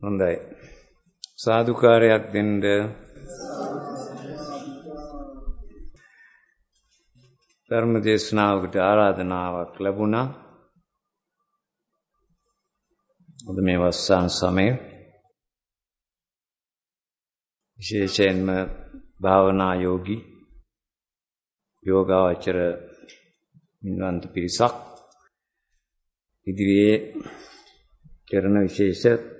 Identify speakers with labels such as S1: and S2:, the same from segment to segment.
S1: හොඳයි. සාදුකාරයක් දෙන්න ධර්ම දේශනාවකට ආරාධනාවක් ලැබුණා. අද මේ වස්සාන සමයේ විශේෂයෙන්ම භාවනා යෝගී යෝගාවචර මින්වන්ත පිරිසක් ඉදිරියේ කරන විශේෂ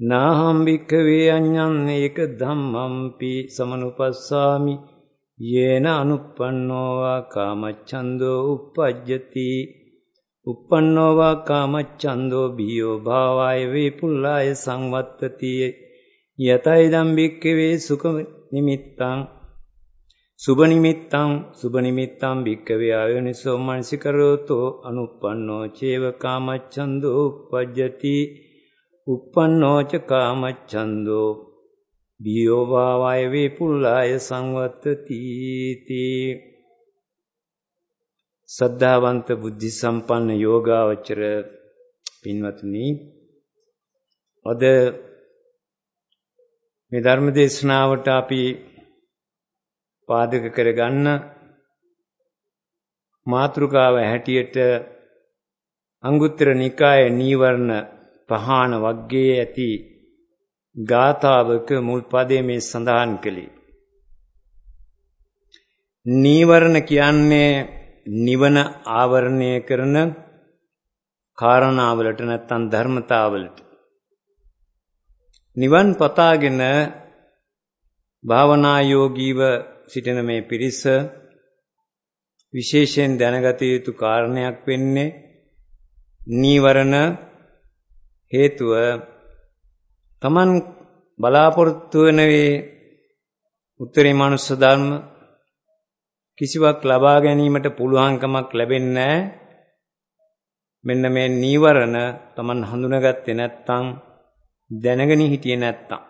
S1: නාහම් භික්ඛවේ අඤ්ඤං ඒක ධම්මම්පි සමනුපස්සාමි। යේන අනුප්පන්නෝ වා කාමච්ඡන්தோ uppajjati uppannෝ වා කාමච්ඡන්தோ බියෝ භාවාය වේපුල්ලාය සංවත්තති යතයි ධම්බික්කවේ සුඛ නිමිත්තං। සුබ නිමිත්තං සුබ නිමිත්තං භික්කවේ ආයෝනිසෝ මනසිකරෝතෝ අනුප්පන්නෝ චේව කාමච්ඡන්தோ uppajjati uppannෝ ච කාමච්ඡන්தோ බියෝ වාවය වේපුල්ලාය සංවත්තති තී. සද්ධාවන්ත බුද්ධි සම්පන්න යෝගාවචර පින්වත්නි අද මේ ධර්ම දේශනාවට අපි පාදක කරගන්න මාතෘකාව හැටියට අංගුත්තර නිකායේ නීවරණ පහාන වග්ගයේ ඇති ගාථාවක මුල් පදයේ මේ සඳහන් කළේ. නීවරණ කියන්නේ නිවන ආවරණය කරන කාරණාවලට නැත්තම් ධර්මතාවලට. නිවන් පතාගෙන භාවනා යෝගීව සිටින මේ පිරිස විශේෂයෙන් දැනගත යුතු කාරණයක් වෙන්නේ නීවරණ හේතුව Taman බලාපොරොත්තු වෙන වේ උත්තරී මනුස්ස ධර්ම කිසිවක් ලබා ගැනීමට පුළුවන්කමක් ලැබෙන්නේ මෙන්න මේ නීවරණ Taman හඳුනාගත්තේ නැත්නම් දැනගෙන හිටියේ නැත්නම්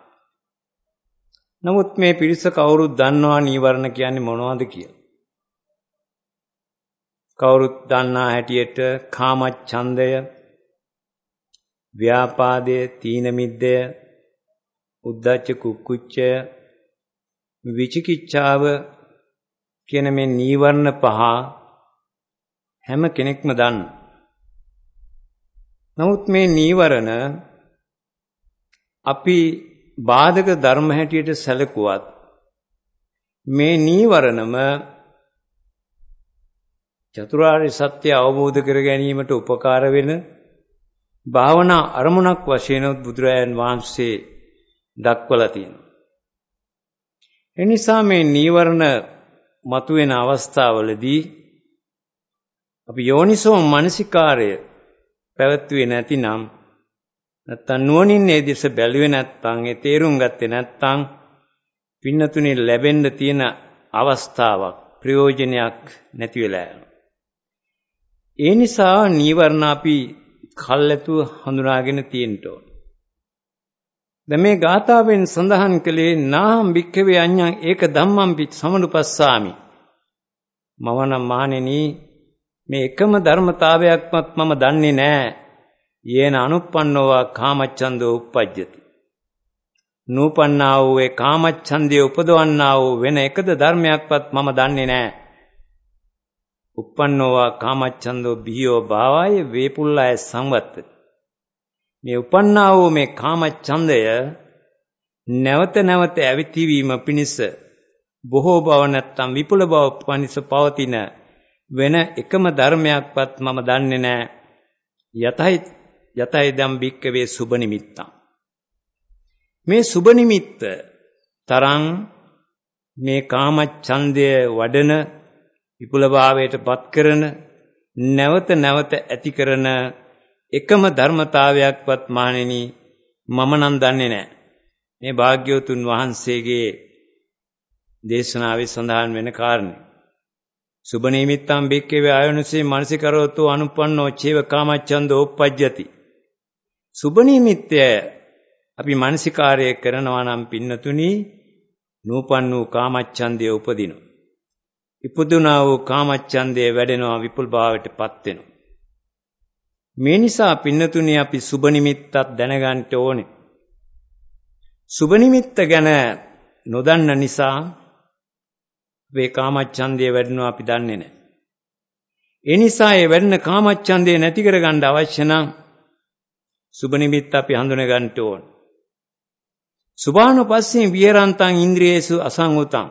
S1: නමුත් මේ පිරිස කවුරුත් දන්නවා නීවරණ කියන්නේ මොනවද කියලා. කවුරුත් දන්නා හැටියට කාමච්ඡන්දය, ව්‍යාපාදය, තීන මිද්දය, උද්ධච්ච කුක්කුච්චය, විචිකිච්ඡාව කියන මේ නීවරණ පහ හැම කෙනෙක්ම දන්න. නමුත් මේ නීවරණ අපි බාධක ධර්ම හැටියට සැලකුවත් මේ නීවරණම චතුරාර්ය සත්‍ය අවබෝධ කර ගැනීමට උපකාර වෙන භාවනා අරමුණක් වශයෙන් බුදුරජාන් වහන්සේ දක්වලා තියෙනවා. එනිසා මේ නීවරණ මතුවෙන අවස්ථාවලදී අපි යෝනිසෝ මනසිකාරය පැවැත්වුවේ නැතිනම් නැත්තම් නුවණින් ඒ දිස බැලුවේ නැත්තම් ඒ තේරුම් ගත්තේ නැත්තම් පින්නතුනේ ලැබෙන්න තියෙන අවස්ථාවක් ප්‍රයෝජනයක් නැති වෙලා යනවා. ඒ නිසා නීවරණ අපි කල්ැතුව හඳුනාගෙන තියෙන්න ඕන. දැන් මේ ගාථාවෙන් සඳහන් කළේ නාහම් භික්ඛවේ අඤ්ඤං ඒක ධම්මං පි සමනුපස්සාමි. මම නම් මහණෙනි මේ එකම ධර්මතාවයක්වත් මම දන්නේ නැහැ. යේන අනුප්පන්නෝවා කාමච්ඡන්தோ uppajjati. නූපන්නා වූ ඒ කාමච්ඡන්දය උපදවන්නා වූ වෙන එකද ධර්මයක්වත් මම දන්නේ නැහැ. Uppannෝවා කාමච්ඡන්தோ බිහියෝ භාවය වේපුල්ලාය සංවත්තති. මේ උපන්නා වූ මේ කාමච්ඡන්දය නැවත නැවත ඇවිතිවීම පිණිස බොහෝ බව නැත්තම් විපුල බව පිණිස පවතින වෙන එකම ධර්මයක්වත් මම දන්නේ නැහැ. යතයි යතයි දම් බික්කවේ සුබ නිමිත්තං. මේ සුබ නිමිත්ත තරං මේ කාමච්ඡන්දය වඩන විපුලභාවයට පත් කරන නැවත නැවත ඇති කරන එකම ධර්මතාවයක්වත් මානෙනි මම නම් දන්නේ නැහැ. මේ භාග්‍යවතුන් වහන්සේගේ දේශනාවේ සඳහන් වෙන කාරණේ. සුබ නිමිත්තම් බික්කවේ ආයනසේ මනසිකරවතු අනුපන්නෝ චේව කාමච්ඡන්தோ උප්පජ්ජති. සුබ නිමිත්තය අපි මානසිකාරය කරනවා නම් පින්නතුනි නූපන් වූ කාමච්ඡන්දය උපදිනවා. ඉපදුනා වූ කාමච්ඡන්දය වැඩෙනවා විපුල් භාවයටපත් වෙනවා. මේ නිසා පින්නතුනි අපි සුබ නිමිත්තක් දැනගන්න ඕනේ. සුබ නිමිත්ත ගැන නොදන්න නිසා වේ කාමච්ඡන්දය වැඩෙනවා අපි දන්නේ නැහැ. ඒ නිසා ඒ වැඩෙන කාමච්ඡන්දය නැති කරගන්න අවශ්‍ය නම් සුබ නිමිත්ත අපි හඳුන ගන්න ඕන. සුභානුපස්සෙන් විහෙරන්තං ඉන්ද්‍රියේසු අසංගතං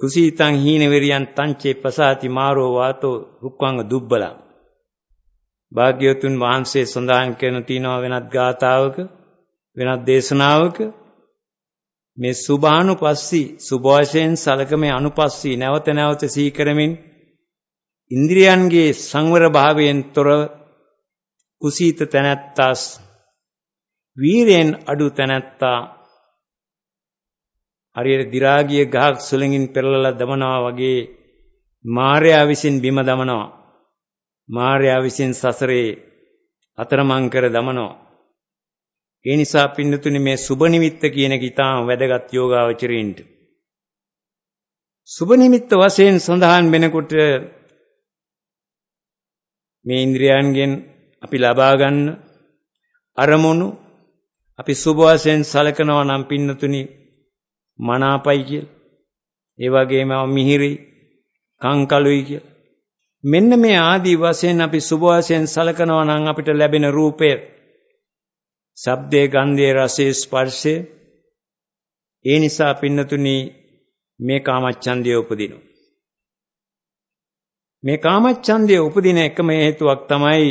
S1: කුසීතං හීනවරියන් තංචේ පසාති මාරෝ වාතෝ රුක්වංග දුබ්බලං. භාග්‍යවතුන් වහන්සේ සඳහන් කරන තිනවා වෙනත් ගාතාවක වෙනත් දේශනාවක මේ සුභානුපස්සී සුභවශයෙන් සලකමේ අනුපස්සී නැවත නැවත සීකරමින් ඉන්ද්‍රියන්ගේ සංවර භාවයෙන් තොර කුසීත තැනැත්තාස් වීරයෙන් අඩු තැනැත්තා හරියට දි รา ගිය ගහක් සුළඟින් පෙරලලා දමනවා වගේ මාර්යා විසින් බිම දමනවා. මාර්යා විසින් සසරේ අතරමං කර දමනවා. ඒ නිසා පින්නතුනි මේ සුබ නිමිත්ත කියන එක ඊටාම වැදගත් යෝගාවචරින්ට සුබ නිමිත්ත වශයෙන් සඳහන් වෙනකොට මේ ඉන්ද්‍රියයන්ගෙන් අපි ලබා ගන්න අරමුණු අපි සුබ වශයෙන් සලකනවා නම් පින්නතුනි මනාපයි කියලා. ඒ වගේම මිහිරි කංකලුයි කියලා. මෙන්න මේ ආදී වශයෙන් අපි සුබ වශයෙන් සලකනවා නම් අපිට ලැබෙන රූපය ශබ්දේ ගන්ධේ රසේ ස්පර්ශේ ඒ නිසා පින්නතුනි මේ කාමච්ඡන්දය උපදිනවා. මේ කාමච්ඡන්දය උපදින එකම හේතුවක් තමයි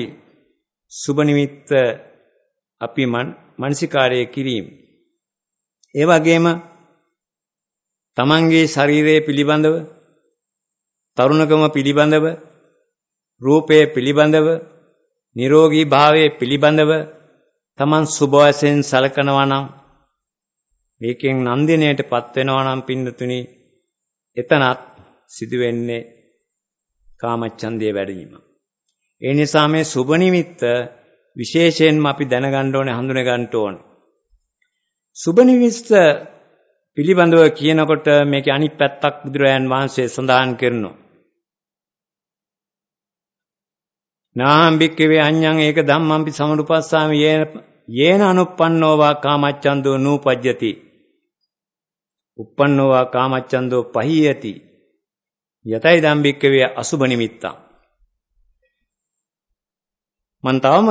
S1: සුබ නිමිත්ත අපි මනසිකාරය කිරීම. ඒ වගේම තමන්ගේ ශරීරය පිළිබඳව තරුණකම පිළිබඳව රූපය පිළිබඳව නිරෝගී භාවයේ පිළිබඳව තමන් සුබ වශයෙන් සලකනවා නම් මේකෙන් නන්දිනයටපත් වෙනවා නම් පින්නතුනි එතනත් සිදු වෙන්නේ කාමච්ඡන්දයේ වැඩිවීම. ඒ නිසා මේ සුබ නිමිත්ත විශේෂයෙන්ම අපි දැනගන්න ඕනේ හඳුන ගන්න ඕනේ. සුබ නිමිත්ත පිළිබඳව කියනකොට මේකේ අනිත් පැත්තක් බුදුරයන් වහන්සේ සඳහන් කරනවා. නාම්බික්කවේ අඤ්ඤං ඒක ධම්මම්පි සමනුපස්සාමි යේන යේන අනුප්පන්නෝ වා කාමච්ඡන්தோ නූපජ්ජති. uppannෝ වා කාමච්ඡන්தோ පහියති. යතයි ධම්බික්කවේ අසුබ නිමිත්තං. මන් තවම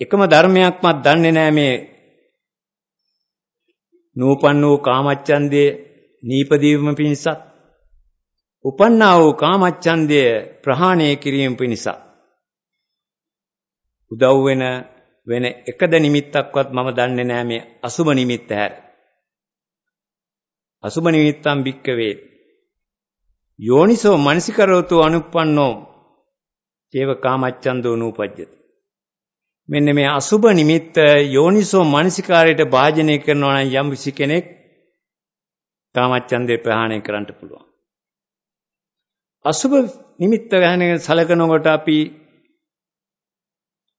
S1: එකම ධර්මයක්වත් දන්නේ නැහැ මේ නූපන්න වූ කාමච්ඡන්දයේ නීපදීවම පිණිසත්. උපන්නා වූ කාමච්ඡන්දය ප්‍රහාණය කිරීම පිණිසත්. උදව් වෙන වෙන එකද නිමිත්තක්වත් මම දන්නේ නැහැ මේ අසුබ නිමිත්ත හැර. අසුබ නිමිත්තම් භික්කවේ යෝනිසෝ මනසිකරෝතු අනුප්පන්නෝ චේව කාමච්ඡන්தோ නූපජ්ජති. මෙන්න මේ අසුබ නිමිත්ත යෝනිසෝ මනසිකාරයට භාජනය කරනවා නම් යම් කිසි කෙනෙක් කාමච්ඡන්දේ ප්‍රහාණය කරන්න පුළුවන්. අසුබ නිමිත්ත ගැන සලකනකොට අපි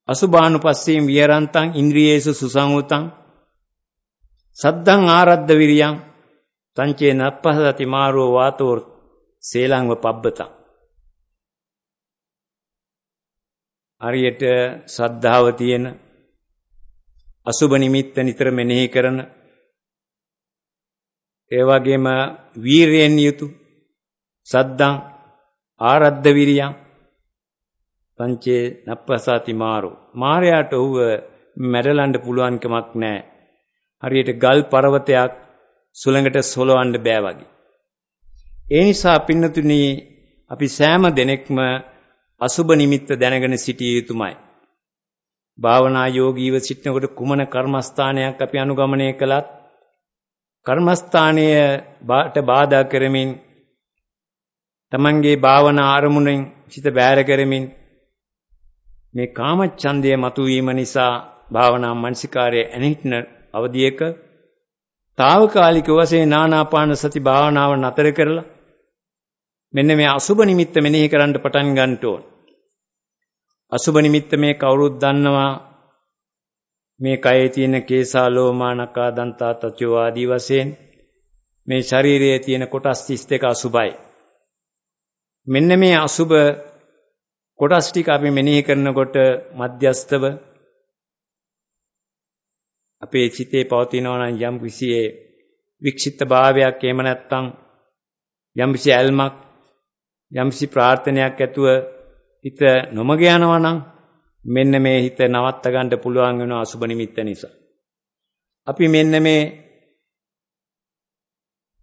S1: අසුභානුපස්සීම් විහරන්තං ඉන්ද්‍රියේසු සුසංඋතං සද්දං ආරද්ධ විරියං තංචේ නප්පහසති මාරෝ වාතෝ සේලංව පබ්බතං හරියට සද්ධාව තියෙන අසුබ නිමිත්ත නිතර මෙනෙහි කරන ඒ වගේම වීරයෙන් යුතු සද්දං ආරද්ධ විරියං පංචේ නප්පසාති මාරෝ මාරයාට ඔහුව මැඩලන්න පුළුවන් කමක් නැහැ හරියට ගල් පර්වතයක් සුළඟට සොලවන්න බෑ වගේ. ඒ නිසා පින්නතුනි අපි සෑම දෙනෙක්ම අසුබ නිමිත්ත දැනගෙන සිටිය යුතුමයි. භාවනා යෝගීව සිටනකොට කුමන කර්මස්ථානයක් අපි අනුගමනය කළත් කර්මස්ථානයට බාධා කරමින් තමන්ගේ භාවනා අරමුණෙන් සිත බෑර කරමින් මේ කාමච්ඡන්දය මතුවීම නිසා භාවනා මනසිකාරයේ ඇනිටන අවධියක తాවකාලික වශයෙන් නානාපාන සති භාවනාව නතර කරලා මෙන්න මේ අසුබ නිමිත්ත මෙනෙහි කරන්න පටන් ගන්න ඕන. අසුබ නිමිත්ත මේ කවුරුත් දන්නවා මේ කයේ තියෙන කේසා ලෝමා නකා දන්තා තචෝ ආදී වශයෙන් මේ ශරීරයේ තියෙන කොටස් 32 අසුබයි. මෙන්න මේ අසුබ කොටස් ටික අපි මෙනෙහි කරනකොට මධ්‍යස්තව අපේ චිතේ පවතිනවා නම් යම් කිසියේ වික්ෂිප්ත භාවයක් එහෙම නැත්නම් යම් කිසි ඇල්මක් යම් කිසි ප්‍රාර්ථනයක් ඇතුව හිත නොමග යනවා නම් මෙන්න මේ හිත නවත්ත ගන්න පුළුවන් වෙනවා අසුබ නිමිත්ත නිසා. අපි මෙන්න මේ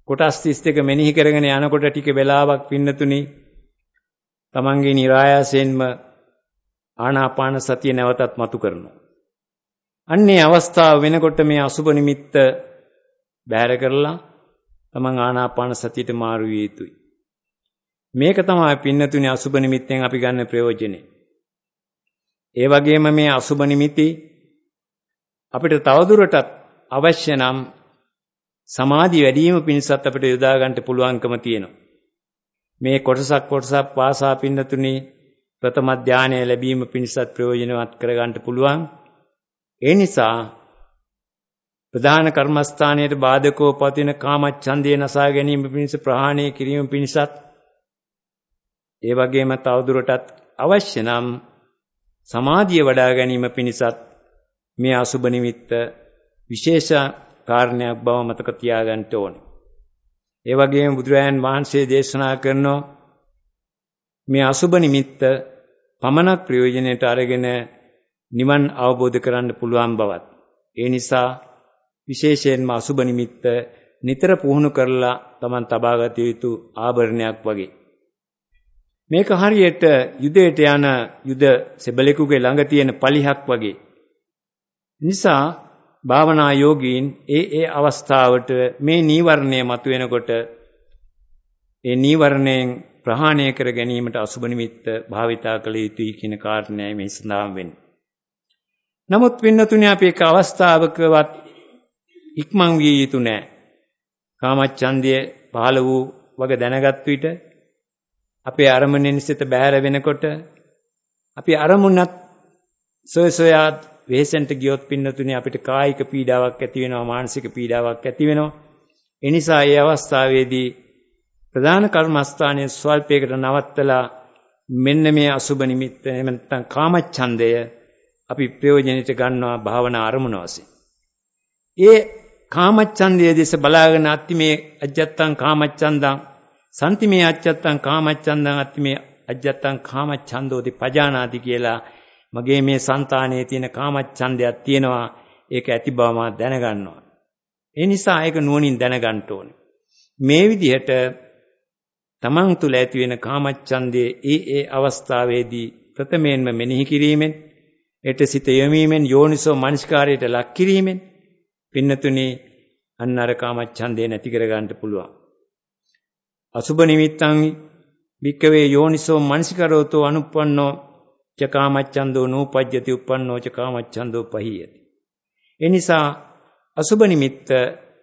S1: කොටස් 32 මෙනෙහි කරගෙන යනකොට ටික වෙලාවක් පින්නතුනි තමන්ගේ નિરાයාසයෙන්ම ආනාපාන සතිය නැවතත් මතු කරනවා. අන්නේ අවස්ථාව වෙනකොට මේ අසුබ නිමිත්ත බැහැර කරලා තමන් ආනාපාන සතියට මාරු විය යුතුයි. මේක තමයි පින්නතුනේ අසුබ නිමිත්තෙන් අපි ගන්න ප්‍රයෝජනේ. ඒ වගේම මේ අසුබ නිමිති අපිට තවදුරටත් අවශ්‍ය නම් සමාධි වැඩි වීම පිණිසත් අපිට යොදා ගන්න පුළුවන්කම තියෙනවා. මේ කොටසක් කොටසක් වාසා පින්නතුනි ප්‍රථම ධානය ලැබීම පිණිසත් ප්‍රයෝජනවත් කරගන්න පුළුවන්. ඒ නිසා ප්‍රධාන කර්මස්ථානයේ බාධකව පවතින කාමච්ඡන්දේ නසා ගැනීම පිණිස ප්‍රහාණය කිරීම පිණිසත් ඒ වගේම තවදුරටත් අවශ්‍ය නම් සමාධිය වඩා ගැනීම පිණිසත් මේ අසුබ නිමිත්ත විශේෂ කාරණයක් බව මතක තියාගන්න ඕනේ. ඒ වගේම බුදුරජාන් වහන්සේ දේශනා කරනෝ මේ අසුබ නිමිත්ත පමණක් ප්‍රයෝජනයට අරගෙන නිවන් අවබෝධ කරන්න පුළුවන් බවත්. ඒ නිසා විශේෂයෙන්ම අසුබ නිමිත්ත නිතර පුහුණු කරලා Taman තබාගත යුතු ආභරණයක් වගේ. මේක හරියට යුදයට යන යුද සෙබලෙකුගේ ළඟ තියෙන පලිහක් වගේ. නිසා භාවනා යෝගීන් ඒ ඒ අවස්ථාවට මේ නීවරණය මතුවෙනකොට ඒ නීවරණයෙන් ප්‍රහාණය කර ගැනීමට අසුබ නිමිත්ත භාවිතා කළ යුතුයි කියන කාරණයයි මේ සඳහන් වෙන්නේ. නමුත් වෙන්නතුනේ අපි එක අවස්ථාවකවත් ඉක්මන් විය යුතු නෑ. කාමච්ඡන්දය පහළ වූ වගේ දැනගත් විට අපේ අරමුණෙන් සිත බැහැර වෙනකොට අපි අරමුණත් සොය සොයා වෙහෙසෙන්ට ගියොත් පින්නතුනේ අපිට කායික පීඩාවක් ඇති වෙනවා මානසික පීඩාවක් ඇති වෙනවා. ඒ නිසා මේ අවස්ථාවේදී ප්‍රධාන කර්මස්ථානයේ ස්වල්පයකට නවත්තලා මෙන්න මේ අසුබ නිමිත්ත එහෙම නැත්නම් කාමච්ඡන්දය අපි ප්‍රයෝජනෙට ගන්නවා භාවනා අරමුණ වශයෙන්. ඒ කාමච්ඡන්දයේ දෙස බලාගෙන අත්ති මේ අජත්තං කාමච්ඡන්දං සන්තිමේ අච්චත්තං කාමච්ඡන්දං අත්තිමේ අජත්තං කාමච්ඡන්දෝති පජානාති කියලා මගේ මේ సంతානයේ තියෙන කාමච්ඡන්දයක් තියෙනවා ඒක ඇති බව මා දැනගන්නවා. ඒ නිසා ඒක නුවණින් දැනගන්න ඕනේ. මේ විදිහට තමන් තුළ ඇති වෙන කාමච්ඡන්දයේ ඒ ඒ අවස්ථාවේදී ප්‍රථමයෙන්ම මෙනෙහි කිරීමෙන් එට සිත යොමීමෙන් යෝනිසෝ මනස්කාරයට ලක් කිරීමෙන් පින්නතුනි අන්න අර කාමච්ඡන්දේ නැති කර ගන්න පුළුවන්. අසුබ නිමිත්තං වික්කවේ යෝනිසෝ මනසිකරෝතෝ අනුප්පන්නෝ ච කාමච්ඡන්தோ නූපජ්ජති uppannෝ ච කාමච්ඡන්தோ පහියති. ඒ නිසා අසුබ නිමිත්ත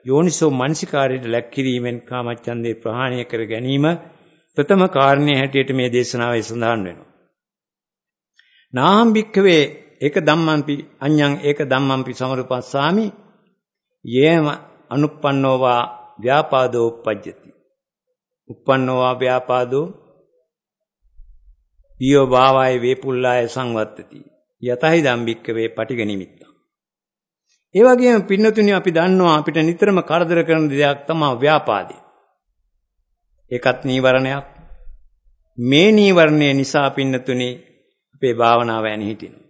S1: යෝනිසෝ මනසිකාරයට ලැක් කිරීමෙන් කාමච්ඡන්දේ ප්‍රහාණය කර ගැනීම ප්‍රථම කාරණේ හැටියට මේ දේශනාවේ සඳහන් වෙනවා. නාහම් භික්ඛවේ ඒක ධම්මංපි අඤ්ඤං ඒක ධම්මංපි සමරුපස්සාමි යේම අනුප්පන්නෝවා ව්‍යාපාදෝ uppajjati. Uppannෝවා ව්‍යාපාදෝ පියෝ භාවය වේපුල්ලාය සංවත්තති. යතයි ධම්බික්කවේ පටිග නිමිත්ත. ඒ වගේම පින්නතුනි අපි දන්නවා අපිට නිතරම කරදර කරන දෙයක් තමයි ව්‍යාපාදේ. ඒකත් නීවරණයක්. මේ නීවරණය නිසා පින්නතුනි අපේ භාවනාව ඇන හිටිනවා.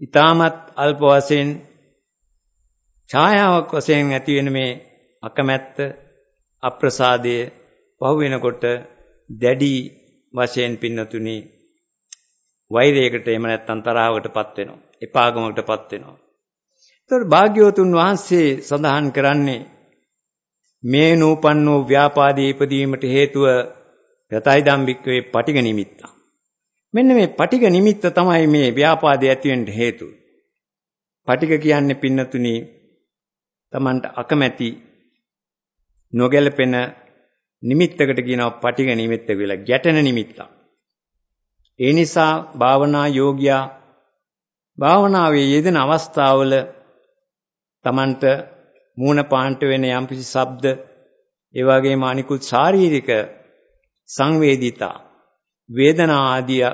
S1: ඊටමත් අල්ප වශයෙන් ඡායාවක් වශයෙන් ඇති වෙන මේ අකමැත්ත අප්‍රසාදය පහු වෙනකොට දැඩි වශයෙන් පින්නතුනි වෛරයකට එහෙම නැත්නම් තරහවකටපත් වෙනවා. එපාගමකටපත් වෙනවා. ඒතර භාග්‍යවතුන් වහන්සේ සඳහන් කරන්නේ මේ නූපන්නෝ ව්‍යාපාදී ඉපදීමට හේතුව යතයි දම්බික්කවේ පටිග නිමිත්ත. මෙන්න මේ පටිග නිමිත්ත තමයි මේ ව්‍යාපාදේ ඇති වෙන්න හේතුව. පටිග කියන්නේ පින්නතුනි Tamanට අකමැති නොගැලපෙන නිමිත්තකට කියනවා පටිග නිමිත්ත කියලා ගැටෙන නිමිත්තක්. ඒ නිසා භාවනා යෝගියා භාවනාවේ යෙදෙන අවස්ථාවල Tamanට මූණ පාන්ට වෙන යම්කිසි ශබ්ද ඒ වගේම අනිකුත් ශාරීරික සංවේදිතා වේදනා ආදිය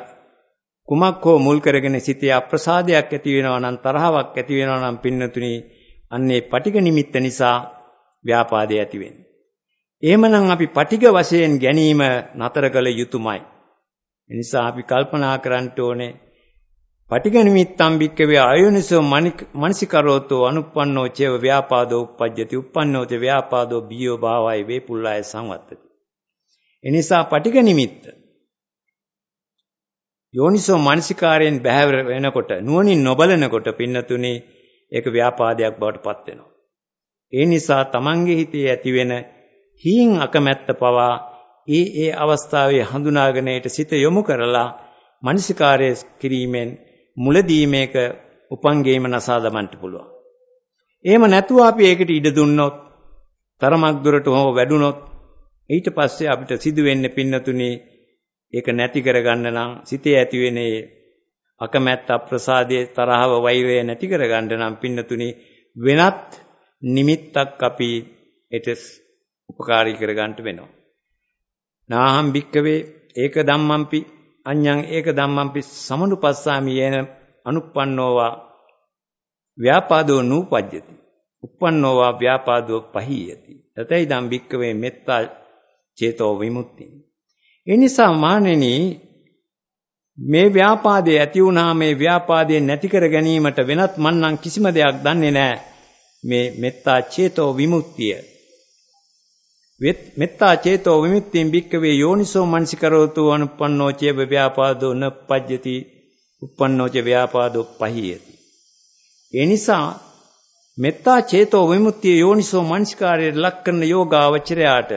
S1: කුමක් හෝ මුල් කරගෙන සිතේ අප්‍රසාදයක් ඇති වෙනවා නම් තරහවක් ඇති වෙනවා නම් පින්නතුනි අන්නේ පටික නිමිත්ත නිසා ව්‍යාපාදේ ඇති වෙන්නේ. එහෙමනම් අපි පටික වශයෙන් ගැනීම නතර කළ යුතුයමයි. එනිසා අපි කල්පනා කරන්න ඕනේ පටිඝ නිමිත්තම් භික්කවේ ආයෝනිසෝ මනසිකරෝතෝ අනුප්පන්නෝ චේව ව්‍යාපාදෝ uppajjati uppannෝ ච ව්‍යාපාදෝ බියෝ භාවයි වේපුල්ලාය සංවත්තති. එනිසා පටිඝ නිමිත්ත යෝනිසෝ මනසිකාරයෙන් බැහැර වෙනකොට නුවණින් නොබලනකොට පින්නතුනි ඒක ව්‍යාපාදයක් බවට පත් වෙනවා. ඒ නිසා තමන්ගේ හිතේ ඇතිවෙන හීන් අකමැත්ත පවා ඒ ඒ අවස්ථාවේ හඳුනාගෙන ඊට සිත යොමු කරලා මනසිකාරය කිරීමෙන් මුලදී මේක උපංගේම නසා දමන්න පුළුවන්. එහෙම නැතුව අපි ඒකට ඉඩ දුන්නොත් තරමක් දුරට හෝ වැඩුණොත් ඊට පස්සේ අපිට සිදු වෙන්නේ පින්නතුනි ඒක නැති කරගන්න නම් සිතේ ඇති වෙනේ අකමැත්ත අප්‍රසාදයේ තරහව වෛරය නැති කරගන්න නම් පින්නතුනි වෙනත් නිමිත්තක් අපි ඒට උපකාරී කරගන්න වෙනවා. නාහම් භික්කවේ ඒක ධම්මම්පි අඤ්ඤං ඒක ධම්මම්පි සමනුපස්සාමි යේන අනුප්පන්නෝවා ව්‍යාපාදෝ නූපජ්ජති. uppannෝවා ව්‍යාපාදෝ පහියති. තතයි ධම් භික්කවේ මෙත්තා චේතෝ විමුක්ති. ඒ නිසා මහණෙනි මේ ව්‍යාපාදේ ඇති වුණා මේ ව්‍යාපාදේ නැති කර ගැනීමට වෙනත් මන්නම් කිසිම දෙයක් දන්නේ නැහැ. මේ මෙත්තා චේතෝ විමුක්තිය මෙත්තා චේතෝ විමුක්තියෙන් භික්කවේ යෝනිසෝ මනසිකරෝතු අනුපන්නෝ චේව ව්‍යාපාදෝ නප්පජ්ජති uppannෝ ච ව්‍යාපාදෝ පහියති ඒ නිසා මෙත්තා චේතෝ විමුක්තිය යෝනිසෝ මනසිකාරයට ලක් කරන යෝගාවචරයාට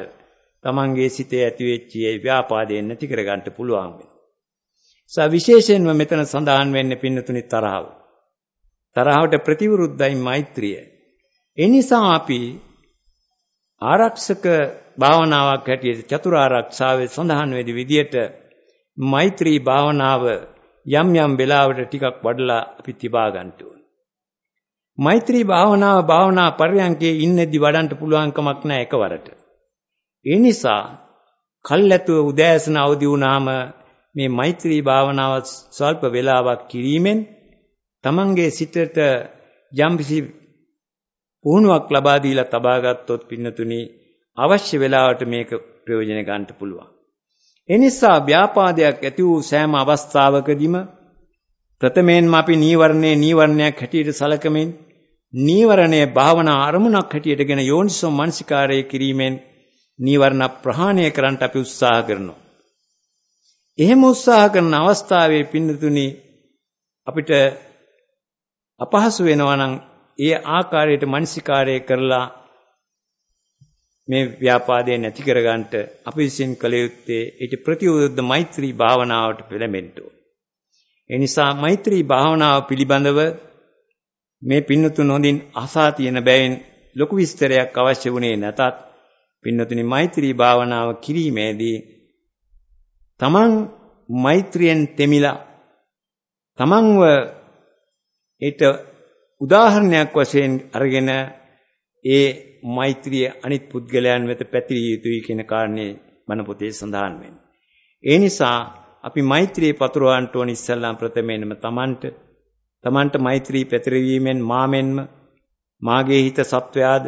S1: තමන්ගේ සිතේ ඇතිවෙච්ච ඒ ව්‍යාපාදයෙන් නැති කරගන්න පුළුවන් වෙනවා. සා විශේෂයෙන්ම මෙතන සඳහන් වෙන්නේ පින්නතුනි තරහව. තරහවට ප්‍රතිවිරුද්ධයි මෛත්‍රිය. ඒ නිසා අපි ආරක්ෂක භාවනාවක් හැටියට චතුරාර්යක්ෂාවේ සඳහන් වෙදි විදියට මෛත්‍රී භාවනාව යම් යම් වෙලාවට ටිකක් වඩලා අපි තිබා ගන්න ඕන. මෛත්‍රී භාවනාව භාවනා පරියන්කේ ඉන්නේදි වඩන්න පුළුවන් කමක් නැහැ එකවරට. ඒ නිසා කල්ැතුව උදෑසන අවදි වුණාම මේ මෛත්‍රී භාවනාව ස්වල්ප වේලාවක් කිරීමෙන් තමන්ගේ සිතට යම්කිසි පුහුණුවක් ලබා දීලා තබා ගත්තොත් පින්නතුනි අවශ්‍ය වෙලාවට මේක ප්‍රයෝජන ගන්න පුළුවන්. ඒ නිසා ව්‍යාපාදයක් ඇති වූ සෑම අවස්ථාවකදීම ප්‍රථමයෙන්ම අපි නීවරණේ නීවරණයක් හැටියට සලකමින් නීවරණයේ භාවනා අරමුණක් හැටියටගෙන යෝනිසෝ මනසිකාරය කිරීමෙන් නීවරණ ප්‍රහාණය කරන්නට අපි උත්සාහ කරනවා. එහෙම උත්සාහ කරන අවස්ථාවේ පින්නතුනි අපිට අපහසු වෙනවා නම් ඒ ආකාරයට මනසිකාරය කරලා මේ ව්‍යාපාදේ නැති කරගන්නට අපි විසින් කළ යුත්තේ ඊට ප්‍රතිවිරුද්ධ මෛත්‍රී භාවනාවට පෙළඹෙන්න ඕන. ඒ නිසා මෛත්‍රී භාවනාව පිළිබඳව මේ පින්නතුන් හොඳින් අසා තියෙන බැවින් ලොකු විස්තරයක් අවශ්‍ය වුණේ නැතත් පින්නතුනි මෛත්‍රී භාවනාව කිරීමේදී තමන් මෛත්‍රියෙන් තෙමිලා තමන්ව ඊට උදාහරණයක් වශයෙන් අරගෙන ඒ මෛත්‍රිය අනිත් පුද්ගලයන් වෙත පැතිරිය යුතුයි කියන කාරණේ මන පොතේ සඳහන් වෙන්නේ. ඒ නිසා අපි මෛත්‍රිය පතුරවන්න ඕන ඉස්සල්ලාම් ප්‍රථමයෙන්ම තමන්ට තමන්ට මෛත්‍රී පැතිරවීමෙන් මාමෙන්ම මාගේ හිත සත්වයාද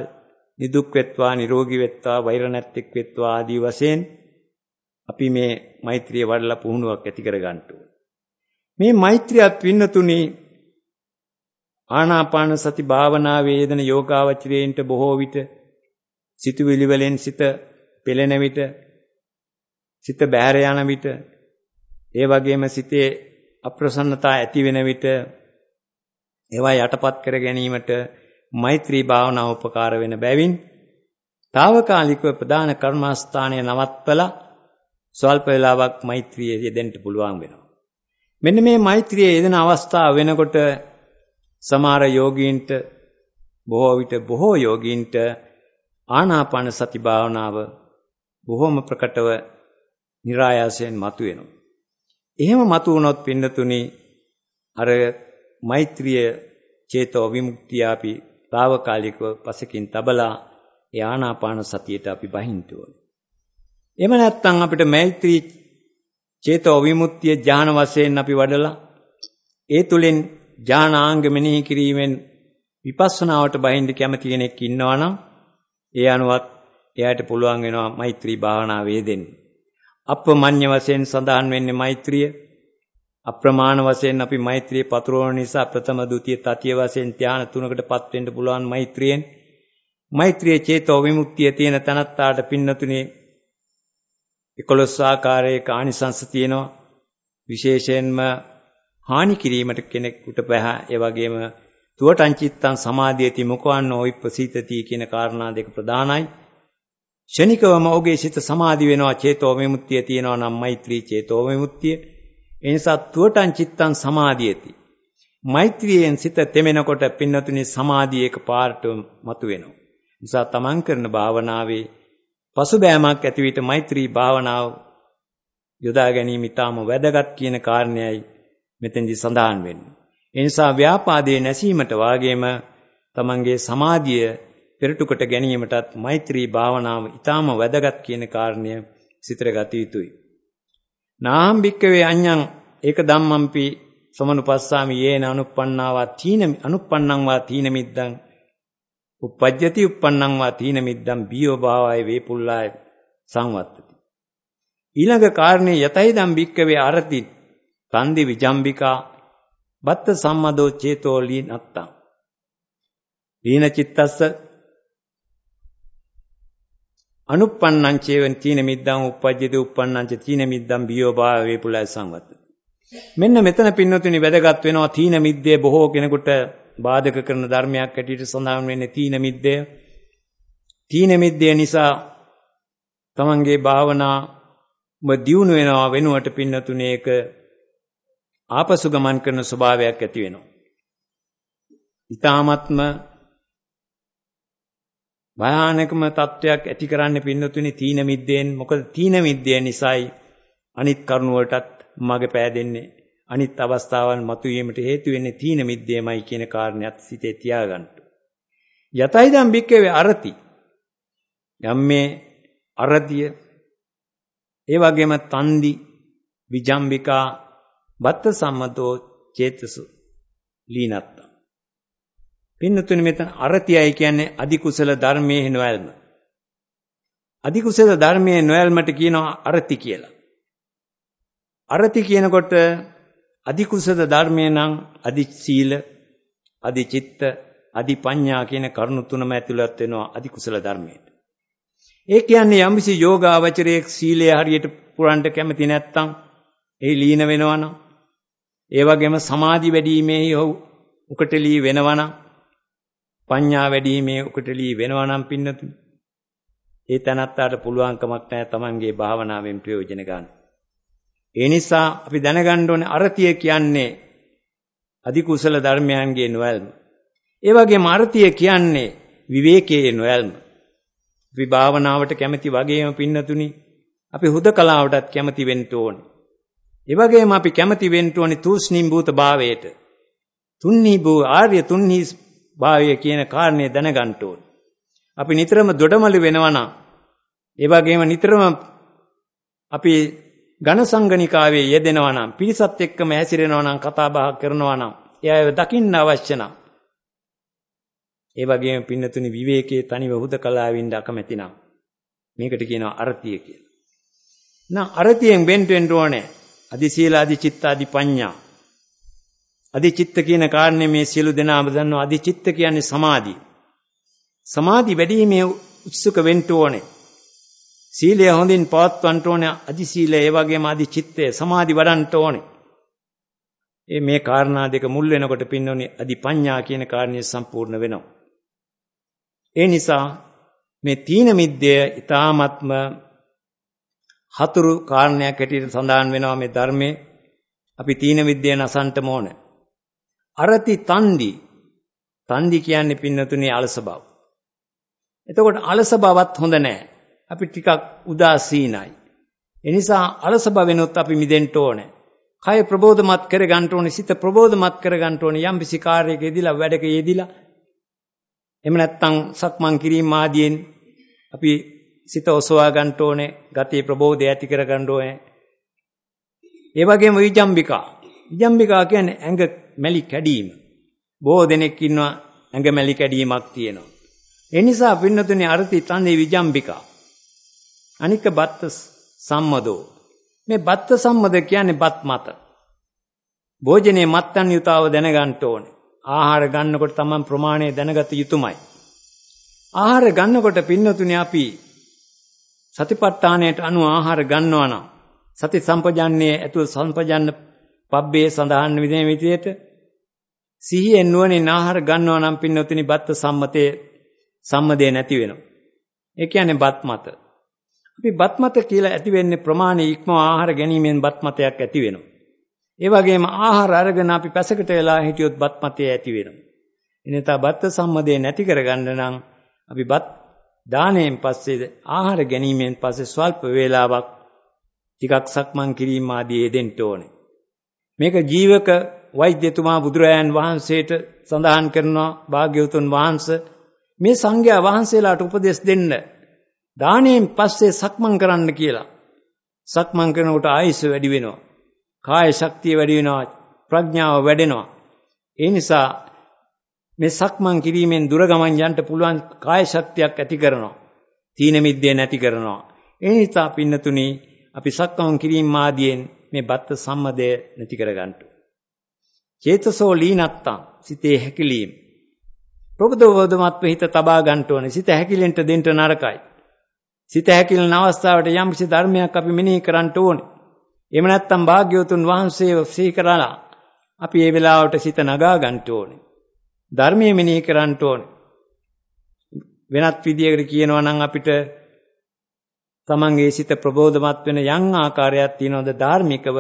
S1: නිදුක් වෙත්වා නිරෝගී වෙත්වා වෛර නැත්තෙක් වෙත්වා ආදී වශයෙන් අපි මේ මෛත්‍රිය වඩලා පුහුණුවක් ඇති කර ගන්න මේ මෛත්‍රියත් වින්නතුනි ආනාපාන සති භාවනාවේ යෙදෙන යෝගාවචරයන්ට බොහෝ විට සිතුවිලි වලින් සිත පෙළෙන විට සිත බෑර යන විට ඒ වගේම සිතේ අප්‍රසන්නතා ඇති වෙන විට ඒවා යටපත් කර ගැනීමට මෛත්‍රී භාවනාව උපකාර වෙන බැවින් తాවකාලිකව ප්‍රධාන කර්මස්ථානයේ නවත්වලා ස්වල්ප වේලාවක් මෛත්‍රියේ යෙදෙන්න පුළුවන් වෙනවා. මෙන්න මේ මෛත්‍රියේ යෙදෙන අවස්ථාව වෙනකොට සමහර යෝගීන්ට බොහෝ විට බොහෝ යෝගීන්ට ආනාපාන සති භාවනාව බොහොම ප්‍රකටව નિરાයාසයෙන් මතුවෙනවා. එහෙම මතු වුණොත් පින්නතුනි අර මෛත්‍රිය චේතෝ විමුක්තිය අපි తాවකාලිකව පසකින් තබලා ඒ ආනාපාන සතියට අපි බහින්න ඕනේ. එහෙම නැත්නම් අපිට මෛත්‍රී චේතෝ විමුක්තිය ඥාන වශයෙන් අපි වඩලා ඒ තුලින් ඥානාංග මෙනෙහි කිරීමෙන් විපස්සනාවට බහින්න කැමති කෙනෙක් ඉන්නවා නම් ඒ අනුවත් එයාට පුළුවන් වෙනවා මෛත්‍රී භාවනාව වේදෙන්න. අප්‍රමඤ්ඤ වශයෙන් සඳහන් වෙන්නේ මෛත්‍රිය. අප්‍රමාණ වශයෙන් අපි මෛත්‍රිය පතුරවන නිසා ප්‍රථම ද්විතීය තතිය වශයෙන් ධාන තුනකටපත් වෙන්න පුළුවන් මෛත්‍රියෙන්. මෛත්‍රිය චේතෝ විමුක්තිය තියෙන තනත්තාට පින්නතුනේ 11 ආකාරයක ආනිසංස තියෙනවා. විශේෂයෙන්ම හානි කිරීමට කෙනෙකුට බෑ. ඒ වගේම තුවටං චිත්තං සමාධියති මුකවන්නෝ විප්පසීතති කියන කාරණා දෙක ප්‍රධානයි. ෂණිකවම ඔහුගේ සිත සමාධි වෙනවා චේතෝ විමුක්තිය තියෙනවා නම් මෛත්‍රී චේතෝ විමුක්තිය. ඒ නිසා තුවටං චිත්තං සමාධියති. මෛත්‍රියෙන් සිත තෙමෙනකොට පින්නතුනි සමාධිය එක පාරට මතුවෙනවා. නිසා තමන් කරන භාවනාවේ පසුබෑමක් ඇති විට මෛත්‍රී භාවනාව යොදා ගැනීම ඉතාම වැදගත් කියන කාරණයයි මෙතෙන්දි සඳහන් වෙන්නේ. ඒ නිසා ව්‍යාපාදයේ නැසීමට වාගේම තමන්ගේ සමාධිය පෙරටුකට ගැනීමටත් මෛත්‍රී භාවනාව ඊටාම වැදගත් කියන කාරණය සිතර ගත යුතුයි. නාහම් භික්කවේ අඤ්ඤං ඒක ධම්මම්පි සමනුපස්සාමි යේන අනුප්පන්නාවා තීන අනුප්පන්නං වා තීන මිද්දං uppajjati uppannං වා තීන මිද්දං බියෝ භාවය වේපුල්ලාය සංවත්තති. ඊළඟ කාරණේ යතයි ධම් භික්කවේ අරති තන්දි විජම්බිකා බත්ත සම්මදෝ චේතෝ ලීනත්තං. ලීන චිත්තස්ස අනුප්පන්නං චේවන තීන මිද්දං උප්පජ්ජති උප්පන්නං ච තීන මිද්දං බියෝ භාව වේපුලයි සංවත. මෙන්න මෙතන පින්නතුනි වැදගත් වෙනවා තීන මිද්දේ බොහෝ කෙනෙකුට බාධක කරන ධර්මයක් ඇටියට සඳහන් වෙන්නේ තීන මිද්දය තීන මිද්දේ නිසා තමන්ගේ භාවනා ම දියුණු වෙනවා වෙනුවට පින්නතුනි ඒක ආපසු ගමන් කරන ස්වභාවයක් ඇති වෙනවා. ඊ타මත්ම භයානකම තත්වයක් ඇති කරන්න පින්නතුනි තීන මිද්දෙන් මොකද තීන මිද්දේ නිසායි අනිත් කරුණ වලටත් මග පෑදෙන්නේ අනිත් අවස්ථාවන් මතුවීමට හේතු වෙන්නේ තීන මිද්දේමයි කියන කාරණයක් සිතේ තියාගන්න. යතයිදම් බික්කවේ අරති යම් මේ අරතිය ඒ වගේම තන්දි විජම්බිකා බත්ත සම්මතෝ චේතසු ලීනත්ත. පින්නතුනි මෙතන අරතියයි කියන්නේ අධි කුසල ධර්මයේ නොයල්ම. අධි කුසල ධර්මයේ නොයල්මට කියනවා අරති කියලා. අරති කියනකොට අධි කුසල ධර්මයේ නම් අධි සීල, අධි චිත්ත, අධි පඤ්ඤා කියන කරුණු තුනම ඇතුළත් වෙනවා අධි කුසල ධර්මයට. ඒ කියන්නේ යම්කිසි යෝගාවචරයේ සීලය හරියට පුරන්න කැමති නැත්නම් ඒ ලීන වෙනවනම් ඒ වගේම සමාධි වැඩිීමේ උකටලී වෙනවනම් පඤ්ඤා වැඩිීමේ උකටලී වෙනවනම් පින්නතුනි ඒ තනත්තාට පුළුවන්කමක් නැහැ Tamanගේ භාවනාවෙන් ප්‍රයෝජන ගන්න. ඒ නිසා අපි දැනගන්න ඕනේ අරතිය කියන්නේ අධි කුසල ධර්මයන්ගේ නොයල්ම. ඒ වගේම අරතිය කියන්නේ විවේකයේ නොයල්ම. අපි භාවනාවට කැමති වගේම පින්නතුනි අපි හුදකලාවටත් කැමති වෙන්න ඕනේ. ඒ වගේම අපි කැමති වෙන්න ඕනේ තුස්නිම්බූත භාවයට. තුන්නී භූ ආර්ය තුන්නී භාවය කියන කාරණේ දැනගන්න ඕනේ. අපි නිතරම දොඩමළු වෙනවා නම් ඒ වගේම නිතරම අපි ඝන සංගණිකාවේ යෙදෙනවා නම් පිරිසත් එක්කම හැසිරෙනවා නම් කතා බහ කරනවා නම් එයාව දකින්න අවශ්‍ය නම් ඒ වගේම පින්නතුනි විවේකයේ තනිව හුදකලාවින්ද අකමැති නම් මේකට කියනවා අරතිය කියලා. නම් අරතියෙන් වෙන්න වෙන්න ඕනේ අදි සීල අදි චිත්ත අදි පඤ්ඤා අධිචිත්ත කියන කාරණේ මේ සියලු දෙනාම දන්නවා අධිචිත්ත කියන්නේ සමාධි. සමාධි වැඩිීමේ උත්සුක වෙන්න ඕනේ. සීලය හොඳින් පවත්වන්න ඕනේ අධි සීලය ඒ වගේම අධි චිත්තය සමාධි වඩන්න ඕනේ. ඒ මේ කාරණා දෙක මුල් වෙනකොට පින්නෝනේ අධි පඤ්ඤා කියන කාරණේ සම්පූර්ණ වෙනවා. ඒ නිසා මේ තීන මිද්දය ඊ타ත්ම හතුරු කාරණයක් හැටියට සඳහන් වෙනවා මේ ධර්මයේ. අපි තීන විද්‍යාව නසන්ටම ඕන. අරති තන්දි තන්දි කියන්නේ පින්නතුනේ අලස බව. එතකොට අලස බවත් හොඳ නැහැ. අපි ටිකක් උදාසීනයි. ඒ නිසා අලස බවෙනොත් අපි මිදෙන්න ඕනේ. කය ප්‍රබෝධමත් කර ගන්න ඕනේ, සිත ප්‍රබෝධමත් කර ගන්න ඕනේ. යම් කිසි කාර්යයක යෙදිලා වැඩක යෙදිලා එහෙම නැත්නම් සක්මන් කිරීම ආදියෙන් අපි සිත ඔසවා ගන්න ඕනේ, ගතිය ප්‍රබෝධය ඇති කර ගන්න ඕනේ. ඒ වගේම විජම්බිකා. විජම්බිකා කියන්නේ ඇඟ මැලි කැඩීම. බොහෝ දෙනෙක් ඉන්නවා ඇඟ මැලි කැඩීමක් තියෙනවා. ඒ නිසා පින්නතුනේ අර්ථي තන්නේ විජම්බිකා. අනික බත්ත සම්මදෝ. මේ බත්ත සම්මද කියන්නේ බත් මත. භෝජනයේ මත්තන් යුතාව දැනගන්න ඕනේ. ආහාර ගන්නකොට තමන් ප්‍රමාණය දැනගත යුතුමයි. ආහාර ගන්නකොට පින්නතුනේ අපි සතිපට්ඨානයට අනුව ආහාර ගන්නවා නම් සති සම්පජන්නේ ඇතුල් සම්පජන්න පබ්බේ සඳහන් විදිහේ විදිහට සිහියෙන් නුවණින් ආහාර ගන්නවා නම් පින්නතුනි බත්ත සම්මතයේ සම්මදේ නැති වෙනවා. ඒ කියන්නේ බත් මත. අපි බත් මත කියලා ඇති වෙන්නේ ප්‍රමාණය ඉක්ම ආහාර ගැනීමෙන් බත් මතයක් ඇති වෙනවා. ඒ වගේම ආහාර අරගෙන අපි පැසකට වෙලා හිටියොත් බත් මතය ඇති වෙනවා. එනිසා බත් සම්මදේ නැති කරගන්න නම් අපි බත් දාණයෙන් පස්සේ ආහාර ගැනීමෙන් පස්සේ ස්වල්ප වේලාවක් ටිකක් සක්මන් කිරීම ආදී යෙදෙන්න ඕනේ. මේක ජීවක වෛද්‍යතුමා බුදුරජාන් වහන්සේට සඳහන් කරනවා භාග්‍යවතුන් වහන්සේ මේ සංඝයා වහන්සේලාට උපදෙස් දෙන්න දාණයෙන් පස්සේ සක්මන් කරන්න කියලා. සක්මන් කරනකොට ආයස වැඩි වෙනවා. කාය ශක්තිය වැඩි වෙනවා. ප්‍රඥාව වැඩෙනවා. ඒ නිසා මේ සක්මන් කිරීමෙන් දුර ගමන් යන්න පුළුවන් කාය ශක්තියක් ඇති කරනවා. තීන මිද්දේ නැති කරනවා. ඒ නිසා පින්නතුනි අපි සක්මන් කිරීම ආදියෙන් මේ බත්ත සම්මදය නැති කරගන්න. චේතසෝ ලීනත්තං සිතේ හැකිලීම. ප්‍රබෝධවදමත්ව හිත තබා ගන්න ඕනේ. සිත හැකිලෙන්න දෙන්න නරකයි. සිත හැකිලන අවස්ථාවට යම් කිසි ධර්මයක් අපි මෙනෙහි කරන්න ඕනේ. එහෙම නැත්නම් භාග්‍යවතුන් වහන්සේව සිහි කරලා අපි ඒ වෙලාවට සිත නගා ගන්න ඕනේ. ධර්මයේ මෙනෙහි කරන්න ඕනේ. වෙනත් විදියකට කියනවා නම් අපිට තමන්ගේ සිත ප්‍රබෝධමත් වෙන යම් ආකාරයක් තියනවද ධාර්මිකව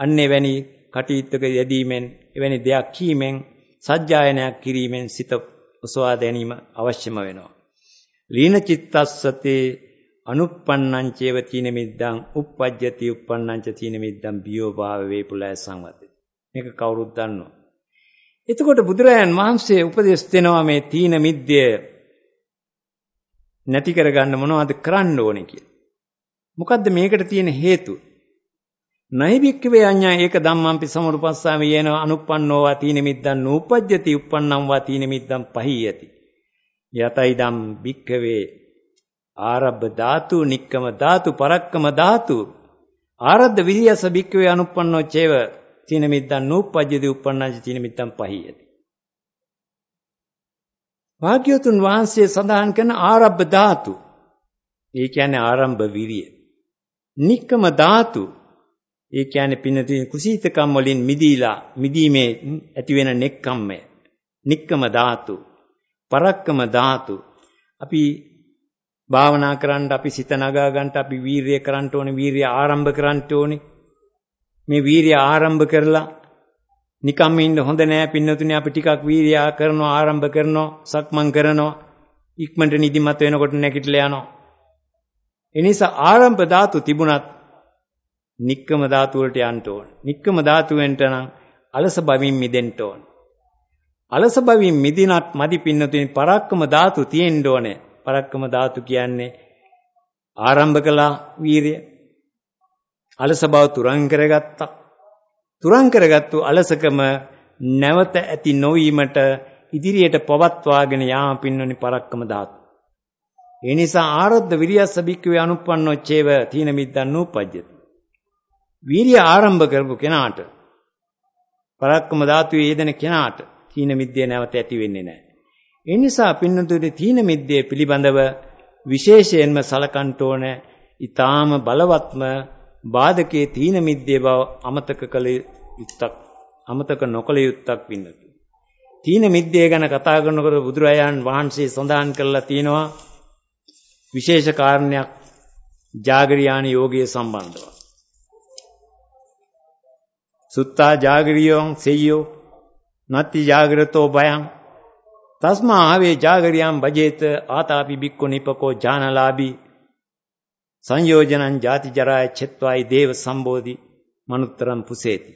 S1: අන්නේ වැනි කටයුත්තක යෙදීමෙන් එවැනි දෙයක් කීමෙන් සජ්ජායනයක් කිරීමෙන් සිත ඔසවා ගැනීම අවශ්‍යම වෙනවා. ලීන චිත්තස්සතේ අනුප්පන්නං චේව තීන මිද්දං uppajjati uppannං ච තීන මිද්දං බියෝ භාව වේපුලය සංවතේ. මේක කවුරුත් දන්නවා. එතකොට බුදුරජාන් වහන්සේ උපදෙස් දෙනවා මේ තීන මිද්දය නැති කරගන්න මොනවද කරන්න ඕනේ කියලා. මොකද්ද මේකට තියෙන හේතුව? නෛවික්කවේ අඤ්ඤා ඒක ධම්මම්පි සමරුපස්සාම යේන අනුප්පන්නෝ වා තීන මිද්දං නූපජ්ජති uppannam වා තීන මිද්දං පහියති. යතයිදම් භික්කවේ ආරබ්බ ධාතු නික්කම ධාතු පරක්කම ධාතු ආරද්ධ විරියස භික්කවේ අනුප්පන්නෝ චේව තීන මිද්දං නූපජ්ජති uppannං තීන මිද්දං පහියති. වාග්යතුන් වහන්සේ සඳහන් කරන ආරබ්බ ධාතු ඒ කියන්නේ ආරම්භ විරිය. නික්කම ධාතු ඒ කියන්නේ පින්නතින කුසීතකම් වලින් මිදීලා මිදීමේ ඇතිවෙන නෙක්කම්මය නික්කම ධාතු පරක්කම ධාතු. අපි භාවනා කරන්න අපි සිත නගා ගන්නට අපි වීරිය කරන්න ඕනේ වීරිය ආරම්භ කරන්න ඕනේ. මේ වීරිය ආරම්භ කරලා නිකම්ම ඉන්න හොඳ නෑ පින්නතුනේ අපි ටිකක් වීරිය කරනවා ආරම්භ කරනවා සක්මන් කරනවා ඉක්මනට නිදිමත වෙනකොට නැගිටලා යනවා ඒ නිසා ආරම්භ ධාතු තිබුණත් නික්කම ධාතු වලට යන්න ඕන. නික්කම ධාතුවෙන්ට නම් අලස බවින් මිදෙන්න ඕන. අලස බවින් මිදිනත් මදි පින්නතුනි පරක්කම ධාතු තියෙන්න ඕනේ. පරක්කම ධාතු කියන්නේ ආරම්භ කළා වීරිය. අලස බව තුරන් කරගත්තා. තුරන් කරගත්තු අලසකම නැවත ඇති නොවීමට ඉදිරියට පවත්වාගෙන යාම පින්නනි පරක්කම ධාතු. ඒ නිසා ආරද්ධ විරියස්ස බික්කවේ අනුප්පන්නෝ චේව තීන මිද්දන් නූපජ්ජති. වීරිය ආරම්භ කරපු කෙනාට පරක්කම ධාතුවේ යෙදෙන කෙනාට තීන මිද්දේ නැවත ඇති වෙන්නේ නැහැ. ඒ නිසා පින්නතුනේ තීන මිද්දේ පිළිබඳව විශේෂයෙන්ම සලකන්ට ඕන ඊටාම බලවත්ම බාධකයේ තීන මිද්දේ බව අමතක කළ යුත්තක් අමතක නොකළ යුත්තක් පින්නතු. තීන මිද්දේ ගැන කතා කරනකොට බුදුරජාන් වහන්සේ සඳහන් කරලා තියෙනවා විශේෂ කාරණයක් ජාගරියාන යෝගයේ සම්බන්ධව. සුත්තා ජාගරියෝං සෙය්‍යෝ නත්ති ජාගරතෝ බයං තස්මා ආවේ ජාගරියම් බජේත ආතාපි බික්කු නිපකෝ ඥානලාභී සංයෝජනං ජාති ජරාය චෙත්වායි දේව සම්බෝධි මනුත්තරම් පුසේති.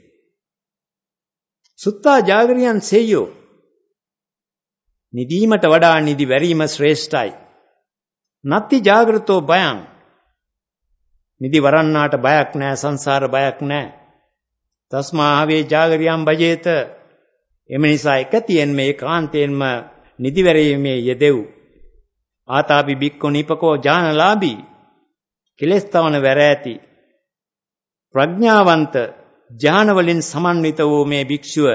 S1: සුත්තා ජාගරියන් සෙය්‍යෝ නිදීමට වඩා නිදි වැරීම ශ්‍රේෂ්ඨයි. නත්ති ජාගෘතෝ බයං නිදි වරන්නාට බයක් නැහැ සංසාර බයක් නැහැ තස්මා ආවේ ජාගරියම් බජේත එම නිසා එකතියෙන්ම ඒකාන්තයෙන්ම නිදිවැරීමේ යෙදෙව්. ආතාපි බික්කෝ නිපකෝ ඥානලාභී කෙලස්තවන වැර ඇති. ප්‍රඥාවන්ත ඥාන වලින් සමන්විත වූ මේ භික්ෂුව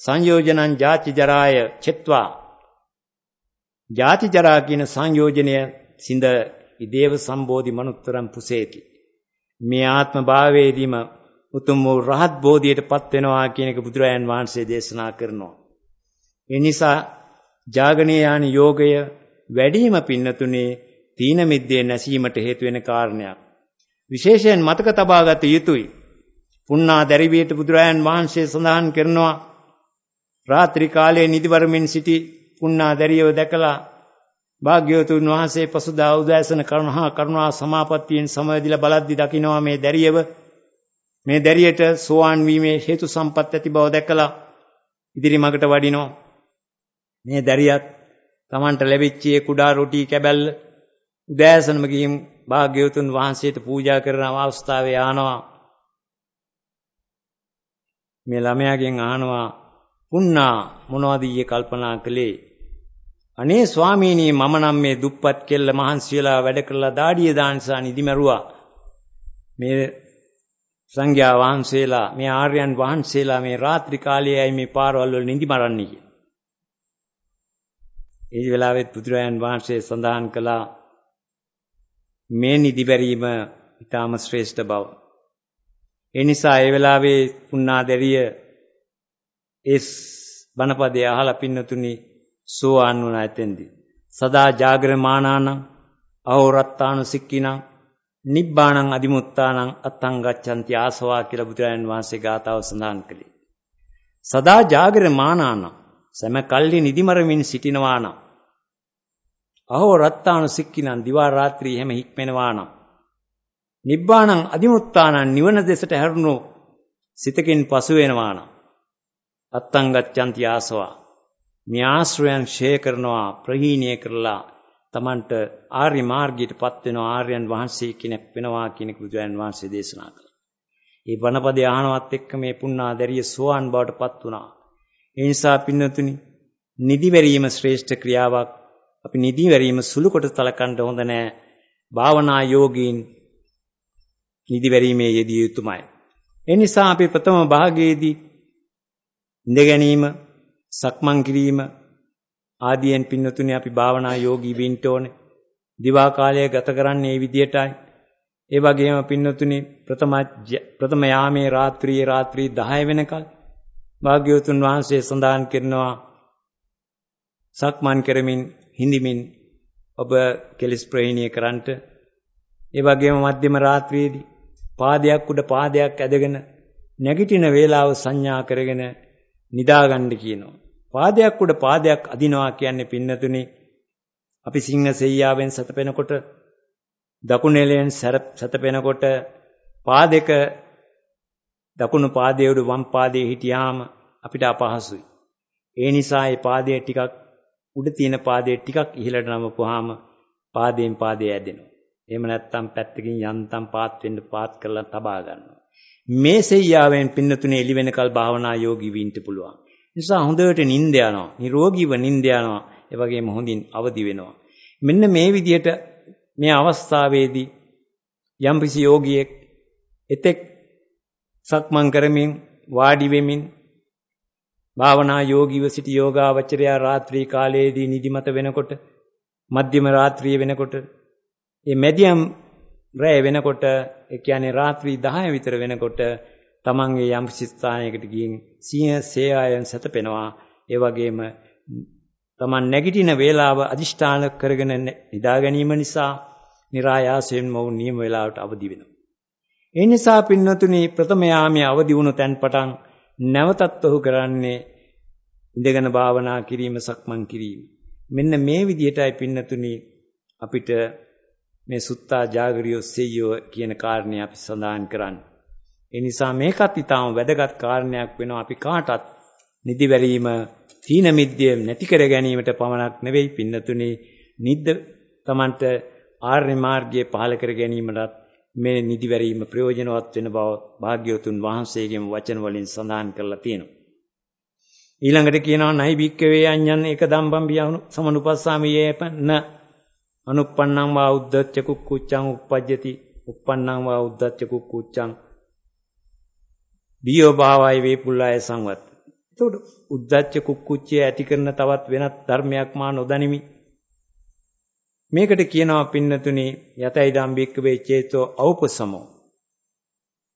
S1: සංයෝජනං ජාති ජරාය චෙත්වා. ජාති ජරා කියන සංයෝජනය සිඳ ඉදේව සම්බෝධි මනුත්තරම් පුසේති. මේ ආත්ම භාවයේදීම උතුම් වූ රහත් බෝධියටපත් වෙනවා කියන එක බුදුරජාන් වහන්සේ දේශනා කරනවා. ඒ නිසා ජාගණේ යාන යෝගය වැඩිම පින්නතුනේ තීන මිද්දේ නැසීමට හේතු වෙන කාරණයක්. විශේෂයෙන් මතක තබා ගත යුතුයි. පුන්නා දැරිවියට බුදුරජාන් වහන්සේ සඳහන් කරනවා රාත්‍රී කාලයේ නිදිවරමින් සිටි පුන්නා දැරියව දැකලා භාග්‍යවතුන් වහන්සේ පසුදා උදෑසන කරුණා කරුණා සමාපත්තියෙන් සමවැදිලා බලද්දි දකින්නවා මේ දැරියව මේ දැරියට සෝවාන් වීමේ හේතු සම්පත් ඇති බව දැකලා ඉදිරි මගට වඩිනෝ මේ දැරියත් Tamanට ලැබිච්ච කුඩා රොටි කැබැල්ල උදෑසනම ගිහින් භාග්‍යවතුන් වහන්සේට පූජා කරන අවස්ථාවේ ආනවා. මේ ළමයාගෙන් අහනවා පුන්නා මොනවද ඊයේ කල්පනා කළේ? අනේ ස්වාමීනි මම නම් මේ දුප්පත් කෙල්ල මහන්සි වෙලා වැඩ කරලා දාඩිය දානසා නිදි මරුවා මේ සංඝයා වහන්සේලා මේ ආර්යයන් වහන්සේලා මේ රාත්‍රී කාලයේයි මේ පාරවල් වල නිදි මරන්නේ කියලා. ඒ වෙලාවෙත් බුදුරජාන් වහන්සේ සඳහන් කළා මේ නිදි බැරීම ඊටාම ශ්‍රේෂ්ඨ බව. ඒ නිසා ඒ වෙලාවේ පුණාදෙරිය ඒ බණපදයේ අහලා පින්නතුනි සෝවාන් වුණා ඇතෙන්දී. සදා ජාගරමානානං අහෝරත්තානු සික්කිනං නිබ්බාණං අදිමුත්තානං අත්තං ගච්ඡanti ආසවා කියලා බුදුරජාණන් වහන්සේ ගාතාව සඳහන් කළේ. සදා ජාගර මානාන සෑම කල්ලි නිදිමරමින් සිටිනවා නම් අහෝ රත්තාන සික්කිනන් දිවා රාත්‍රී හැම හික්මෙනවා නම් නිබ්බාණං අදිමුත්තානං නිවන දෙසට හැරුණු සිතකින් පසු වෙනවා නම් අත්තං ගච්ඡanti ආසවා මේ ආශ්‍රයන් ෂේ කරනවා ප්‍රහීණය කරලා Tamanට ආර්ය මාර්ගයටපත් වෙන ආර්යයන් වහන්සේ කෙනෙක් වෙනවා කියන බුදුන් වහන්සේ දේශනා කළා. මේ බණපදේ අහනවත් එක්ක මේ පුණ්ණාදරිය සෝවාන් බවටපත් වුණා. ඒ නිසා පින්නතුනි නිදිවැරීම ශ්‍රේෂ්ඨ ක්‍රියාවක්. අපි නිදිවැරීම සුළු කොට තලකන්න හොඳ නෑ. භාවනා යෝගීන් නිදිවැරීමේ යෙදිය යුතුමයි. ඒ නිසා අපි ප්‍රථම භාගයේදී ඉඳ ගැනීම, සක්මන් කිරීම, ආදියෙන් පින්නතුනේ අපි භාවනා යෝගී වෙන්න ඕනේ. දිවා කාලය ගත කරන්නේ මේ විදියටයි. ඒ වගේම පින්නතුනේ ප්‍රථම ප්‍රථම යාමේ රාත්‍රියේ රාත්‍රී 10 වෙනකල් භාග්‍යවතුන් වහන්සේ සඳහන් කරනවා සක්මන් කරමින් හිඳමින් ඔබ කෙලිස් ප්‍රේණිය කරන්ට ඒ වගේම මධ්‍යම රාත්‍රියේදී පාදයක් උඩ පාදයක් ඇදගෙන නැගිටින වේලාව සංඥා කරගෙන නිදාගන්න කියනවා. පාදයක් උඩ පාදයක් අදිනවා කියන්නේ පින්නතුනේ අපි සිංහ සෙයියාවෙන් සතපෙනකොට දකුණෙලෙන් සතපෙනකොට පාදෙක දකුණු පාදයේ උඩ වම් පාදයේ හිටියාම අපිට අපහසුයි. ඒ නිසා ඒ පාදයේ ටිකක් උඩ තියෙන පාදයේ ටිකක් ඉහළට නමපුවාම පාදයෙන් පාදයේ ඇදෙනවා. එහෙම නැත්නම් පැත්තකින් යන්තම් පාත් වෙන්න පාත් කරලා තබා ගන්නවා. මේ සෙයියාවෙන් පින්නතුනේ එළි වෙනකල් භාවනා යෝගී වෙන්න පුළුවන්. නිසා හොඳට නිින්ද යනවා. නිරෝගීව නිින්ද යනවා. ඒ වගේම හොඳින් අවදි වෙනවා. මෙන්න මේ විදිහට මේ අවස්ථාවේදී යම්කිසි යෝගියෙක් එතෙක් සක්මන් කරමින් වාඩි වෙමින් භාවනා යෝගීව සිටි යෝගාවචරයා රාත්‍රී කාලයේදී නිදිමත වෙනකොට මධ්‍යම රාත්‍රිය වෙනකොට මේ මැදියම් රැය වෙනකොට ඒ කියන්නේ රාත්‍රී 10 විතර වෙනකොට තමන්ගේ යම් ස්ථානයකට ගිහින් සිය සේයායන් සතපෙනවා ඒ වගේම තමන් නැගිටින වේලාව අදිෂ්ඨාන කරගෙන නිදා ගැනීම නිසා નિરાයාසයෙන්ම වුන් නියම වේලාවට අවදි වෙනවා. ඒ නිසා පින්නතුනි ප්‍රථම යාමයේ අවදි වුණු තැන් පටන් නැවතත් ඔහු කරන්නේ ඉඳගෙන භාවනා කිරීම සක්මන් කිරීම. මෙන්න මේ විදිහටයි පින්නතුනි අපිට මේ සුත්තා ජාගරියෝ සෙය්‍යෝ කියන කාරණේ අපි සඳහන් කරන්නේ. ඒ නිසා මේකත් ඊටාම වැදගත් කාරණයක් වෙනවා අපි කාටත් නිදිවැරීම තීන මිද්‍ය නැති කර ගැනීමට පමණක් නෙවෙයි පින්නතුනි නිද්ද Tamanට ආර්ය මාර්ගයේ පහල කර ගැනීමටත් මේ නිදිවැරීම ප්‍රයෝජනවත් වෙන බව භාග්‍යවතුන් වහන්සේගේම වචන වලින් සඳහන් කරලා තියෙනවා. ඊළඟට කියනවා නයි භික්කවේ අඤ්ඤන් එක දම්බම් බියවුණු සමනුපස්සාමි යේපන අනුප්පන්නං වා උද්දච්ච කුක්කුච්ඡං uppajjati uppannං වා උද්දච්ච කුක්කුච්ඡං බියෝ භාවයි වේපුල්ලාය සංවත්. එතකොට උද්දච්ච කුක්කුච්චය ඇති කරන තවත් වෙනත් ධර්මයක් මා නොදනිමි. මේකට කියනවා පින්නතුනි යතයි දම්බික්ක වේ චේතෝ අවපසමෝ.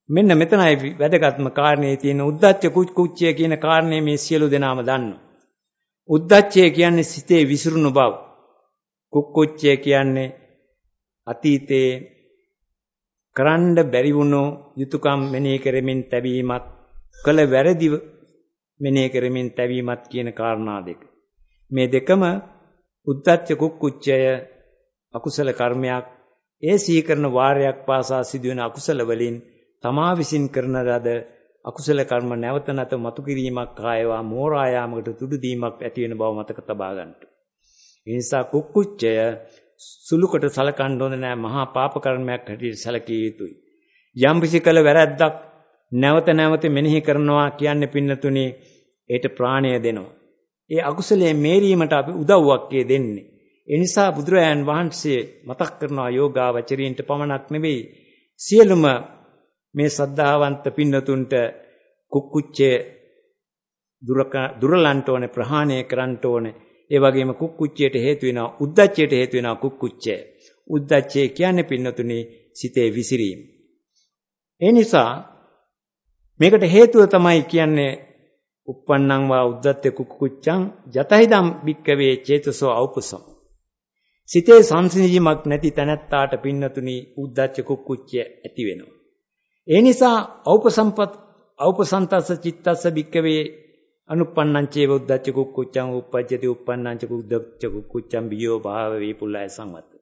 S1: මෙන්න මෙතනයි වැදගත්ම කාරණේ තියෙන උද්දච්ච කුක්කුච්චය කියන කාරණේ මේ සියලු දෙනාම දන්නවා. උද්දච්චය කියන්නේ සිතේ විසිරුණු බව. කුක්කුච්චය කියන්නේ අතීතේ කරන්න බැරි වුණු යුතුයකම් මෙනෙහි කරමින් තැබීමත් කළ වැරදි මෙනෙහි කරමින් තැබීමත් කියන කාරණා දෙක. මේ දෙකම උද්දච්ච කුක්කුච්චය අකුසල කර්මයක් ඒ සීකරන වාරයක් පාසා සිදුවෙන අකුසල වලින් තමා විසින් කරන ලද අකුසල කර්ම නැවත නැත මතු කිරීමක් ආයවා මෝරා යාමකට තුඩු දීමක් ඇති වෙන බව මතක තබා ගන්නට. ඒ නිසා කුක්කුච්චය සුළුකොට සලකන්න හොඳ නෑ මහා පාප කර්මයක් හැටියට සැලකිය යුතුයි. යම් කිසිකල වැරැද්දක් නැවත නැවත මෙනෙහි කරනවා කියන්නේ පින්නතුනි ඒට ප්‍රාණය දෙනවා. ඒ අකුසලයේ මේරීමට අපි උදව්වක් දෙන්නේ. ඒ නිසා බුදුරයන් වහන්සේ මතක් කරනවා යෝගාවචරීන්ට පමණක් නෙවෙයි සියලුම මේ සද්ධාවන්ත පින්නතුන්ට කුක්කුච්චේ දුරලන්ට ඕනේ ප්‍රහාණය කරන්න ඕනේ ඒ වගේම කුක්කුච්චයට හේතු වෙනවා උද්දච්චයට හේතු වෙනවා කුක්කුච්චය. උද්දච්චය කියන්නේ පින්නතුනේ සිතේ විසිරීම. ඒ නිසා මේකට හේතුව තමයි කියන්නේ uppannam va uddatte kukuccang jatahidam bhikkave චේතසෝ අවපසම්. සිතේ සංසිඳීමක් නැති තැනැත්තාට පින්නතුනි උද්දච්ච කුක්කුච්චය ඇති වෙනවා. ඒ නිසා අවපසම්පත් අවපසන්තස්ස චිත්තස්ස බික්කවේ අනුප්පන්නං චේව උද්දච්ච කුක්කුච්චං උප්පජ්ජති උප්පන්නං ච කුද්දච්ච කුක්කුච්චං බියෝ භාව වේපුල්ලය සංවත්ත.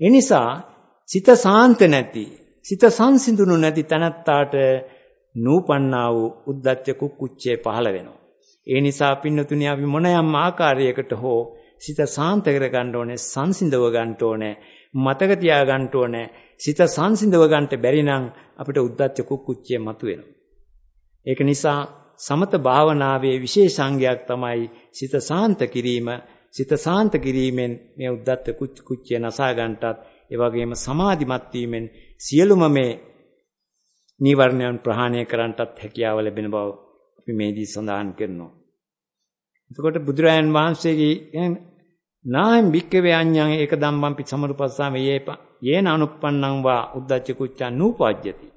S1: ඒ නිසා සිත සාන්ත නැති සිත සංසිඳුණු නැති තනත්තාට නූපන්නා වූ උද්දච්ච කුක්කුච්චේ පහළ වෙනවා. ඒ නිසා පින්නතුනි අපි මොනයම් ආකාරයකට හෝ සිත සාන්ත කර ගන්න ඕනේ සංසිඳව ගන්න ඕනේ මතක තියා ගන්න ඕනේ සිත සංසිඳව ගන්නට බැරි නම් අපිට උද්දච්ච කුක්කුච්චේ මතුවෙනවා. ඒක නිසා සමත භාවනාවේ විශේෂාංගයක් තමයි සිත සාන්ත කිරීම. සිත සාන්ත කිරීමෙන් මේ උද්දත්ත කුච්චය නසා ගන්නටත් ඒ වගේම සමාධිමත් වීමෙන් සියලුම මේ නීවරණයන් ප්‍රහාණය කරන්නටත් හැකියාව ලැබෙන බව අපි මේදී සඳහන් කරනවා. එතකොට බුදුරජාන් වහන්සේගේ නායම් භික්කවේ අඤ්ඤං ඒක ධම්මං පි සමරුපස්සාම යේන අනුප්පන්නං වා උද්දච්ච කුච්චං නූපජ්ජති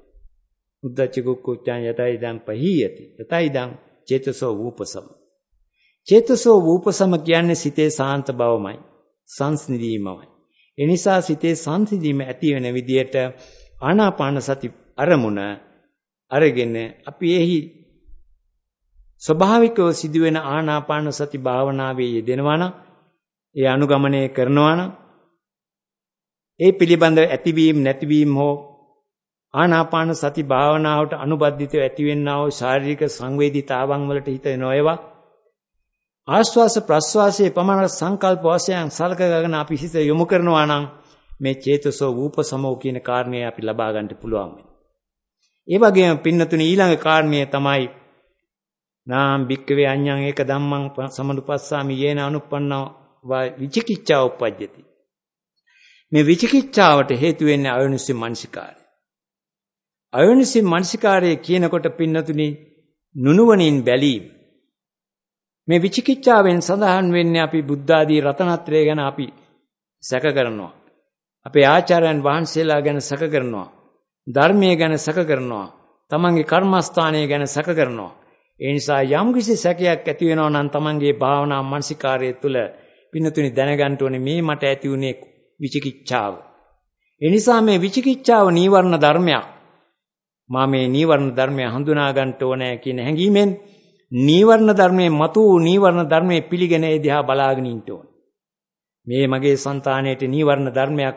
S1: උද්දච්ච කුක්කුච්චං යතයිදං පහීයති. යතයිදං චේතසෝ වූපසම. චේතසෝ වූපසම කියන්නේ සිතේ සාන්ත බවමයි. සංසිඳීමමයි. ඒ නිසා සිතේ සංසිඳීම ඇති වෙන විදියට ආනාපාන සති අරමුණ අරගෙන අපි එහි ස්වභාවිකව සිදුවෙන ආනාපාන සති භාවනාවේ යෙදෙනවා නම් ඒ අනුගමනය කරනවා නම් ඒ පිළිබඳව ඇතිවීම නැතිවීම හෝ ආනාපාන සති භාවනාවට අනුබද්ධිතව ඇතිවෙන්නා වූ ශාරීරික සංවේදීතාවන් වලට හිත නොයවා ආශ්වාස ප්‍රශ්වාසයේ පමණ සංකල්ප වශයෙන් සලකගෙන අපි හිත යොමු කරනවා නම් මේ චේතසෝ වූපසමෝ කියන කාරණේ අපි ලබා ගන්නට පුළුවන් වෙනවා. ඒ වගේම පින්නතුනි ඊළඟ කාරණේ තමයි නාම් භික්කවේ අඤ්ඤං ඒක ධම්මං සමනුපස්සාමි යේන අනුප්පන්නව විචිකිච්ඡා උප්පජ්ජති. මේ විචිකිච්ඡාවට හේතු වෙන්නේ අයෝනිසි මනසිකාරය. අයෝනිසි මනසිකාරය කියනකොට පින්නතුනි නුනුවණින් බැලීම මේ විචිකිච්ඡාවෙන් සඳහන් වෙන්නේ අපි බුද්ධ ආදී රතනත්‍රය ගැන අපි සැක කරනවා. අපේ ආචාර්යයන් වහන්සේලා ගැන සැක කරනවා. ධර්මයේ ගැන සැක කරනවා. තමන්ගේ කර්මස්ථානය ගැන සැක කරනවා. ඒ නිසා යම්කිසි සැකයක් ඇති වෙනවා නම් තමන්ගේ භාවනා මානසිකාරය තුළ පින්නතුනි දැනගන්න ඕනේ මේ මට ඇති වුනේ විචිකිච්ඡාව. ඒ නිසා මේ විචිකිච්ඡාව නීවරණ ධර්මයක්. මා මේ නීවරණ ධර්මය හඳුනා ගන්න ඕනේ කියන හැඟීමෙන් නීවරණ ධර්මයේ මතු වූ නීවරණ ධර්මයේ පිළිගෙන ඒ දිහා බලාගෙන ඉන්න ඕනේ. මේ මගේ సంతාණයට නීවරණ ධර්මයක්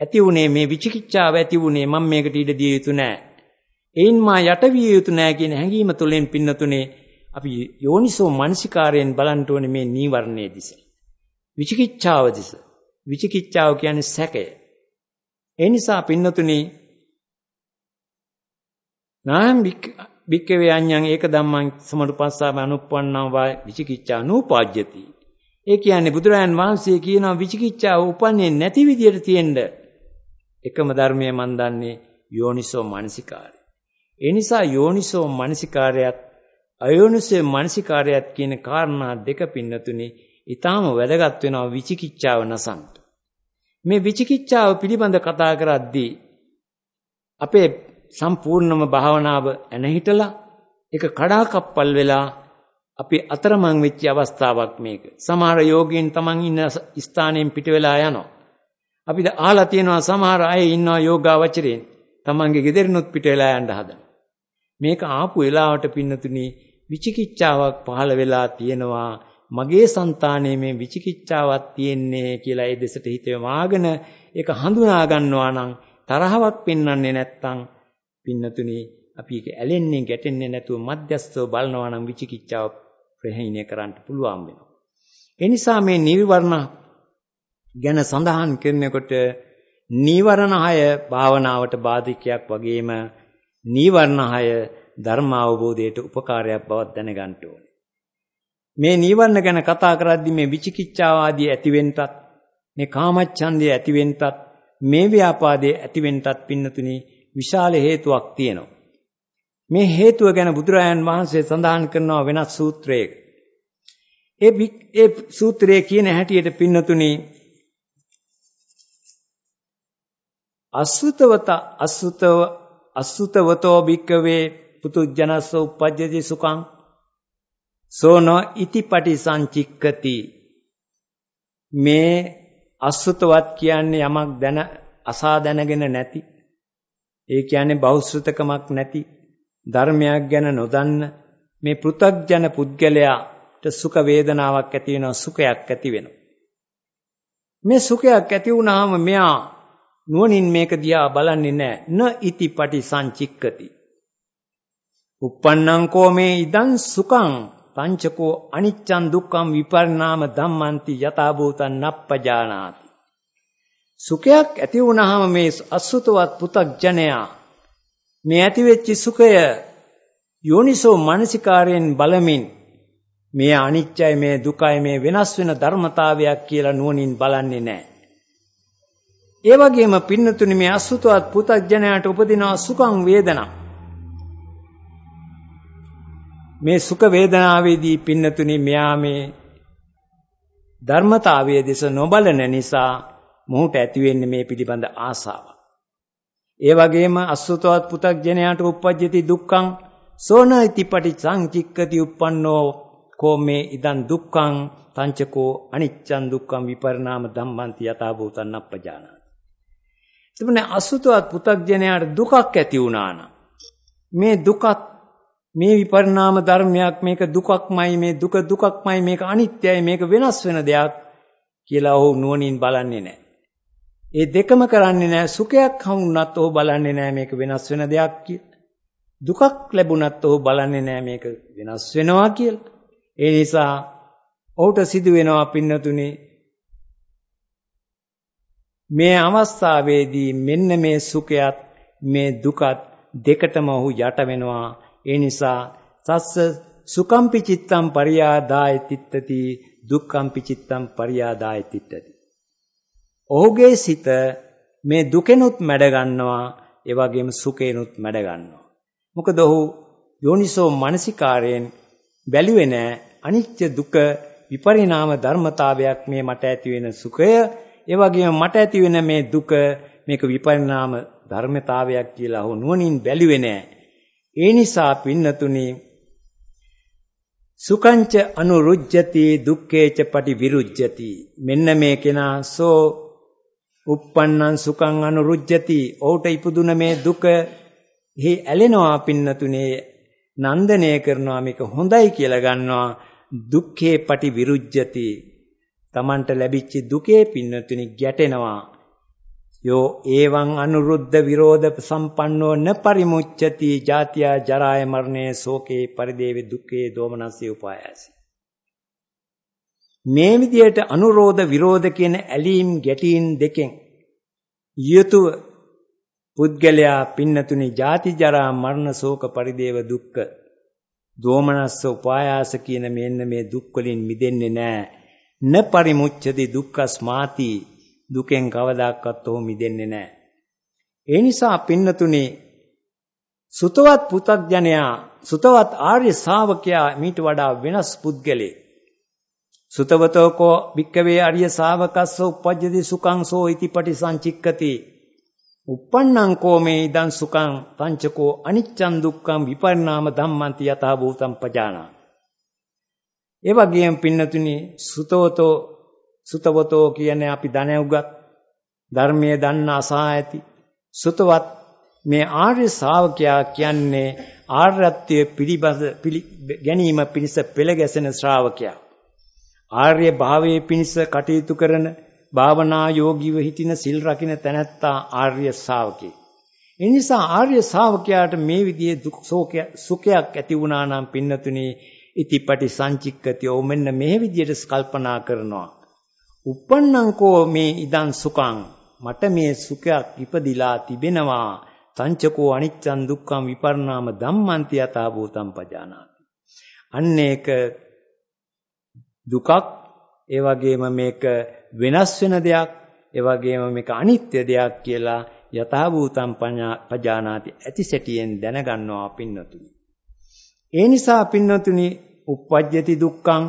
S1: ඇති වුණේ මේ විචිකිච්ඡාව ඇති වුණේ මම මේකට ඉඩ දිය යුතු නෑ. එයින් මා යට විය යුතු නෑ කියන හැඟීම තුළින් පින්නතුනේ අපි යෝනිසෝ මනසිකාරයෙන් බලන්න ඕනේ මේ නීවරණයේ දිස. විචිකිච්ඡාව දිස. විචිකිච්ඡාව කියන්නේ සැකය. ඒ නිසා පින්නතුනි නාම් බික්කවේ අඤ්ඤං ඒක ධම්මං සමනුපස්සාව අනුප්පන්නම් වා විචිකිච්ඡා නූපාජ්‍යති. ඒ කියන්නේ බුදුරජාන් වහන්සේ කියනවා විචිකිච්ඡාව උපන්නේ නැති විදියට තියෙන්න එකම ධර්මයේ මන් දන්නේ යෝනිසෝ මනසිකාරය. ඒ නිසා යෝනිසෝ මනසිකාරයත් අයෝනිසෝ මනසිකාරයත් කියන කාරණා දෙක පින්නතුනි ඊටාම වැදගත් වෙනවා විචිකිච්ඡාව නසන්ට. මේ විචිකිච්ඡාව පිළිබඳ කතා කරද්දී අපේ සම්පූර්ණම භාවනාව ඇනහිටලා ඒක කඩාකප්පල් වෙලා අපි අතරමං වෙච්ච අවස්ථාවක් මේක. සමහර යෝගීන් තමන් ඉන්න ස්ථානයෙන් පිට වෙලා යනවා. අපි අහලා තියෙනවා සමහර අය ඉන්නවා යෝගාවචරයෙන් තමන්ගේ ගෙදරිනුත් පිට වෙලා යන්න හදන. මේක ආපු වෙලාවට පින්නතුනි විචිකිච්ඡාවක් පහළ වෙලා තියෙනවා. මගේ సంతානයේ මේ විචිකිච්ඡාවක් තියෙන්නේ කියලා ඒ දෙසට හිතේ මාගෙන ඒක හඳුනා ගන්නවා නම් තරහවක් පෙන්වන්නේ නැත්තම් පින්නතුනි අපි ඒක ඇලෙන්නේ ගැටෙන්නේ නැතුව මධ්‍යස්තව බලනවා නම් විචිකිච්ඡාව ප්‍රහීණය කරන්න පුළුවන් වෙනවා. ඒ නිසා මේ නිවිවරණ ගැන සඳහන් කරනකොට නීවරණ 6 භාවනාවට බාධකයක් වගේම නීවරණ 6 ධර්ම අවබෝධයට උපකාරයක් බවක් දැනගන්න ඕනේ. මේ නීවරණ ගැන කතා කරද්දී මේ විචිකිච්ඡාව ආදී ඇතිවෙන්නත් මේ කාමච්ඡන්දය ඇතිවෙන්නත් මේ ව්‍යාපාදයේ ඇතිවෙන්නත් පින්නතුනි විශාල හේතුවක් තියෙනවා. මේ හේතුව ගැන බුදුරජාන් වහන්සේ සඳහන් කරනවා වෙනත් සූත්‍රයක. ඒ ඒ සූත්‍රයේ කියන හැටියට පින්නතුනි අසුතවත අසුතව අසුතවතෝ භික්කවේ පුතුජනස්ස උපජ්ජති සුඛං සෝනෝ ඉතිපටි සංචික්කති. මේ අසුතවත් කියන්නේ යමක් දැන අසා දැනගෙන නැති. ඒ කියන්නේ බෞද්ධකමක් නැති. ධර්මයක් ගැන නොදන්න. මේ පෘථග්ජන පුද්ගලයාට සුඛ වේදනාවක් ඇති වෙනවා සුඛයක් ඇති වෙනවා. මේ සුඛයක් ඇති වුණාම මෙයා නුවණින් මේක දිහා බලන්නේ නැහැ න ඉති පටි සංචික්කති. uppannam ko me idan sukang පංචකෝ අනිච්චං දුක්ඛං විපරිණාම ධම්මන්ති යථා භූතං නප්පජානාති සුඛයක් ඇති වුණාම මේ අසුතවත් පුතග්ජනයා මේ ඇති වෙච්ච සුඛය යෝනිසෝ මානසිකාරයෙන් බලමින් මේ අනිත්‍යයි මේ දුකයි මේ වෙනස් වෙන ධර්මතාවයක් කියලා නුවණින් බලන්නේ නැහැ. ඒ වගේම පින්නතුනි මේ අසුතවත් පුතග්ජනයාට උපදිනා සුඛං වේදනා මේ සුඛ වේදනාවේදී පින්නතුනි මෙයා මේ ධර්මතාවයේ දෙස නොබලන නිසා මොහුට ඇති වෙන්නේ මේ පිළිබඳ ආසාව. ඒ වගේම අසුතවත් පුතග්ජනයාට උප්පජ්ජති දුක්ඛං සෝන ඉතිපටි සංචික්කති uppannෝ කෝ මේ ඉදන් දුක්ඛං තංචකෝ අනිච්චං දුක්ඛං විපරිණාම ධම්මන්ති යථා භූතං අප්පජානාති. එතකොට අසුතවත් පුතග්ජනයාට දුකක් ඇති වුණා නම් මේ දුකත් මේ විපරිණාම ධර්මයක් මේක දුකක්මයි මේ දුක දුකක්මයි මේක අනිත්‍යයි මේක වෙනස් වෙන දෙයක් කියලා ඔහු නුවණින් බලන්නේ නැහැ. ඒ දෙකම කරන්නේ නැහැ සුඛයක් හමුුණත් ඔහු බලන්නේ නැහැ මේක වෙනස් වෙන දෙයක් කියලා. දුකක් ලැබුණත් ඔහු බලන්නේ නැහැ මේක වෙනස් වෙනවා කියලා. ඒ නිසා ඔහුට සිදු වෙනවා පින්නතුනේ මේ අවස්ථාවේදී මෙන්න මේ සුඛයත් මේ දුකත් දෙකටම ඔහු යට වෙනවා ඒ නිසා සස්ස සුකම්පි චිත්තම් පරියාදාය තිත්තති දුක්ඛම්පි චිත්තම් පරියාදාය තිත්තති. ඔහුගේ සිත මේ දුකෙනුත් මැඩ ගන්නවා ඒ වගේම සුඛේනුත් මැඩ ගන්නවා. මොකද ඔහු යෝනිසෝ මනසිකාරයෙන් බැලුවේ නෑ අනිත්‍ය දුක විපරිණාම ධර්මතාවයක් මේ මට ඇති වෙන සුඛය ඒ වගේම මට ඇති වෙන මේ දුක මේක විපරිණාම ධර්මතාවයක් කියලා හෝ නුවණින් බැලුවේ නෑ. ඒ නිසා පින්නතුනි සුකංච අනුරුජ්ජති දුක්ඛේච පටිවිරුජ්ජති. මෙන්න මේ කෙනා සෝ uppannam සුඛං අනුරුජ්ජති ඔහුට ඉපදුන මේ දුක හි ඇලෙනවා පින්නතුනේ. නන්දනය කරනවා මේක හොඳයි කියලා ගන්නවා. දුක්ඛේ පටිවිරුජ්ජති. තමන්ට ලැබිච්ච දුකේ පින්නතුනි ගැටෙනවා. යෝ ඒවං අනුරුද්ධ විරෝධ සම්පන්නෝ න පරිමුච්ඡති ජාතිය ජරාය මරණේ ශෝකේ පරිදේවි දුක්ඛේ දෝමනස්සේ උපායසි. මේ විදියට අනුරෝධ විරෝධ කියන ඇලීම් ගැටීම් දෙකෙන් යුතුව පුද්ගලයා පින්නතුනි ජාති ජරා මරණ ශෝක පරිදේව දුක්ඛ දෝමනස්ස උපායාස කියන මෙන්න මේ දුක් වලින් මිදෙන්නේ නැහැ න. පරිමුච්ඡති දුක්ඛස්මාති දුකෙන් කවදාකවත් ඔහු මිදෙන්නේ නැහැ. ඒ නිසා පින්නතුනි සුතවත් පුතග්ජනයා සුතවත් ආර්ය ශාවකයා මීට වඩා වෙනස් පුද්ගලෙක්. සුතවතෝකෝ භික්කවේ ආර්ය ශාවකස්ස උපජ්ජති සුඛං සෝ ඉති පටිසංචික්කති. uppannං කෝ මේ ඉදං සුඛං පංචකෝ අනිච්චං දුක්ඛං විපරිණාම ධම්මන්ති යතහ භූතං පජානා. ඒ වගේම පින්නතුනි සුතවතෝ සුතවතෝ කියන්නේ අපි දන උගත් ධර්මයේ දන්න අසා ඇති. සුතවත් මේ ආර්ය ශ්‍රාවකයා කියන්නේ ආර්යත්වයේ පිළිබඳ ගැනීම පිණිස පෙළ ගැසෙන ශ්‍රාවකයා. ආර්ය භාවයේ පිණිස කටයුතු කරන භාවනා යෝගීව හිටින සිල් රකින්න තැනැත්තා ආර්ය ශ්‍රාවකේ ඒ නිසා ආර්ය ශ්‍රාවකයාට මේ විදිහේ දුක් සුඛයක් ඇති වුණා නම් පින්නතුනි ඉතිපටි සංචික්කති ඔව් මෙන්න මේ විදිහට කල්පනා කරනවා. Uppannංකෝ මේ ඉදං සුඛං. මට මේ සුඛයක් ඉපදිලා තිබෙනවා. සංචකෝ අනිච්චං දුක්ඛං විපරිණාම ධම්මන්ති යතා භූතං පජානාති. අන්න ඒක දුකක්. ඒ වගේම මේක වෙනස් වෙන දෙයක්. ඒ වගේම මේක අනිත්‍ය දෙයක් කියලා යතා භූතං පජානාති ඇති සැටියෙන් දැනගන්නවා පින්නතුනි. ඒ නිසා පින්නතුනි uppajjati dukkang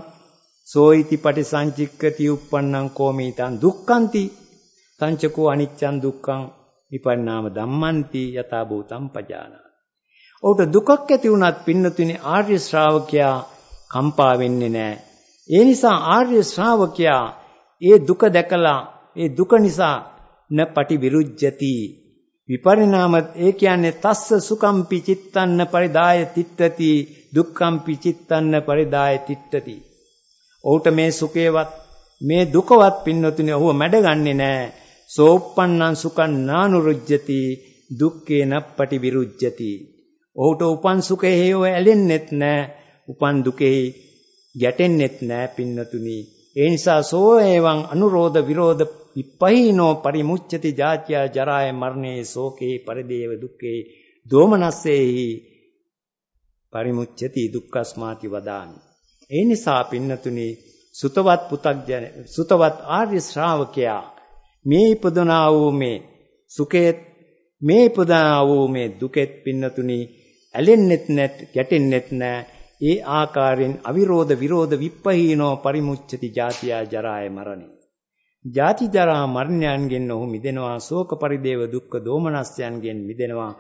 S1: සෝයිති පටිසංචික්කති uppannං කෝමීතං දුක්ඛන්ති සංචකෝ අනිච්චං දුක්ඛං විපන්නාම ධම්මන්ති යතා භූතං පජානා. ඔහුට දුකක් ඇති වුණත් පින්නතුනි ආර්ය ශ්‍රාවකයා කම්පා වෙන්නේ නැහැ. ඒ නිසා ආර්ය ශ්‍රාවකයා ඒ දුක දැකලා ඒ දුක නිසා න පටි විරුජ්ජති විපරිණාම ඒ කියන්නේ තස්ස සුකම්පි චිත්තන්න පරිදාය තිට්ඨති දුක්ඛම්පි චිත්තන්න පරිදාය තිට්ඨති ඔහුට මේ සුඛේවත් මේ දුකවත් පින්නතුනේ ඔහුව මැඩගන්නේ නැහැ. සෝප්පන්නං සුඛං නානුරුජ්ජති දුක්ඛේ නප්පටි විරුජ්ජති. ඔහුට උපන් සුඛේ හේව ඇලෙන්නෙත් නැහැ. උපන් දුකේ ගැටෙන්නෙත් නැහැ පින්නතුනි. ඒ නිසා සෝ එවං අනුරෝධ විරෝධ විපහිනෝ පරිමුච්ඡති ජාත්‍ය ජරාය මරණේ සෝකේ පරිදේව දුක්ඛේ දෝමනස්සේහි පරිමුච්ඡති දුක්ඛස්මාති වදාමි ඒ නිසා පින්නතුනි සුතවත් පුතග්ජන සුතවත් ආර්ය ශ්‍රාවකයා මේ ඉපදුනා වූ මේ සුඛේ මේ ඉපදුනා වූ මේ දුකෙත් පින්නතුනි ඇලෙන්නෙත් නැත් ගැටෙන්නෙත් නැ. ඒ ආකාරයෙන් අවිරෝධ විරෝධ විප්පහීනෝ පරිමුච්ඡති ජාතියා ජරාය මරණේ ජාති ජරා මරණයන්ගෙන් ඔහු මිදෙනවා ශෝක පරිදේව දුක්ඛ දෝමනස්යන්ගෙන් මිදෙනවා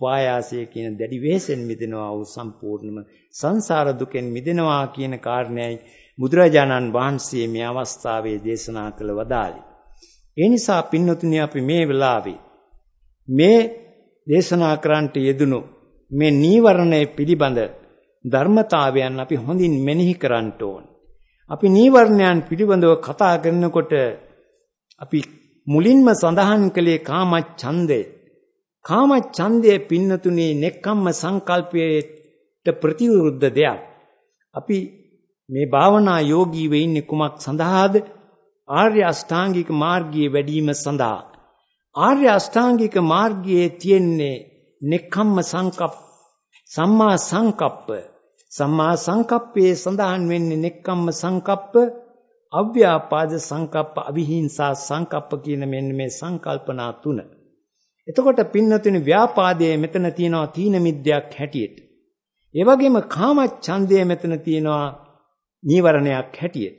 S1: උපායාසය කියන දැඩි වෙහෙසෙන් මිදෙනවා වූ සම්පූර්ණම සංසාර දුකෙන් මිදෙනවා කියන කාරණයයි බුදුරජාණන් වහන්සේ මේ අවස්ථාවේ දේශනා කළ වදාළේ. ඒ නිසා පින්නතුනි අපි මේ වෙලාවේ මේ දේශනා කරන්නට යෙදුණු මේ නීවරණය පිළිබඳ ධර්මතාවයන් අපි හොඳින් මෙනෙහි කරන්න ඕන. අපි නීවරණයන් පිළිබඳව කතා කරනකොට අපි මුලින්ම සඳහන් කළේ කාම ඡන්දය කාම ඡන්දයේ පින්නතුනේ නෙක්ඛම්ම සංකල්පයට ප්‍රතිවිරුද්ධ දෙයක්. අපි මේ භාවනා යෝගී වෙන්නේ කුමක් සඳහාද? ආර්ය අෂ්ටාංගික මාර්ගයේ වැඩිම සඳහා. ආර්ය අෂ්ටාංගික මාර්ගයේ තියෙන්නේ නෙක්ඛම්ම සංකප්ප සම්මා සංකප්ප සම්මා සංකප්පයේ සඳහන් වෙන්නේ නෙක්ඛම්ම සංකප්ප අව්‍යාපාද සංකප්ප අවිහිංසා සංකප්ප කියන මෙන්න මේ සංකල්පනා තුන. එතකොට පින්නතුනි ව්‍යාපාදයේ මෙතන තියෙනවා තීන මිද්‍යක් හැටියට. ඒ වගේම කාමච්ඡන්දය මෙතන තියෙනවා නීවරණයක් හැටියට.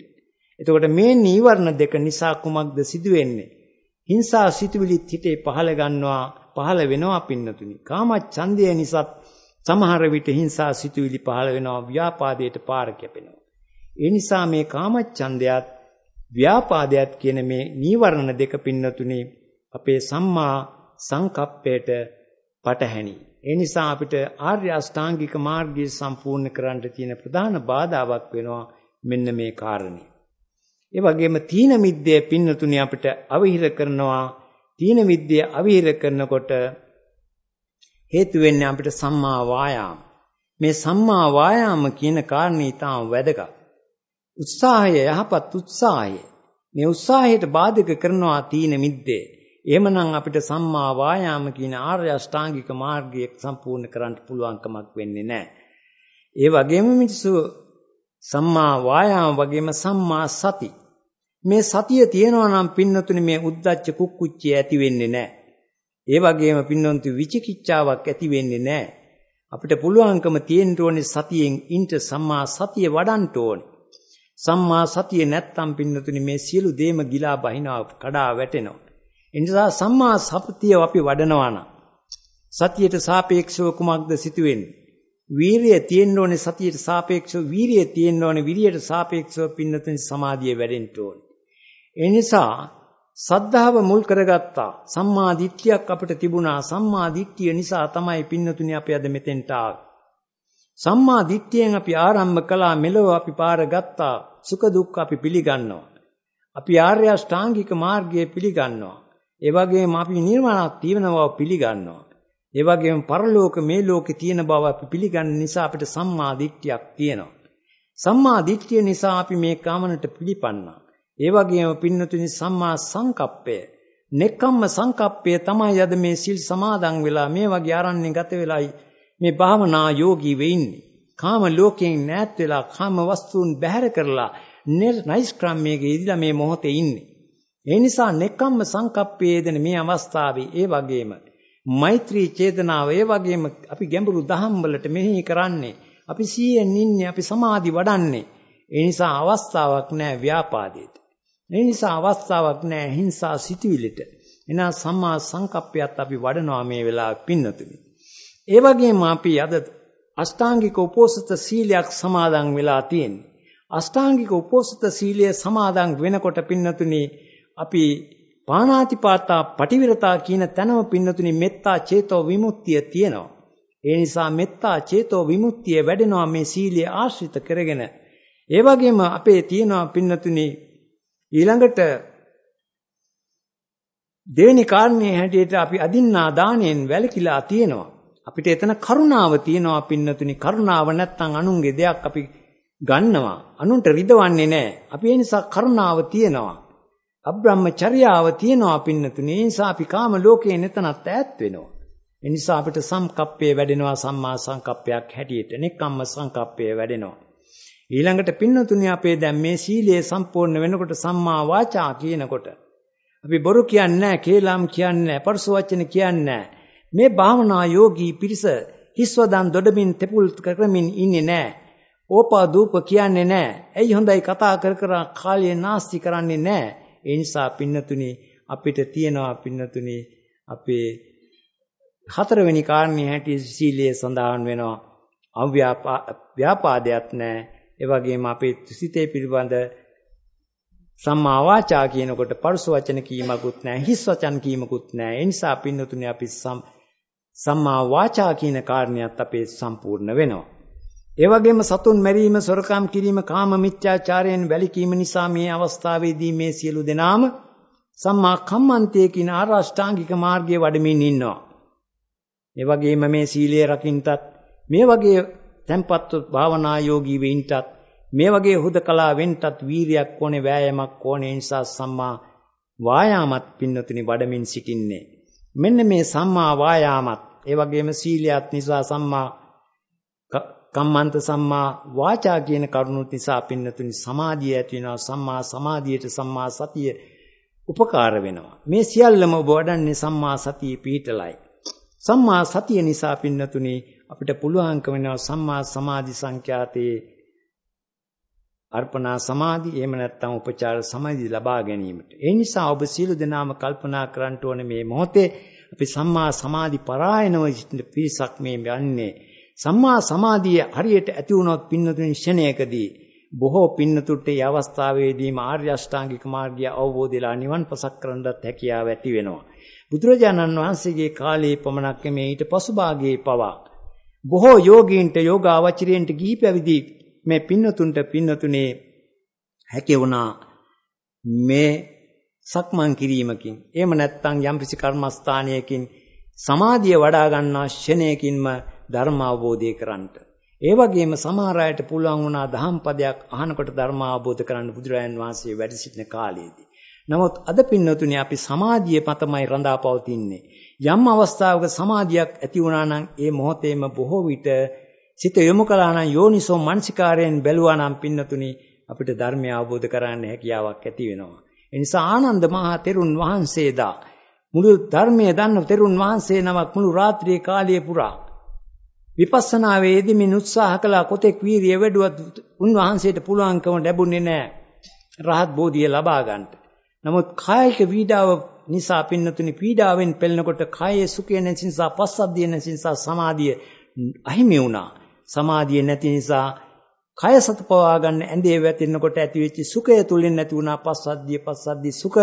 S1: එතකොට මේ නීවරණ දෙක නිසා කුමක්ද සිදුවෙන්නේ? හිංසා සිතුවිලිත් හිතේ පහළ ගන්නවා පහළ වෙනවා පින්නතුනි. කාමච්ඡන්දය නිසා සමහර විට හිංසා සිතුවිලි පහළ වෙනවා ව්‍යාපාදයට පාර කැපෙනවා. ඒ නිසා මේ කාමච්ඡන්දයත් ව්‍යාපාදයක් කියන මේ නීවරණ දෙක පින්නතුනේ අපේ සම්මා සංකප්පයට පටහැනි. ඒ නිසා අපිට ආර්ය අෂ්ටාංගික මාර්ගය සම්පූර්ණ කරන්න තියෙන ප්‍රධාන බාධාවක් වෙනවා මෙන්න මේ කාරණේ. ඒ වගේම තීන මිද්දේ පින්නතුනේ අපිට අවහිර කරනවා තීන මිද්දේ අවහිර කරනකොට හේතු වෙන්නේ අපිට සම්මා වායාම. මේ සම්මා වායාම කියන කාරණේ ඊටාම වැදගත්. උත්සාහය යහපත් උත්සාහය. මේ උත්සාහයට බාධක කරනවා තීන මිද්දේ. එහෙමනම් අපිට සම්මා වායාම කියන ආර්ය අෂ්ටාංගික මාර්ගය සම්පූර්ණ කරන්න පුළුවන්කමක් වෙන්නේ නැහැ. ඒ වගේම මිනිස්සු සම්මා වායාම වගේම සම්මා සති. මේ සතිය තියෙනවා නම් පින්නතුනේ මේ උද්දච්ච කුක්කුච්චය ඇති වෙන්නේ නැහැ. ඒ වගේම පින්නොන්තු විචිකිච්ඡාවක් ඇති වෙන්නේ නැහැ. අපිට පුළුවන්කම තියෙන්න ඕනේ සතියෙන් ඉන්ට සම්මා සතිය වඩන්න ඕනේ. සම්මා සතිය නැත්තම් පින්නතුනි මේ සියලු දේම ගිලා බහිනවා කඩා වැටෙනවා. ඒ නිසා සම්මා සතිය අපි වඩනවා නම් සතියට සාපේක්ෂව කුමක්ද සිදුවෙන්නේ? වීරිය තියෙන්න ඕනේ සතියට සාපේක්ෂව වීරිය තියෙන්න ඕනේ විරියට සාපේක්ෂව පින්නතුනි සමාධිය වැඩෙන්න ඕනේ. ඒ නිසා සද්ධාව මුල් කරගත්තා. සම්මා දිට්ඨියක් අපිට තිබුණා. සම්මා දිට්ඨිය නිසා තමයි පින්නතුනි අපි අද මෙතෙන්ට ආවේ. සම්මා දිට්ඨියෙන් අපි ආරම්භ කළා මෙලොව අපි පාර ගත්තා. සුඛ දුක්ඛ අපි පිළිගන්නවා. අපි ආර්ය අෂ්ටාංගික මාර්ගය පිළිගන්නවා. ඒ වගේම අපි නිර්වාණක් තියෙන බව පිළිගන්නවා. ඒ වගේම පරලෝක මේ ලෝකේ තියෙන බව අපි පිළිගන්න නිසා අපිට සම්මා දිට්ඨියක් තියෙනවා. සම්මා දිට්ඨිය නිසා අපි මේ කාමනට පිළිපන්නා. ඒ වගේම පින්නතුනි සම්මා සංකප්පය නෙක්ඛම්ම සංකප්පය තමයි අද මේ සිල් සමාදන් වෙලා මේ වගේ ආරණ්‍ය ගත වෙලායි මේ භාවනා යෝගී වෙන්නේ. කාම ලෝකයෙන් නැත් වෙලා කාම වස්තුන් බැහැර කරලා නයිස්ක්‍රම්‍යයේ ඉඳලා මේ මොහොතේ ඉන්නේ. ඒ නිසා නෙක්ඛම්ම සංකප්පයේ දෙන මේ අවස්ථාවේ ඒ වගේම මෛත්‍රී චේතනාව ඒ වගේම අපි ගැඹුරු දහම් වලට මෙහි කරන්නේ අපි සීයෙන් ඉන්නේ අපි සමාධි වඩන්නේ. ඒ නිසා අවස්ථාවක් නැහැ ව්‍යාපාදයට. ඒ නිසා අවස්ථාවක් නැහැ හිංසා සිතුවිලිට එනා සම්මා සංකප්පයත් අපි වඩනවා මේ වෙලාවේ පින්නතුනි. ඒ වගේම අපි අද අෂ්ටාංගික උපෝසත සීලයක් සමාදන් වෙලා තියෙන්නේ. අෂ්ටාංගික උපෝසත සීලය සමාදන් වෙනකොට පින්නතුනි අපි පාණාතිපාතා පටිවිරතා කියන තැනම පින්නතුනි මෙත්තා චේතෝ විමුක්තිය තියෙනවා. ඒ නිසා මෙත්තා චේතෝ විමුක්තිය වැඩෙනවා මේ සීලය ආශ්‍රිත කරගෙන. ඒ වගේම අපේ තියෙනවා පින්නතුනි ඊළඟට දෙවෙනි කාරණේ හැටියට අපි අදින්නා දාණයෙන් වැළකීලා තියෙනවා. අපිට එතන කරුණාව තියෙනවා පින්නතුනි කරුණාව නැත්තම් අනුන්ගේ දෙයක් අපි ගන්නවා අනුන්ට රිදවන්නේ නැහැ අපි ඒ නිසා කරුණාව තියෙනවා අබ්‍රහ්මචර්යාව තියෙනවා පින්නතුනි ඒ නිසා අපි කාම ලෝකයේ නැතනත් ඈත් වෙනවා ඒ නිසා අපිට සංකප්පය වැඩෙනවා සම්මා සංකප්පයක් හැටියට නෙක්ඛම්ම සංකප්පය වැඩෙනවා ඊළඟට පින්නතුනි අපේ දැන් මේ සීලය සම්පූර්ණ වෙනකොට සම්මා වාචා කියනකොට අපි බොරු කියන්නේ නැහැ කේලම් කියන්නේ නැහැ පරස වචන කියන්නේ නැහැ මේ භාවනා යෝගී පිරිස හිස්වදන් දොඩමින් තෙපුල් කරමින් ඉන්නේ නැහැ. ඕපා දූප කියන්නේ නැහැ. ඇයි හොඳයි කතා කර කර කාලය නාස්ති කරන්නේ නැහැ. ඒ නිසා පින්නතුනි අපිට තියනවා පින්නතුනි අපේ හතරවෙනි කාරණේ හැටි සීලයේ සඳහන් වෙනවා. අව්‍යාපාදයක් නැහැ. ඒ වගේම අපේ සිතේ පිළිබඳ සම්මා වාචා කියනකොට පරුස වචන කීමකුත් නැහැ හිස් වචන කීමකුත් නැහැ ඒ නිසා පින්නතුනේ අපි සම්මා වාචා කියන කාරණයක් අපේ සම්පූර්ණ වෙනවා. ඒ වගේම සතුන් මැරීම, සොරකම් කිරීම, කාම මිත්‍යාචාරයෙන් වැළකීම නිසා මේ අවස්ථාවේදී මේ සියලු දෙනාම සම්මා කම්මන්තයේ කියන ආරෂ්ඨාංගික මාර්ගයේ වඩමින් ඉන්නවා. ඒ වගේම මේ සීලය රකින්නටත් මේ වගේ tempattu භාවනා යෝගී වෙන්නටත් මේ වගේ හුදකලා වෙන්නටත් වීරියක් ඕනේ වෑයමක් ඕනේ නිසා සම්මා වායාමත් පින්නතුනි වඩමින් සිටින්නේ. මෙන්න මේ සම්මා වායාමත් ඒ වගේම සීලයක් නිසා සම්මා කම්මන්ත සම්මා වාචා කියන කරුණුත් නිසා පින්නතුනි සමාධිය ඇති වෙනවා සම්මා සමාධියට සම්මා සතිය උපකාර වෙනවා මේ සියල්ලම ඔබ වඩන්නේ සම්මා සතිය පිහිටලයි සම්මා සතිය නිසා පින්නතුනි අපිට පුළුවන්කම වෙනවා සම්මා සමාධි සංඛ්‍යාතේ අර්පණා සමාධි එහෙම නැත්නම් උපචාර සමාධි ලබා ගැනීමට. ඒ නිසා ඔබ සියලු දෙනාම කල්පනා කරන්න ඕනේ මේ මොහොතේ අපි සම්මා සමාධි පරායනව පිරිසක් මේ යන්නේ. සම්මා සමාධිය හරියට ඇති වුණොත් පින්නතුනි ක්ෂණයකදී බොහෝ පින්නතුට ඒ අවස්ථාවේදීම ආර්ය අෂ්ටාංගික මාර්ගය අවබෝධයලා නිවන් පසක් කරන්නත් හැකියාව ඇති වෙනවා. බුදුරජාණන් වහන්සේගේ කාලයේ පමණක් මේ ඊට පසුභාගයේ පවා බොහෝ යෝගීන්ට යෝගාවචරයන්ට ගිහි පැවිදි මේ පින්නතුන්ට පින්නතුනේ හැකි වුණා මේ සක්මන් කිරීමකින් එහෙම නැත්නම් යම්කිසි කර්මස්ථානයකින් සමාධිය වඩා ගන්නා ෂණයකින්ම ධර්ම අවබෝධය කරන්නට. ඒ වගේම සමහර අයට පුළුවන් වුණා දහම් පදයක් අහනකොට ධර්ම අවබෝධ කරන්න බුදුරජාන් වහන්සේ වැඩ සිටින කාලයේදී. නමුත් අද පින්නතුනේ අපි සමාධිය මතමයි රඳා පවතින්නේ. යම් අවස්ථාවක සමාධියක් ඇති වුණා නම් ඒ මොහොතේම බොහෝ විට සිත යොමු කළා නම් යෝනිසෝ මනසිකාරයෙන් බැලුවා නම් පින්නතුනි අපිට ධර්මය අවබෝධ කරගන්න හැකියාවක් ඇති වෙනවා. ඒ නිසා ආනන්ද මහා තෙරුන් වහන්සේදා මුළු ධර්මයේ දන්න තෙරුන් වහන්සේ නමක් මුළු රාත්‍රියේ කාලය පුරා විපස්සනාවේ යෙදෙමින් උත්සාහ කළා කොතෙක් වීරිය වැඩුවත් උන්වහන්සේට පුළුවන්කම ලැබුණේ නැහැ. රහත් බෝධිය ලබා ගන්නට. නමුත් කායික පීඩාව නිසා පින්නතුනි පීඩාවෙන් පෙළෙනකොට කායේ සුඛය නැති නිසා පස්සද්ධිය නැති නිසා සමාධිය අහිමි වුණා. සමාධිය නැති නිසා කය සතපවා ගන්න ඇඳේ වැටෙනකොට ඇතිවෙච්ච සුඛය තුලින් නැති වුණා පස්සද්ධිය පස්සද්ධි සුඛ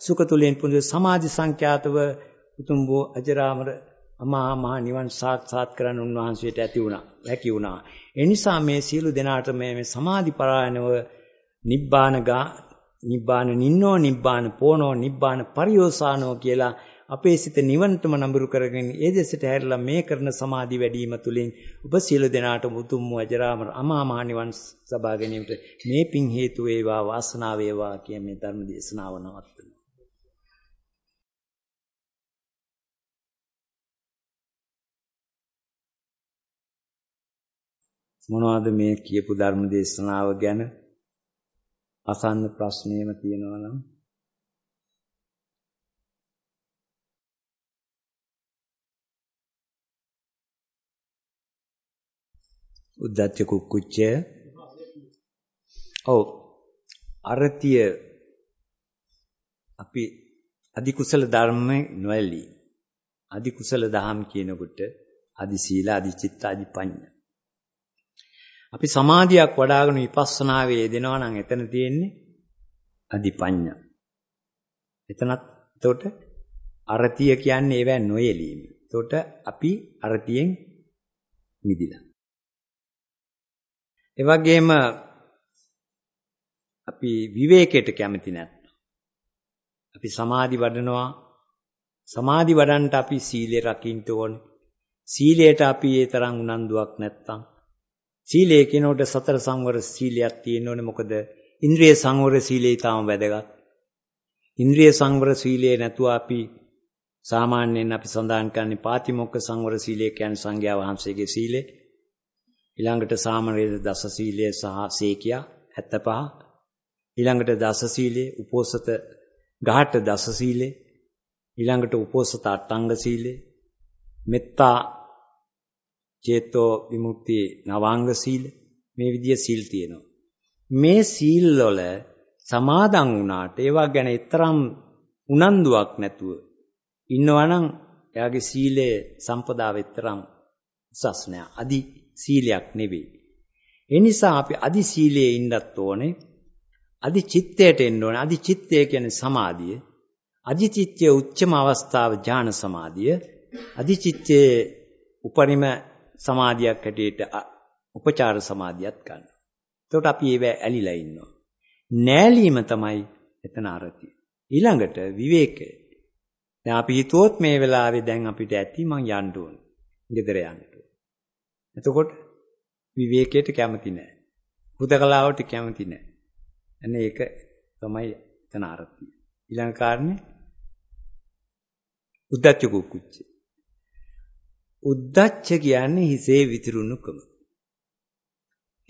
S1: සුඛ තුලින් පුදු සමාධි සංඛ්‍යාතව උතුම් වූ අජරාමර අමා මහ නිවන් සාක්ෂාත් කරන්න උන්වහන්සේට ඇති වුණා හැකි වුණා ඒ නිසා මේ සියලු දෙනාට මේ සමාධි පරායනව නිබ්බානගා නිබ්බාන නින්නෝ නිබ්බාන පෝනෝ නිබ්බාන පරියෝසානෝ කියලා අපේ සිත නිවනටම නඹුරු කරගෙන ඒ දෙසට හැරිලා මේ කරන සමාධි වැඩිම තුලින් ඔබ සියලු දෙනාට මුතුම් වජරාමර අමා මහ නිවන් සබා ගැනීමට මේ පිං හේතු වේවා වාසනාව වේවා කියන මේ ධර්ම දේශනාව නවත්වනවා. මොනවද මේ කියපු ධර්ම දේශනාව ගැන? අසන්න ප්‍රශ්නේම තියෙනවා නම්. උද්දච්ච කුක්කුච්චය. ඔව්. අරතිය අපි අධි කුසල ධර්මයේ නොඇලී අධි කුසල දහම් කියනකොට අධි සීල අධි චිත්ත අධි පඤ්ඤා අපි සමාධියක් වඩ아가න විපස්සනාවේ යෙදෙනවා නම් එතන තියෙන්නේ අධි පඤ්ඤා එතනත් එතකොට අරතිය කියන්නේ ඒවැ නොයෙලීම. එතකොට අපි අරතියෙන් මිදිලා ඒ වගේම අපි විවේකයට කැමති නැත්නම් අපි සමාධි වඩනවා සමාධි වඩන්නට අපි සීලය රකින්න ඕනේ. සීලයට අපි ඒ තරම් උනන්දුවක් නැත්තම් සීලය කියනකොට සතර සංවර සීලයක් තියෙන්න ඕනේ මොකද ඉන්ද්‍රිය සංවර සීලය ඊටම වැදගත්. ඉන්ද්‍රිය සංවර සීලය නැතුව අපි සාමාන්‍යයෙන් අපි සඳහන් කරන්නේ පාතිමොක්ඛ සංවර සීලය කියන්නේ සංඝයා වහන්සේගේ සීලය. ඊළඟට සාමවේද දස සීලය සහ සීකියා 75 ඊළඟට දස සීලය උපෝසත ගාහට දස සීලය ඊළඟට උපෝසත අටංග සීලය මෙත්තා චේතෝ විමුක්ති නවාංග සීල මේ විදිය සීල් තියෙනවා මේ සීල් වල සමාදන් වුණාට ඒවා ගැන තරම් උනන්දුවක් නැතුව ඉන්නවනම් එයාගේ සීලය සම්පදාව තරම් උසස් නෑ අදි සීලයක් නෙවෙයි. ඒ නිසා අපි අදි සීලයේ ඉන්නත් ඕනේ. අදි චිත්තයට එන්න ඕනේ. අදි චිත්තය කියන්නේ සමාධිය. අදි චිත්තයේ උච්චම අවස්ථාව ඥාන සමාධිය. අදි චිත්තයේ උපරිම සමාධියක් හැටියට උපචාර සමාධියත් ගන්න. එතකොට අපි ඒව ඇලිලා ඉන්නවා. නෑලීම තමයි එතන අරතිය. ඊළඟට විවේකය. දැන් අපි හිතුවොත් මේ වෙලාවේ දැන් අපිට ඇති මං යන්න ඕනේ. ගෙදර යන්න. එතකොට විවේකයට කැමති නැහැ. හුදකලාවට කැමති නැහැ. එන්නේ ඒක තමයි එතන අර්ථය. ඊළඟ කාරණේ උද්දච්ච කුක්කුච්ච. උද්දච්ච කියන්නේ හිසේ විතිරුණුකම.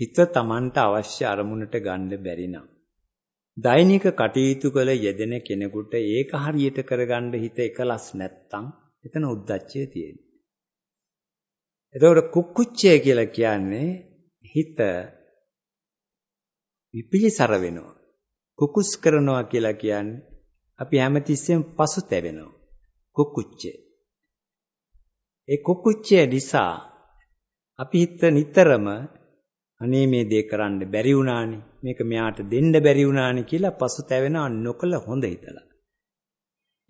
S1: හිත Tamanට අවශ්‍ය අරමුණට ගන්න බැරි නම් දෛනික කටයුතු කළ යෙදෙන කෙනෙකුට ඒක හරියට කරගන්න හිත එකලස් නැත්තම් එතන උද්දච්චය තියෙනවා. එතකොට කුක්කුච්චය කියලා කියන්නේ හිත විපිලිසර වෙනවා. කුකුස් කරනවා කියලා කියන්නේ අපි හැමතිස්සෙම පසුතැවෙනවා. කුකුච්චය. ඒ කුකුච්චය නිසා අපි හිත නිතරම අනේ මේ දේ කරන්න බැරි වුණානේ මේක මෙයාට දෙන්න බැරි වුණානේ කියලා පසුතැවෙනවා නොකල හොඳ හිතලා.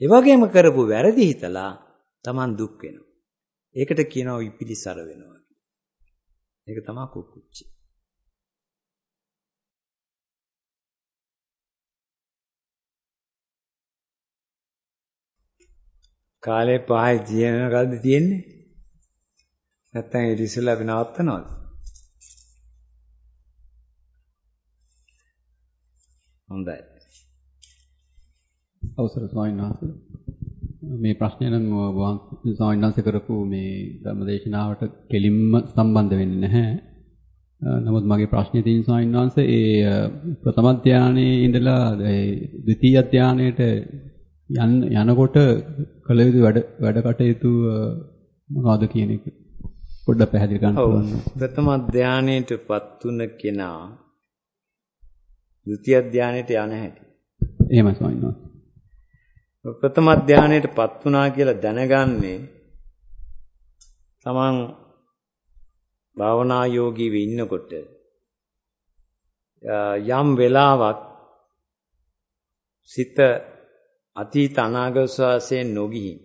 S1: ඒ වගේම කරපු වැරදි හිතලා Taman දුක් වෙනවා. ඒකට කියනවා විපිලිසර වෙනවා. ඒක තමයි කුකුච්චි. කාලේ පහයි තියෙන කල්ද තියෙන්නේ? නැත්තම් ඒ ඉස්සෙල්ලා අපි නවත්තනවද? හොඳයි.
S2: අවසර ස්වාමීන් වහන්සේ මේ ප්‍රශ්නය නම් ස්වාමීන් වහන්සේ කරපු මේ ධර්මදේශනාවට කෙලින්ම සම්බන්ධ වෙන්නේ නැහැ. නමුත් මගේ ප්‍රශ්නේ තියෙන ස්වාමීන් වහන්සේ ඒ ප්‍රථම ධානයේ ඉඳලා ද්විතීයි ධානයට යන යනකොට කළ යුතු වැඩ වැඩ කටයුතු මොනවද කියන එක පොඩ්ඩක් පැහැදිලි කරන්න පුළුවන්.
S1: ප්‍රථම ධානයටපත් තුන කෙනා ද්විතීයි ධානයට යන හැටි.
S2: එහෙමයි ස්වාමීන් වහන්සේ.
S1: ප්‍රථම ධානයටපත් වුණා කියලා දැනගන්නේ තමන් භාවනා යෝගීව ඉන්නකොට යම් වෙලාවක් සිත අතීත අනාගත වාසයෙන් නොගිහින්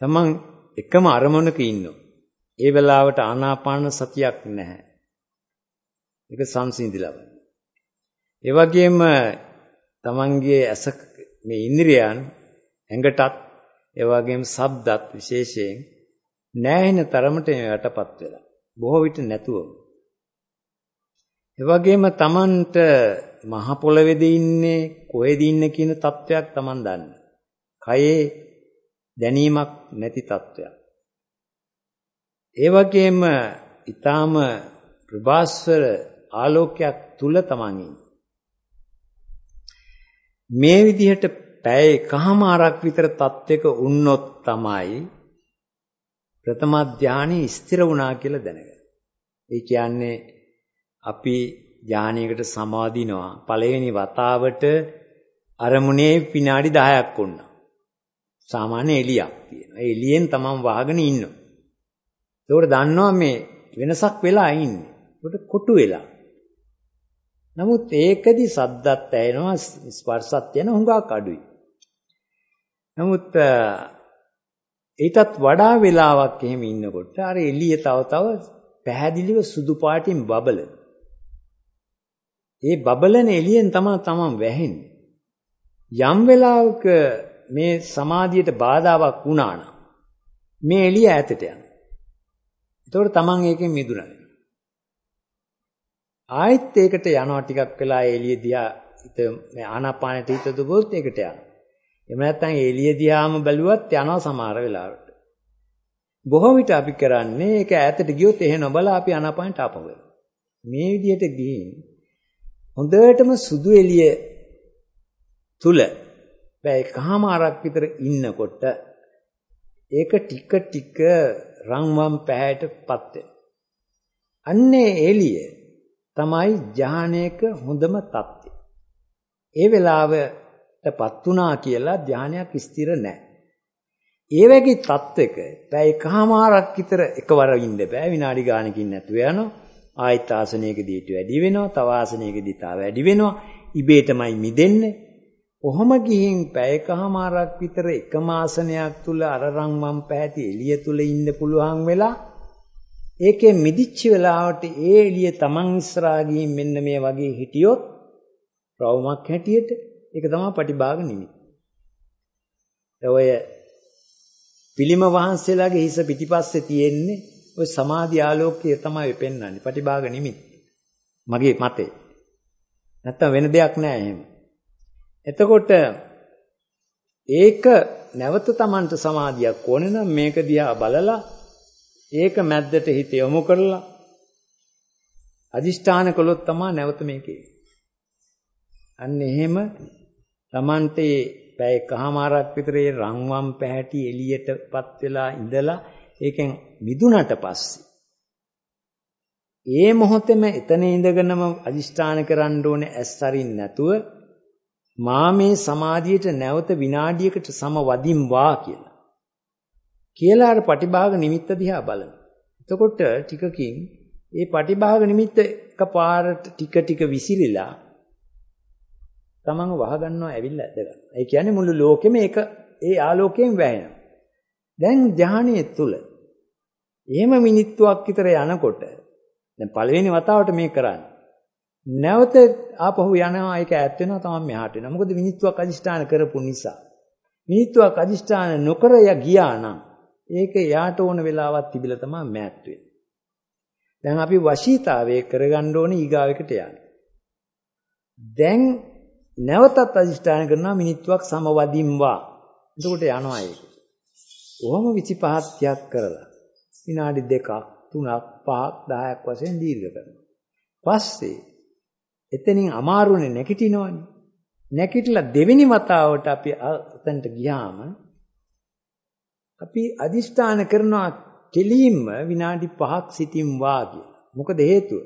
S1: තමන් එකම අරමුණක ඉන්නවා. ඒ වෙලාවට ආනාපාන සතියක් නැහැ. ඒක සංසිඳිලා. ඒ වගේම තමන්ගේ ඇස මේ ඉන්ද්‍රියයන් ඇඟටත් ඒ වගේම ශබ්දත් විශේෂයෙන් නැහෙන තරමට යටපත් වෙලා බොහෝ විට නැතුව ඒ වගේම Tamanට මහ පොළවේද ඉන්නේ කොහෙද ඉන්නේ කියන තත්වයක් Taman දන්න. කයේ දැනීමක් නැති තත්වයක්. ඒ වගේම ඊටාම ප්‍රභාස්වර ආලෝකයක් තුල Taman මේ විදිහට පැය එකහමාරක් විතර තත්වයක වුණොත් තමයි ප්‍රථම ධානයේ ස්ථිර වුණා කියලා දැනගන්න. ඒ කියන්නේ අපි ධානයකට සමාදිනවා පළවෙනි වතාවට අරමුණේ විනාඩි 10ක් වුණා. සාමාන්‍ය එළියක් තියෙනවා. ඒ එළියෙන් තමන් වහගෙන ඉන්නවා. ඒකට දන්නවා මේ වෙනසක් වෙලා ඉන්නේ. ඒකට කොටු වෙලා. නමුත් ඒකදි සද්දත් ඇහෙනවා ස්පර්ශත් යන හුඟක් අඩුයි. නමුත් ඊටත් වඩා වෙලාවක් එහෙම ඉන්නකොට අර එළිය තව තව පැහැදිලිව සුදු පාටින් බබලන. ඒ බබලන එළියෙන් තමයි තමන් වැහෙන්නේ. යම් වෙලාවක මේ සමාධියට බාධාවක් වුණා නම් මේ එළිය ඈතට යනවා. එතකොට තමන් ඒකෙන් මිදුණා. ආයෙත් ඒකට යනවා ටිකක් වෙලා එළිය දිහා හිත මේ ආනාපානෙට හිත දුවොත් ඒකට යනවා. එහෙම නැත්නම් එළිය දිහාම බැලුවත් යනවා සමහර වෙලාවට. බොහෝ විට අපි කරන්නේ ඒක ඈතට ගියොත් එහෙ නොබලා අපි ආනාපානට ආපහු මේ විදිහට ගිහින් හොඳටම සුදු එළිය තුල බෑ කහමාරක් විතර ඉන්නකොට ඒක ටික ටික රන්වන් පැහැයටපත් වෙනවා. අන්නේ එළිය තමයි ධානයක හොඳම தත්ත්වය. ඒ වෙලාවටපත් වුණා කියලා ධානයක් ස්ථිර නැහැ. ඒ වගේ தත්වයක පැය එකමාරක් විතර එකවර ඉන්න බෑ විනාඩි ගානකින් නැතුව යනවා. ආයත ආසනයකදී ඊට වැඩි වෙනවා. තව ආසනයකදී තා වැඩි වෙනවා. ඉබේටමයි මිදෙන්නේ. කොහොම ගිහින් පැයකමාරක් විතර එකම ආසනයක් තුල අරරන් මම් පැහැති එළිය තුල ඉන්න පුළුවන් වෙලා ඒකේ මිදිච්ච වෙලාවට ඒ එළිය Taman ඉස්සරහා ගිහින් මෙන්න මේ වගේ හිටියොත් රවුමක් හැටියට ඒක තමයි පටිභාග නිමිති. ඔය පිළිම වහන්සේලාගේ හිස පිටිපස්සේ තියෙන්නේ ඔය සමාධි ආලෝකය තමයි පෙන්වන්නේ පටිභාග නිමිති. මගේ මතේ. නැත්තම් වෙන දෙයක් නෑ එහෙම. එතකොට ඒක නැවත Tamanට සමාධියක් ඕනේ නම් මේක දිහා බලලා ඒක මැද්දට හිත යොමු කරලා අදිෂ්ඨාන කළොත් තමයි නැවත මේකේ. අන්න එහෙම Tamante පැය එකහමාරක් විතර ඒ රන්වම් පැහැටි එළියටපත් වෙලා ඉඳලා ඒකෙන් මිදුනට පස්සේ ඒ මොහොතේම එතන ඉඳගෙනම අදිෂ්ඨාන කරන්න ඕනේ ඇස් අරින්න නැතුව මා මේ සමාධියට නැවත විනාඩියකට සම වදින් වා කියලා. කියලා අර පටිභාග නිමිත්ත දිහා බලන. එතකොට ටිකකින් ඒ පටිභාග නිමිත්ත එකපාරට ටික ටික විසිරිලා තමන්ව වහගන්නවා ඇවිල්ලා ඇදගන්න. ඒ කියන්නේ මුළු ලෝකෙම ඒක ඒ ආලෝකයෙන් වැහෙනවා. දැන් ධානයේ තුල එහෙම මිනිත්තුවක් විතර යනකොට දැන් පළවෙනි වතාවට මේක කරන්නේ. නැවත ආපහු යනවා ඒක ඈත් වෙනවා තමයි මෙහාට එනවා. මොකද මිනිත්තුවක් අදිෂ්ඨාන කරපු නිසා. මිනිත්තුවක් අදිෂ්ඨාන නොකර ය ගියා නම් ඒක යාට ඕන වෙලාවක් තිබිලා තමයි මෑත් වෙන්නේ. දැන් අපි වශීතාවයේ කරගන්න ඕනේ ඊගාවෙකට යන්න. දැන් නැවතත් අදිෂ්ඨාන කරනවා මිනිත්තුවක් සමවදින්වා. එතකොට යනවා ඒක. කොහොම 25ක් කරලා විනාඩි 2ක් 3ක් 5ක් 10ක් වශයෙන් දීර්ඝ කරනවා. පස්සේ එතනින් අමාරුනේ නැගිටිනවනේ. නැගිටලා දෙවෙනි වතාවට අපි එතනට ගියාම අපි අදිෂ්ඨාන කරනවා කෙලින්ම විනාඩි 5ක් සිටින් වාගේ. මොකද හේතුව?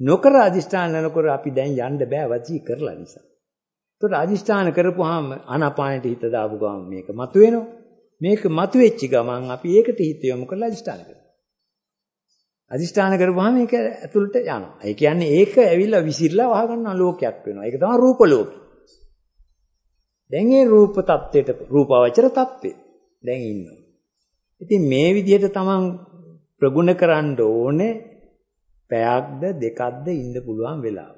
S1: නොකර අදිෂ්ඨාන නොකර අපි දැන් යන්න බෑ වචී කරලා නිසා. ඒතකොට අදිෂ්ඨාන කරපුවාම ආනාපානෙට හිත දාපු ගමන් මේක මතුවෙනවා. මේක මතුවෙච්ච ගමන් අපි ඒකට හිත යොමු කරලා අදිෂ්ඨාන කරනවා. අදිෂ්ඨාන කරපුවාම මේක ඇතුළට යනවා. ඒ කියන්නේ ඒක ඇවිල්ලා විසිරලා වහගන්න ලෝකයක් වෙනවා. ඒක තමයි රූප ලෝකය. දැන් ඒ රූප தත්වෙට රූපාවචර தත්වෙ දැන් ඉන්නවා. ඉතින් මේ විදිහට තමන් ප්‍රගුණ කරන්න ඕනේ පැයක්ද දෙකක්ද ඉන්න පුළුවන් වෙලාව.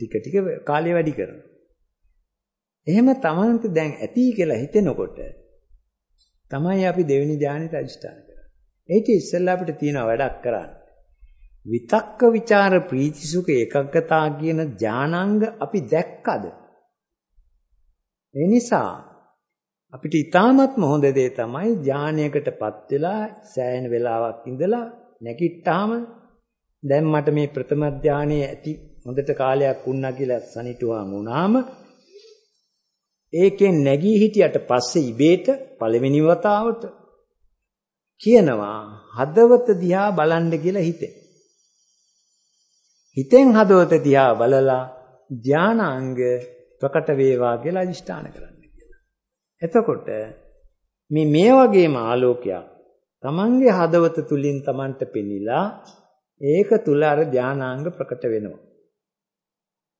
S1: ටික ටික කාලය වැඩි කරනවා. එහෙම තමන්ට දැන් ඇති කියලා හිතෙනකොට තමයි අපි දෙවෙනි ධානයට අදිෂ්ඨාන කරන්නේ. ඒක ඉස්සෙල්ලා අපිට තියෙන වැඩක් කරන්න. විතක්ක ਵਿਚාර ප්‍රීති සුඛ ඒකග්ගතා කියන ඥානාංග අපි දැක්කද? ඒ නිසා අපිට ඊටාත්ම හොඳ දේ තමයි ඥානයකටපත් වෙලා සෑහෙන වෙලාවක් ඉඳලා නැගිට්ටාම දැන් මට මේ ප්‍රථම ඥානයේ ඇති හොඳට කාලයක් වුණා කියලා සනිටුවාම වුණාම ඒකෙන් නැගී හිටියට පස්සේ ඉබේට පළවෙනි වතාවට කියනවා හදවත දිහා බලන්න කියලා හිතේ. හිතෙන් හදවත දිහා බලලා ධානාංග ප්‍රකට වේවා කියලා අදිෂ්ඨාන කරන්න කියලා. එතකොට මේ මේ වගේම ආලෝකයක් තමන්ගේ හදවත තුලින් තමන්ට පෙනිලා ඒක තුල අර ධානාංග ප්‍රකට වෙනවා.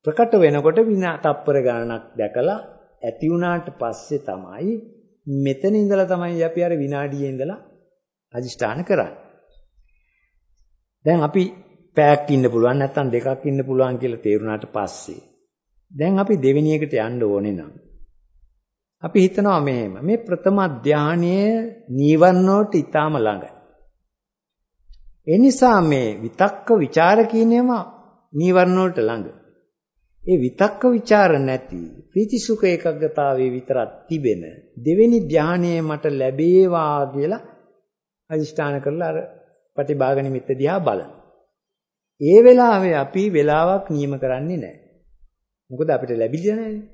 S1: ප්‍රකට වෙනකොට විනා තප්පර ගණනක් දැකලා ඇති වුණාට පස්සේ තමයි මෙතන ඉඳලා තමයි අපි අර විනාඩියේ ඉඳලා අදිෂ්ඨාන කරන්නේ. දැන් අපි පැයක් ඉන්න පුළුවන් නැත්නම් දෙකක් ඉන්න පුළුවන් කියලා තේරුණාට පස්සේ දැන් අපි දෙවෙනි එකට යන්න ඕනේ නම් අපි හිතනවා මෙහෙම මේ ප්‍රථම ධානයේ නීවරණෝට ඊටාම ළඟයි. ඒ නිසා මේ විතක්ක ਵਿਚාර කියනේම නීවරණෝට ළඟ. ඒ විතක්ක ਵਿਚාර නැති ප්‍රීති සුඛ ඒකග්ගතාවේ විතරක් තිබෙන දෙවෙනි ධානයේ මට ලැබේවා කියලා අදිෂ්ඨාන කරලා අර ප්‍රතිභාග නිමිත්ත දිහා බලනවා. ඒ වෙලාවේ අපි වෙලාවක් නියම කරන්නේ නැහැ. මොකද අපිට ලැබිලා නැහැනේ.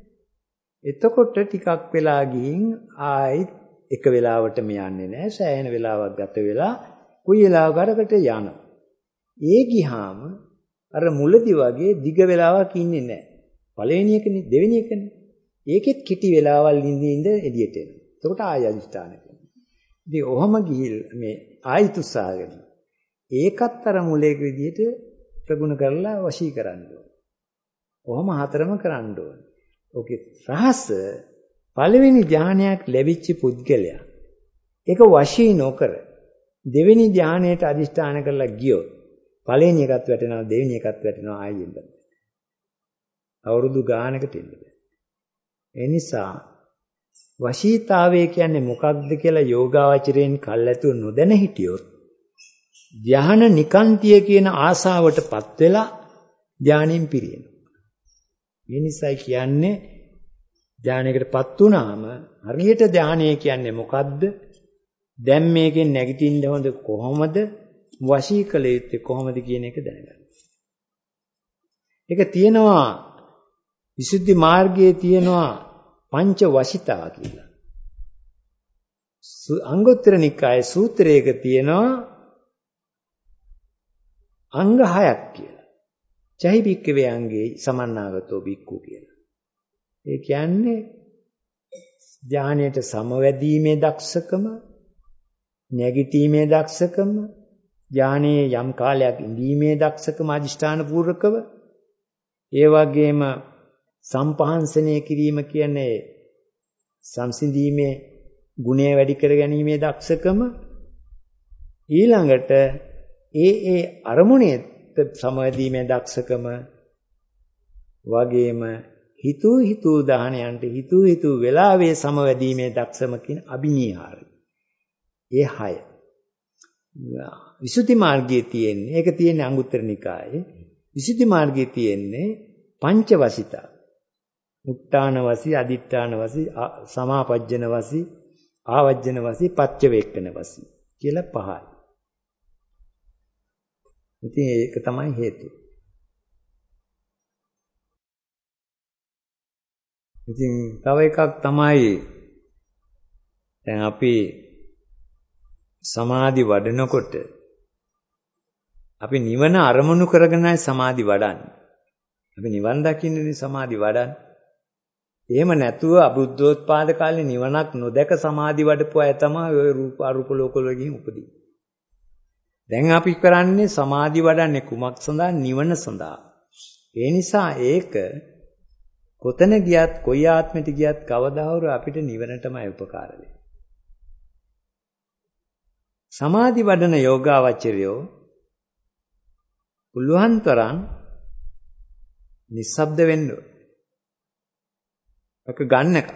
S1: එතකොට ටිකක් වෙලා ගිහින් ආයිත් එක වෙලාවටම යන්නේ නැහැ. සෑහෙන වෙලාවක් ගත වෙලා කොයි වෙලාවකරකට යනවා. ඒ ගියාම අර මුලදි වගේ දිග වෙලාවක් ඉන්නේ නැහැ. පළවෙනි එකනේ දෙවෙනි එකනේ. ඒකෙත් කිටි වෙලාවල් ඉඳින් ඉඳ එළියට එනවා. එතකොට ආය අදිස්ථාන කරනවා. ඉතින් ඔහම ගිහිල් මේ ආයිත් උත්සාහගෙන ඒකත් අර මුලේක විදිහට ප්‍රගුණ කරලා වශී කරන්න ඕන. ඔහම හතරම කරන්න ඕන. ඕකේ රහස පළවෙනි ධානයක් ලැබිච්ච පුද්ගලයා ඒක වශී නොකර දෙවෙනි ධානයට අදිෂ්ඨාන කරලා ගියොත් පළවෙනි එකත් වැටෙනවා දෙවෙනි එකත් වැටෙනවා ආයෙත්. අවුරුදු ගානකට ඉන්න බෑ. ඒ නිසා වශීතාවය කියන්නේ මොකක්ද කියලා යෝගාවචරයෙන් කල්ැතුව නොදැන හිටියොත් ධාන නිකාන්තිය කියන ආසාවටපත් වෙලා ධානයෙන් පිරියෙනවා. මේ නිසායි කියන්නේ ධානයකටපත් වුණාම හරියට ධානය කියන්නේ මොකද්ද? දැන් මේකෙන් නැගිටින්න හොඳ කොහොමද? වශී කළ යුත්තේ කොහොමද කියන එක දැනගන්න. ඒක තියෙනවා විසුද්ධි මාර්ගයේ තියෙනවා පංච වශිතා කියලා. අංගුත්තර නිකායේ සූත්‍රයක තියෙනවා අංග 6ක් කියලා. චහි බික්කවේ අංගේ සමන්නාගතෝ බික්කු කියලා. ඒ කියන්නේ ධානයට සමවැදීමේ දක්ෂකම නැගිටීමේ දක්ෂකම ධානයේ යම් කාලයක් ඉඳීමේ දක්ෂකම අදිෂ්ඨාන පූර්වකව ඒ වගේම සම්පහන්සනය කිරීම කියන්නේ සංසිඳීමේ ගුණය වැඩි කර ගැනීමේ දක්ෂකම ඊළඟට ඒ ඒ අරමුණේ සමවැදීමේ දක්ෂකම වගේම හිතූ හිතූ දාහනයන්ට හිතූ හිතූ වෙලාවේ සමවැදීමේ දක්ෂම කියන අභිනීහාරය. ඒ 6. විසුද්ධි මාර්ගයේ තියෙන්නේ ඒක තියෙන්නේ අංගුත්තර නිකායේ. විසුද්ධි මාර්ගයේ තියෙන්නේ පංචවසිතා. මුත්තාන වසී, අදිත්‍යාන වසී, සමාපජ්ජන වසී, ආවජ්ජන වසී, පච්චවේක්කන වසී කියලා පහයි. ඉතින් ඒක තමයි හේතුව. ඉතින් තව එකක් තමයි දැන් අපි සමාධි වඩනකොට අපි නිවන අරමුණු කරගෙනයි සමාධි වඩන්නේ. අපි නිවන් දකින්නේ සමාධි වඩන්නේ. එහෙම නැතුව අබුද්ධෝත්පාද කාලේ නිවනක් නොදැක සමාධි වඩපු අය තමයි ওই රූප අරූප ලෝකවල ගිහින් උපදින්නේ. දැන් අපි කරන්නේ සමාධි වඩන්නේ කුමක් සඳහා? නිවන සඳහා. ඒ නිසා ඒක කොතන ගියත් කොයි ආත්මෙට ගියත් කවදාහොර අපිට නිවනටමයි උපකාර සමාධි වඩන යෝගාවචරයෝ පුළුවන් තරම් නිස්සබ්ද වෙන්න ඔක ගන්නක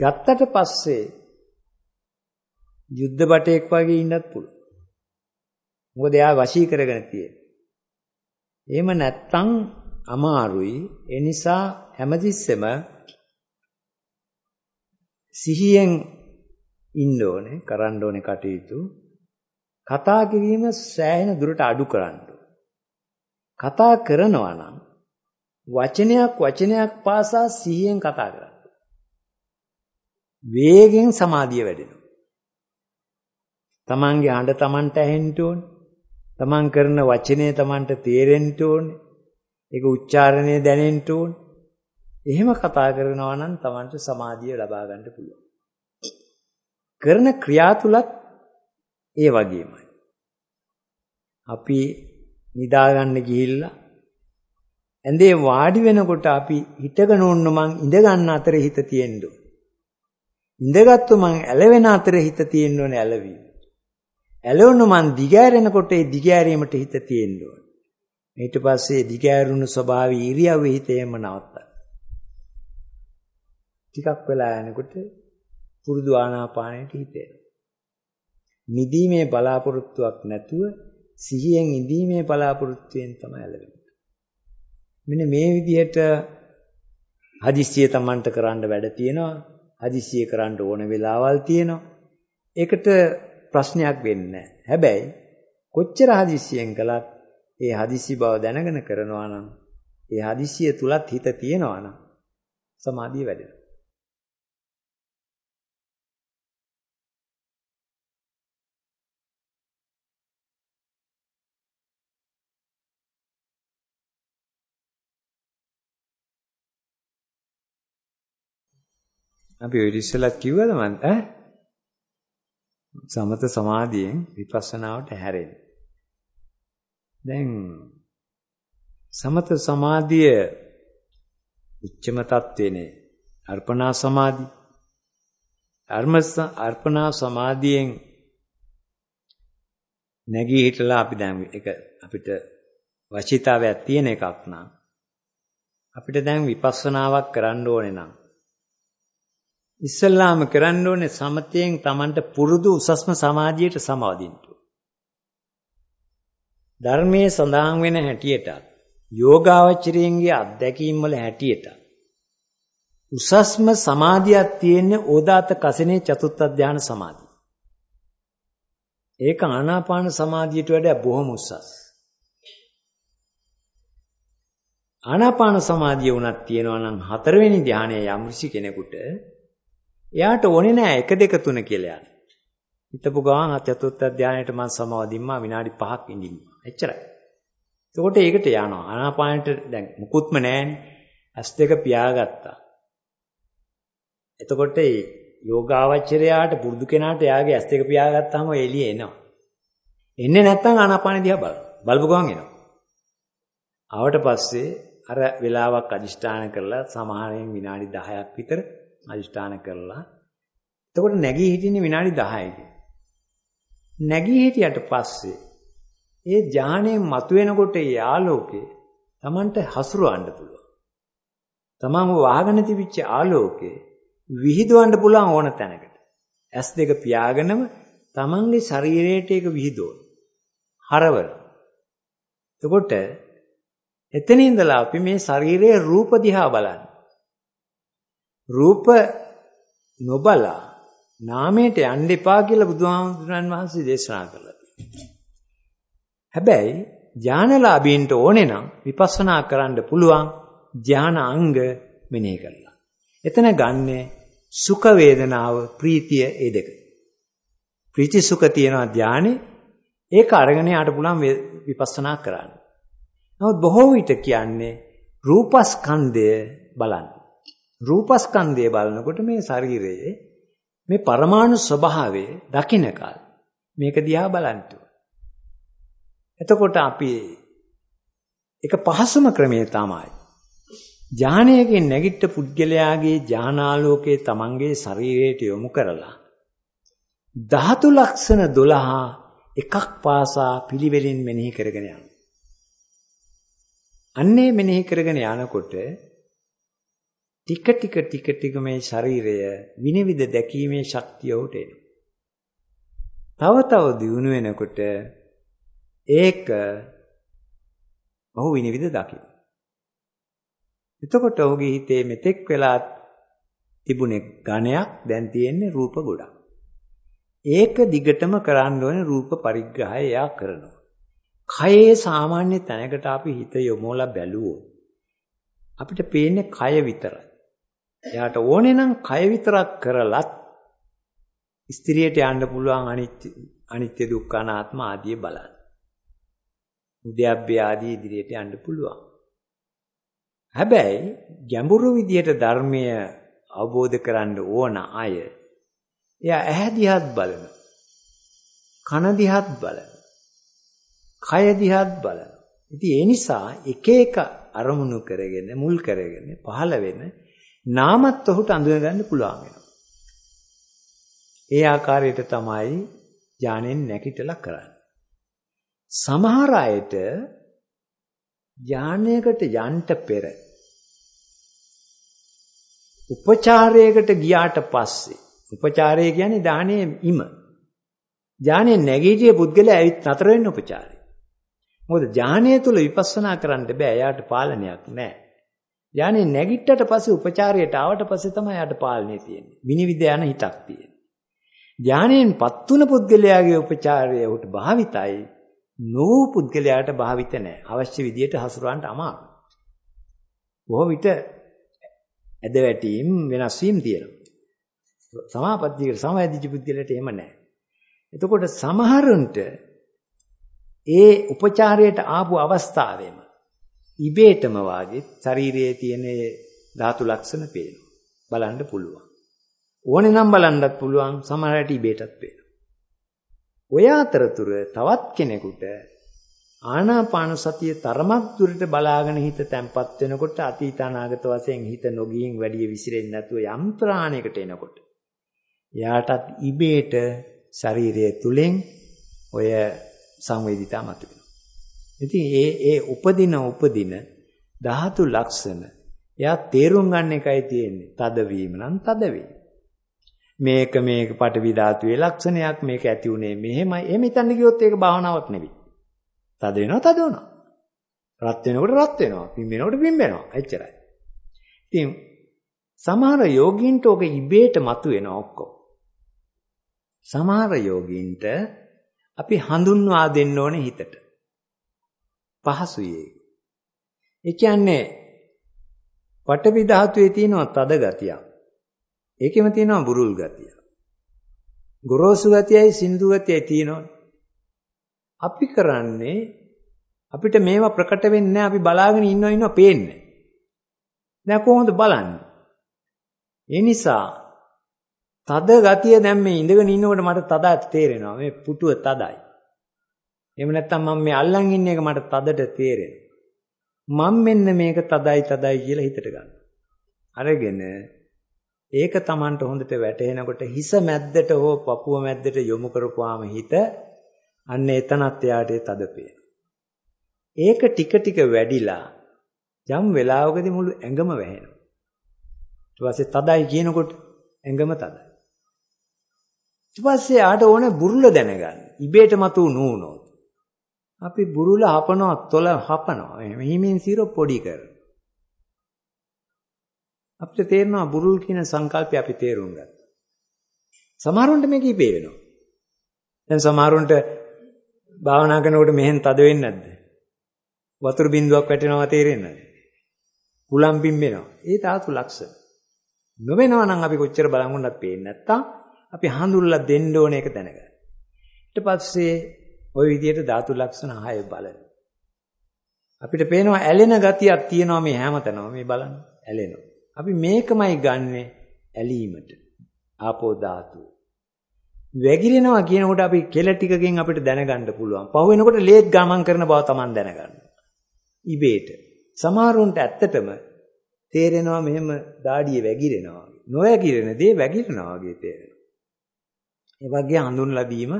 S1: ගත්තට පස්සේ යුද්ධ බටේක් වගේ ඉන්නත් පුළුවන්. මොකද එයා වශී කරගෙන තියෙන්නේ. එහෙම නැත්තම් අමාරුයි. ඒ නිසා හැමතිස්සෙම සිහියෙන් ඉන්න ඕනේ, කරන්න ඕනේ කටයුතු. කතා කිරීම සෑහෙන දුරට අඩු කරන්න කතා කරනවා නම් වචනයක් වචනයක් පාසා සිහියෙන් කතා කරන්න. වේගෙන් සමාධිය වැඩෙනවා. තමන්ගේ හඬ තමන්ට ඇහෙන්න ඕනේ. තමන් කරන වචනේ තමන්ට තේරෙන්න ඕනේ. ඒක උච්චාරණය දැනෙන්න ඕනේ. එහෙම කතා කරනවා නම් තමන්ට සමාධිය ලබා ගන්න පුළුවන්. කරන ක්‍රියා තුලත් ඒ වගේමයි. අපි නිදා ගන්න ගිහිල්ලා ඇඳේ වාඩි වෙනකොට අපි හිටගෙන ඕන්න මං ඉඳ ගන්න අතරේ හිත තියෙන්න ඕන. ඉඳගත්තු මං ඇලවෙන අතරේ හිත තියෙන්න ඕනේ ඇලවීම. ඇලවුණු මං දිගෑරෙනකොට ඒ දිගෑරීමට හිත තියෙන්න ඕන. ඊට පස්සේ දිගෑරුණු ස්වභාවී ඉරියව්වේ හිතේම නවත්තා. ටිකක් වෙලා යනකොට පුරුදු ආනාපානයට හිතේනවා. නිදීමේ බලාපොරොත්තුවක් නැතුව සිහියෙන් ඉඳීමේ බලාපොරොත්තුවෙන් තමයි ඇලවෙන්නේ. මෙන්න මේ විදිහට හදිස්සිය Tamanට කරන්න වැඩ තියෙනවා. හදිස්සිය කරන්න ඕන වෙලාවල් තියෙනවා. ඒකට ප්‍රශ්නයක් වෙන්නේ හැබැයි කොච්චර හදිස්සියෙන් කළත් ඒ හදිසි බව දැනගෙන කරනවා නම් ඒ හදිසිය තුලත් හිත තියෙනවා නම් සමාධිය වැඩෙනවා. අපි ඔය ඉස්සෙල්ලත් කිව්වද මන්? ඈ? සමත සමාධියෙන් විපස්සනාවට හැරෙන්න. දැන් සමත සමාධිය උච්චම තත්වේනේ අර්පණා සමාධි. අර්මස අර්පණා සමාධියෙන් නැගී හිටලා අපි දැන් ඒක අපිට වශීතාවයක් තියෙන එකක් නම් අපිට දැන් විපස්සනාවක් කරන්න ඕනේ නම් ඉස්සල්ලාම කරන්න ඕනේ සමතයෙන් Tamanට පුරුදු උසස්ම සමාධියට සමවදින්න. ධර්මයේ සඳහන් වෙන හැටියට යෝගාවචරයෙන්ගේ අත්දැකීම් වල හැටියට උසස්ම සමාධියක් තියෙන්නේ ඕදාත කසිනේ චතුත්ථ ධානය සමාධිය. ඒක ආනාපාන සමාධියට වඩා බොහොම උසස්. ආනාපාන සමාධිය උනත් තියෙනවා නම් හතරවෙනි ධානය යම් කිසි කෙනෙකුට එයාට ඕනේ නෑ 1 2 3 කියලා යන්න. හිතපු ගමන් චතුර්ථ ධානයට මම සමාවදින්මා විනාඩි 5ක් ඉඳින්මා. එච්චරයි. එතකොට ඒකට යනවා. ආනාපානෙට දැන් මුකුත්ම නැහැනේ. ඇස් දෙක පියාගත්තා. එතකොට යෝගාවචරයාට පුරුදු කෙනාට යාගේ ඇස් දෙක පියාගත්තාම එළිය එනවා. එන්නේ නැත්නම් ආනාපාන දිහා බලන්න. බලපු ගමන් එනවා. ආවට පස්සේ අර වෙලාවක් අදිෂ්ඨාන කරලා සමහරෙන් විනාඩි 10ක් විතර අදිෂ්ඨාන කරලා එතකොට නැගී හිටින්නේ විනාඩි 10යි. නැගී හිටියට පස්සේ ඒ ඥාණයෙන් මතුවෙනකොට ඒ ආලෝකේ Tamanට හසුරවන්න පුළුවන්. තමන්ව වහගෙන තිබිච්ච ආලෝකේ විහිදවන්න පුළුවන් ඕන තැනකට. ඇස් දෙක පියාගෙනම තමන්ගේ ශරීරයට ඒක විහිදුවන. හරවල. එතකොට එතන ඉඳලා අපි මේ ශරීරයේ රූප දිහා බලන්න. රූප නොබලා නාමයට යන්න එපා කියලා බුදුහාමුදුරන් වහන්සේ දේශනා කළා. හැබැයි ඥානලාභීන්ට ඕනේ නම් විපස්සනා කරන්න පුළුවන් ධාන අංග මෙනෙහි කරලා. එතන ගන්නේ සුඛ වේදනාව ප්‍රීතිය ඒ දෙක. ප්‍රීති සුඛ තියෙනවා ධානයේ ඒක අරගෙන යාට පුළුවන් විපස්සනා කරන්න. නමුත් බොහෝ විට කියන්නේ රූපස්කන්ධය බලන්න. රූපස්කන්ධය බලනකොට මේ ශරීරයේ මේ පරමාණු ස්වභාවය දකින්නකල් මේක දිහා බලන්න එතකොට අපි එක පහසුම ක්‍රමය තමයි ඥානයකින් නැගිට පුද්ගලයාගේ ඥානාලෝකයේ තමන්ගේ ශරීරයට යොමු කරලා ධාතු ලක්ෂණ 12 එකක් පාසා පිළිවෙලින් මෙනෙහි කරගෙන යනවා. අන්නේ මෙනෙහි කරගෙන යනකොට ටික ටික ටික ටික මේ ශරීරය විනිවිද දැකීමේ ශක්තිය උට එනවා. තව තව දියුණු වෙනකොට ඒක ඔහු විනිවිද දකින්න. එතකොට ඔහුගේ හිතේ මෙතෙක් වෙලා තිබුණේ ඝණයක් දැන් තියෙන්නේ රූප ගොඩක්. ඒක දිගටම කරන්න ඕනේ රූප පරිග්‍රහය එයා කරනවා. කයේ සාමාන්‍ය තැනකට අපි හිත යොමුලා බැලුවොත් අපිට පේන්නේ කය විතරයි. එයාට ඕනේ නම් කය විතරක් කරලත් ස්ත්‍රියට යන්න පුළුවන් අනිත්‍ය අනිත්‍ය දුක්ඛ අනාත්ම ආදී බලන්න. උද්‍යප්පය ආදී ඉදිරියට යන්න පුළුවන්. හැබැයි ගැඹුරු විදියට ධර්මය අවබෝධ කරන්න ඕන අය එයා ඇහැ දිහාත් බලන කන දිහාත් බලන කය දිහාත් බලන ඉතින් ඒ නිසා එක එක අරමුණු කරගෙන මුල් කරගෙන පහළ වෙන නාමත් ඔහුට අඳුන ගන්න පුළුවන් වෙනවා ඒ ආකාරයට තමයි ඥානෙන් නැකිටලා කරන්නේ සමහර අයට ඥානයකට යන්න පෙර උපචාරයකට ගියාට පස්සේ උපචාරය කියන්නේ දානයේ ඉම. ඥානයේ නැගීටිය පුද්ගලයා ඇවිත් නතර වෙන්න උපචාරය. මොකද ඥානය තුල විපස්සනා කරන්න බෑ. එයාට පාලනයක් නැහැ. ඥානයේ නැගිට්ටට පස්සේ උපචාරයට ආවට පස්සේ තමයි එයාට පාලනය තියෙන්නේ. විනිවිද යන හිතක් තියෙන්නේ. ඥානයෙන් පත්තුන පුද්ගලයාගේ උපචාරය උට භාවිතයි. නෝ පුද්ගලයාට භාවිත නැහැ. අවශ්‍ය විදියට හසුරවන්න අමාරුයි. බොහෝ විට ඇද වැටීම් වෙනස් වීම තියෙනවා. සමාපත්තියකට සමවැදිච්ච පුද්ගලයාට එහෙම නැහැ. එතකොට සමහරුන්ට ඒ උපචාරයට ආපු අවස්ථාවෙම ඉබේටම වාගේ ශරීරයේ තියෙන ධාතු ලක්ෂණ පේනවා. බලන්න පුළුවන්. ඕනේ නම් බලන්නත් පුළුවන් සමහරට ඉබේටත් පේනවා. ඔය අතරතුර තවත් කෙනෙකුට ආනාපාන සතිය තරමක් දුරට බලාගෙන හිත තැම්පත් වෙනකොට අතීත අනාගත වශයෙන් හිත නොගියින් වැඩි විසිරෙන්නේ නැතුව යම් ප්‍රාණයකට එනකොට එයාටත් ඉබේට ශරීරය තුලින් ඔය සංවේදිතා මතුවෙනවා. ඉතින් ඒ ඒ උපදින උපදින ධාතු ලක්ෂණ එයා තේරුම් ගන්න එකයි තියෙන්නේ. තදවීම නම් තදවීම. මේක මේක පටවි ධාතුවේ ලක්ෂණයක් මේක ඇති උනේ මෙහෙමයි. එහෙම හිතන්න ගියොත් ඒක භාවනාවක් නෙවෙයි. තද වෙනවා තද වෙනවා. රත් වෙනකොට රත් වෙනවා. පිම්බෙනකොට පිම්බෙනවා. එච්චරයි. ඉතින් සමහර යෝගීන්ට ඔක ඉබේට මතුවෙනවා ඔක්කොම. සමහර යෝගීන්ට අපි හඳුන්වා දෙන්න ඕනේ හිතට. පහසුයි ඒක. ඒ කියන්නේ පටවි ධාතුවේ තියෙනවා තද ගතියක්. ඒකෙම තියෙනවා බුරුල් ගතිය. ගොරෝසු ගතියයි සින්දු ගතියයි තියෙනවා. අපි කරන්නේ අපිට මේවා ප්‍රකට වෙන්නේ අපි බලාගෙන ඉන්නව ඉන්නව පේන්නේ. දැන් කොහොමද බලන්නේ? ඒ නිසා තද ගතිය දැන් මේ ඉඳගෙන ඉන්නකොට මට තදට තේරෙනවා. මේ පුටුව තදයි. එහෙම නැත්නම් මම මේ අල්ලන් ඉන්න එක මට තදට තේරෙනවා. මම මෙන්න මේක තදයි තදයි කියලා හිතට ගන්න. අරගෙන ඒක Tamanට හොඳට වැටහෙනකොට හිස මැද්දට හෝ පපුව මැද්දට යොමු කරපුවාම හිත අන්න එතනත් එයාට තද ඒක ටික ටික වැඩිලා යම් වෙලාවකදී මුළු ඇඟම වැහෙනවා. ඊට පස්සේ තදයි කියනකොට ඇඟම තදයි. ඊට පස්සේ ආට ඕනේ බුරුල දැනගන්න. ඉබේට මතු නූනොත්. අපි බුරුල හපනවා තොල හපනවා. මෙහිමින් සිර පොඩි කරනවා. අපිට තේරෙනවා බුරුල් කියන සංකල්පය අපි තේරුම් ගත්තා. සමහරුන්ට මේක ඉබේ වෙනවා. දැන් සමහරුන්ට භාවනා කරනකොට මෙහෙන් තද වෙන්නේ නැද්ද? වතුර බින්දුවක් වැටෙනවා තේරෙන්නේ නැද්ද? කුලම් බිම්බෙනවා. ඒ ධාතු ලක්ෂණ. නොවෙනවා නම් අපි කොච්චර බලන් වුණත් පේන්නේ නැත්තම් අපි හඳුල්ලා දෙන්න ඕන එක දැනගන්න. ඊට පස්සේ ওই විදිහට ධාතු ලක්ෂණ 6 බලන. අපිට පේනවා ඇලෙන ගතියක් තියෙනවා මේ හැමතැනම මේ බලන්න ඇලෙනවා. අපි මේකමයි ගන්නෙ ඇලීමට. ආපෝ ධාතු. වැగిරෙනවා කියනකොට අපි කෙල ටිකකින් අපිට දැනගන්න පුළුවන්. පහ වෙනකොට ලේත් ගමන් කරන බව Taman දැනගන්න. ඉබේට. සමහරුන්ට ඇත්තටම තේරෙනවා මෙහෙම දාඩිය වැగిරෙනවා. නොවැగిරෙන දේ වැగిරෙනවා වගේ තේරෙනවා. ඒ වගේ හඳුන්ලා දීම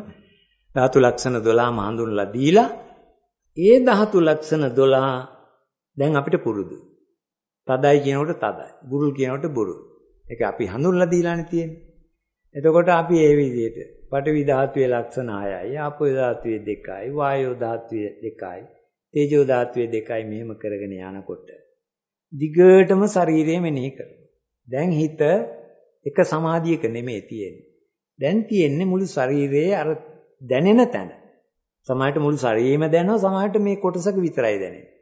S1: ධාතු ලක්ෂණ 12ම හඳුන්ලා දීලා ඒ ධාතු ලක්ෂණ 12 දැන් අපිට පුරුදු. තදයි කියනකොට තදයි. බුරුල් කියනකොට බුරුල්. ඒක අපි හඳුන්ලා දීලානේ තියෙන්නේ. එතකොට අපි ඒ විදිහට පඨවි ධාතුවේ ලක්ෂණ 6යි, ආපෝ ධාතුවේ 2යි, වායෝ ධාතුවේ 2යි, තේජෝ ධාතුවේ 2යි මෙහෙම කරගෙන යනකොට දිගටම ශරීරය මෙනෙහි කරනවා. දැන් හිත එක සමාධියක නෙමෙයි තියෙන්නේ. දැන් තියෙන්නේ මුළු ශරීරයේ අර දැනෙන තැන. සමහරට මුළු ශරීරෙම දැනෙනවා සමහරට මේ කොටසක විතරයි දැනෙන්නේ.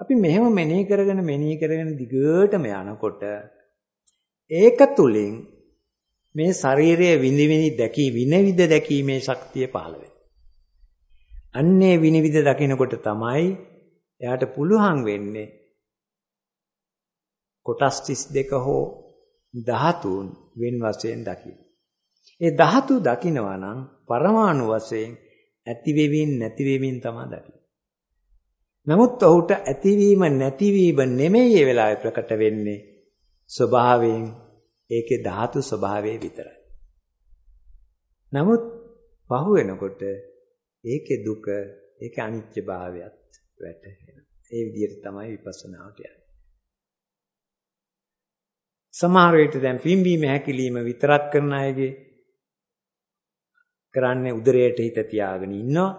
S1: අපි මෙහෙම මෙනෙහි කරගෙන මෙනෙහි කරගෙන දිගටම යනකොට ඒක තුලින් මේ ශරීරයේ විඳි විඳි දැකී විනවිද දැකීමේ ශක්තිය පහළ වෙනවා. අන්නේ විනිවිද දකිනකොට තමයි එයාට පුළුවන් වෙන්නේ කොටස් 32 හෝ ධාතුන් වෙන වශයෙන් දකින්න. ඒ ධාතු දකිනවා නම් පරමාණු වශයෙන් ඇති වෙමින් නැති වෙමින් තමයි දකින්නේ. නමුත් ඔහුට ඇතිවීම නැතිවීම නෙමෙයි ඒ වෙලාවේ ප්‍රකට වෙන්නේ ස්වභාවයෙන් ඒකේ ධාතු ස්වභාවය විතරයි. නමුත් පහු වෙනකොට ඒකේ දුක ඒකේ අනිත්‍ය භාවයත් වැටහෙනවා. ඒ විදිහට තමයි විපස්සනාවට යන්නේ. සමහර විට දැන් පිම්බීම හැකිලිම විතරක් කරන අයගේ කරන්නේ උදරයට හිත තියාගෙන ඉන්නවා.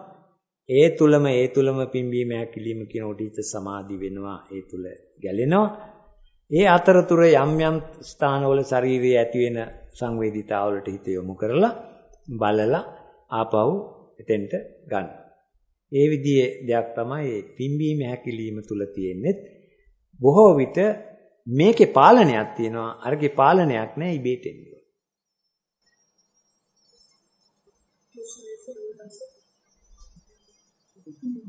S1: ඒ තුලම ඒ තුලම පිම්බීම හැකිලිම කියන උටිච්ච සමාධි වෙනවා. ඒ තුල ගැලෙනවා. ඒ අතරතුර යම් යම් ස්ථානවල ශරීරයේ ඇති වෙන සංවේදීතාවලට හිත යොමු කරලා බලලා ආපහු එතෙන්ට ගන්න. ඒ විදිහේ දෙයක් තමයි පිම්බීම හැකිලිම තුල තියෙන්නේ. බොහෝ විට මේකේ පාලනයක් තියෙනවා අරගේ පාලනයක් නැහැ ඉබේට එන්නේ.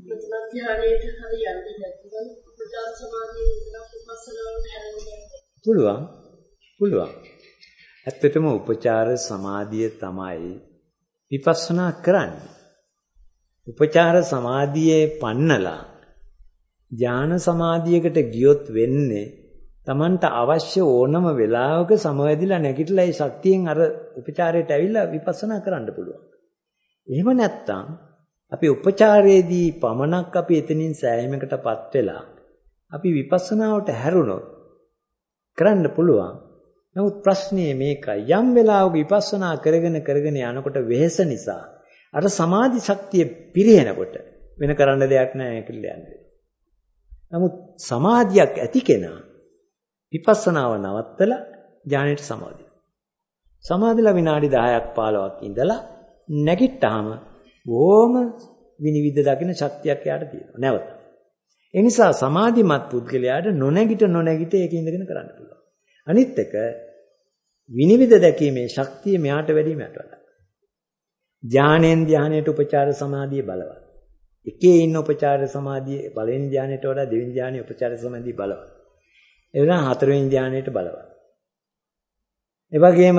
S3: ප්‍රතිමා ධ්‍යානයේට හරි යන්නේ නැතිනම් උපචාර සමාධියේ ඉඳලා විපස්සනාවට හැරෙන්නේ
S1: පුළුවන්. පුළුවන්. ඇත්තටම උපචාර සමාධිය තමයි විපස්සනා කරන්නේ. උපචාර සමාධියේ පන්නලා ඥාන සමාධියකට ගියොත් වෙන්නේ Tamanට අවශ්‍ය ඕනම වෙලාවක සමවැදිලා නැගිටලා ඒ ශක්තියෙන් අර උපචාරයට ඇවිල්ලා විපස්සනා කරන්න පුළුවන්. එහෙම නැත්නම් අපි උපචාරයේදී පමණක් අපි එතනින් සෑයීමකටපත් වෙලා අපි විපස්සනාවට හැරුණොත් කරන්න පුළුවන්. නමුත් ප්‍රශ්නේ මේකයි. යම් වෙලාවක විපස්සනා කරගෙන කරගෙන යනකොට වෙහෙස නිසා අර සමාධි ශක්තිය පිරිහෙනකොට වෙන කරන්න දෙයක් නැහැ කියලා යන්නේ. නමුත් සමාධියක් ඇති කෙනා විපස්සනාව නවත්තලා ඥාණයට සමාදිනවා. සමාධිලා විනාඩි 10ක් 15ක් ඉඳලා නැගිට්ටාම බොහොම විනිවිද දකින්න ශක්තියක් යාට තියෙනවා. නැවත. ඒ නිසා සමාධිමත් පුද්ගලයාට නොනැගිට නොනැගිට ඒක ඉඳගෙන කරන්න පුළුවන්. අනිත් එක විනිවිද දැකීමේ ශක්තිය මෙයාට වැඩි මෙයාට වඩා. ධානයෙන් ධානයට උපචාර සමාධිය බලවත්. එකේ ඉන්න උපචාර සමාධිය පළවෙනි ධානයට වඩා දෙවෙනි ධානයේ උපචාර සමාධිය බලවත්. ඒ වගේම හතරවෙනි ධානයට බලවත්. ඒ වගේම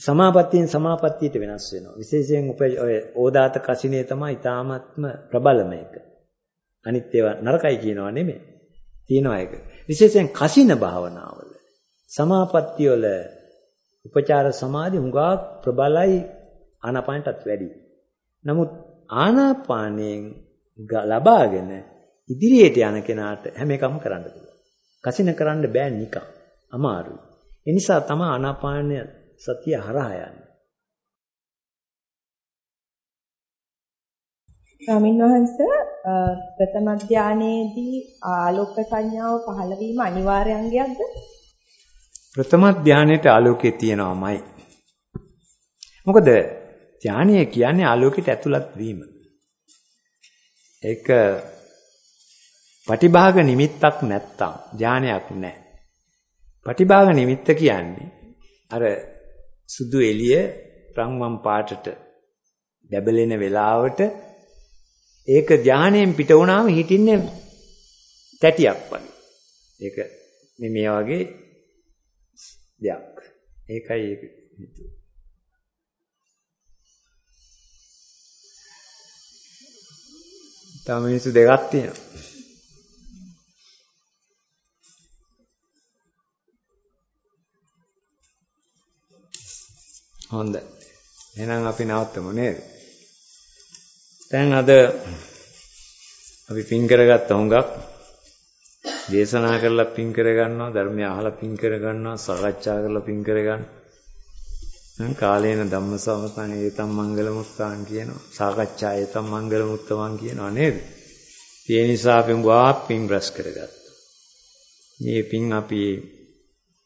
S1: සමාපත්තියෙන් සමාපත්තියට වෙනස් වෙනවා. විශේෂයෙන් ඔය ඕදාත කසිනේ තමයි ඊ타ත්ම ප්‍රබලම එක. අනිත් ඒවා නරකයි කියනවා නෙමෙයි. තියෙනවා ඒක. විශේෂයෙන් කසින භාවනාවල සමාපත්තිය වල උපචාර සමාධි හුඟා ප්‍රබලයි ආනාපානටත් වැඩි. නමුත් ආනාපානයෙන් ලබාගෙන ඉදිරියට යන කෙනාට හැම එකම කරන්න පුළුවන්. කසින කරන්න බෑ නිකන්. අමාරුයි. ඒ නිසා තමයි ආනාපාන සතිය හරහා යන්නේ.
S4: ස්වාමීන් වහන්සේ ප්‍රථම ධානයේදී ආලෝක සංඥාව පහළ වීම අනිවාර්ය අංගයක්ද?
S1: ප්‍රථම ධානයේට ආලෝකය තියෙනවාමයි. මොකද ධානය කියන්නේ ආලෝකයට ඇතුළත් වීම. ඒක පටිභාග නිමිත්තක් නැත්තම් ධානයක් නැහැ. පටිභාග නිමිත්ත කියන්නේ අර සුදු එළිය රන්වන් පාටට දැබලෙන වෙලාවට ඒක ධානයෙන් පිට වුණාම හිටින්නේ තැටියක් වගේ. ඒක මේ වගේ දෙයක්. ඒකයි ඒක හිතුවේ. තව මිනිස්සු දෙකක් තියෙනවා. හොඳයි. එහෙනම් අපි නවත්තමු නේද? දැන් අද අපි පින් කරගත්ත හොඟක් දේශනා කරලා පින් කරගන්නවා ධර්මය අහලා පින් කරගන්නවා සාකච්ඡා කරලා පින් කරගන්නවා කාලේන ධම්මසවතං ඒතම් මංගල මුත්තාන් කියනවා සාකච්ඡා ඒතම් මංගල මුත්තමන් කියනවා නේද ඒ නිසා අපි වා පින් රැස් කරගත්තා මේ පින් අපි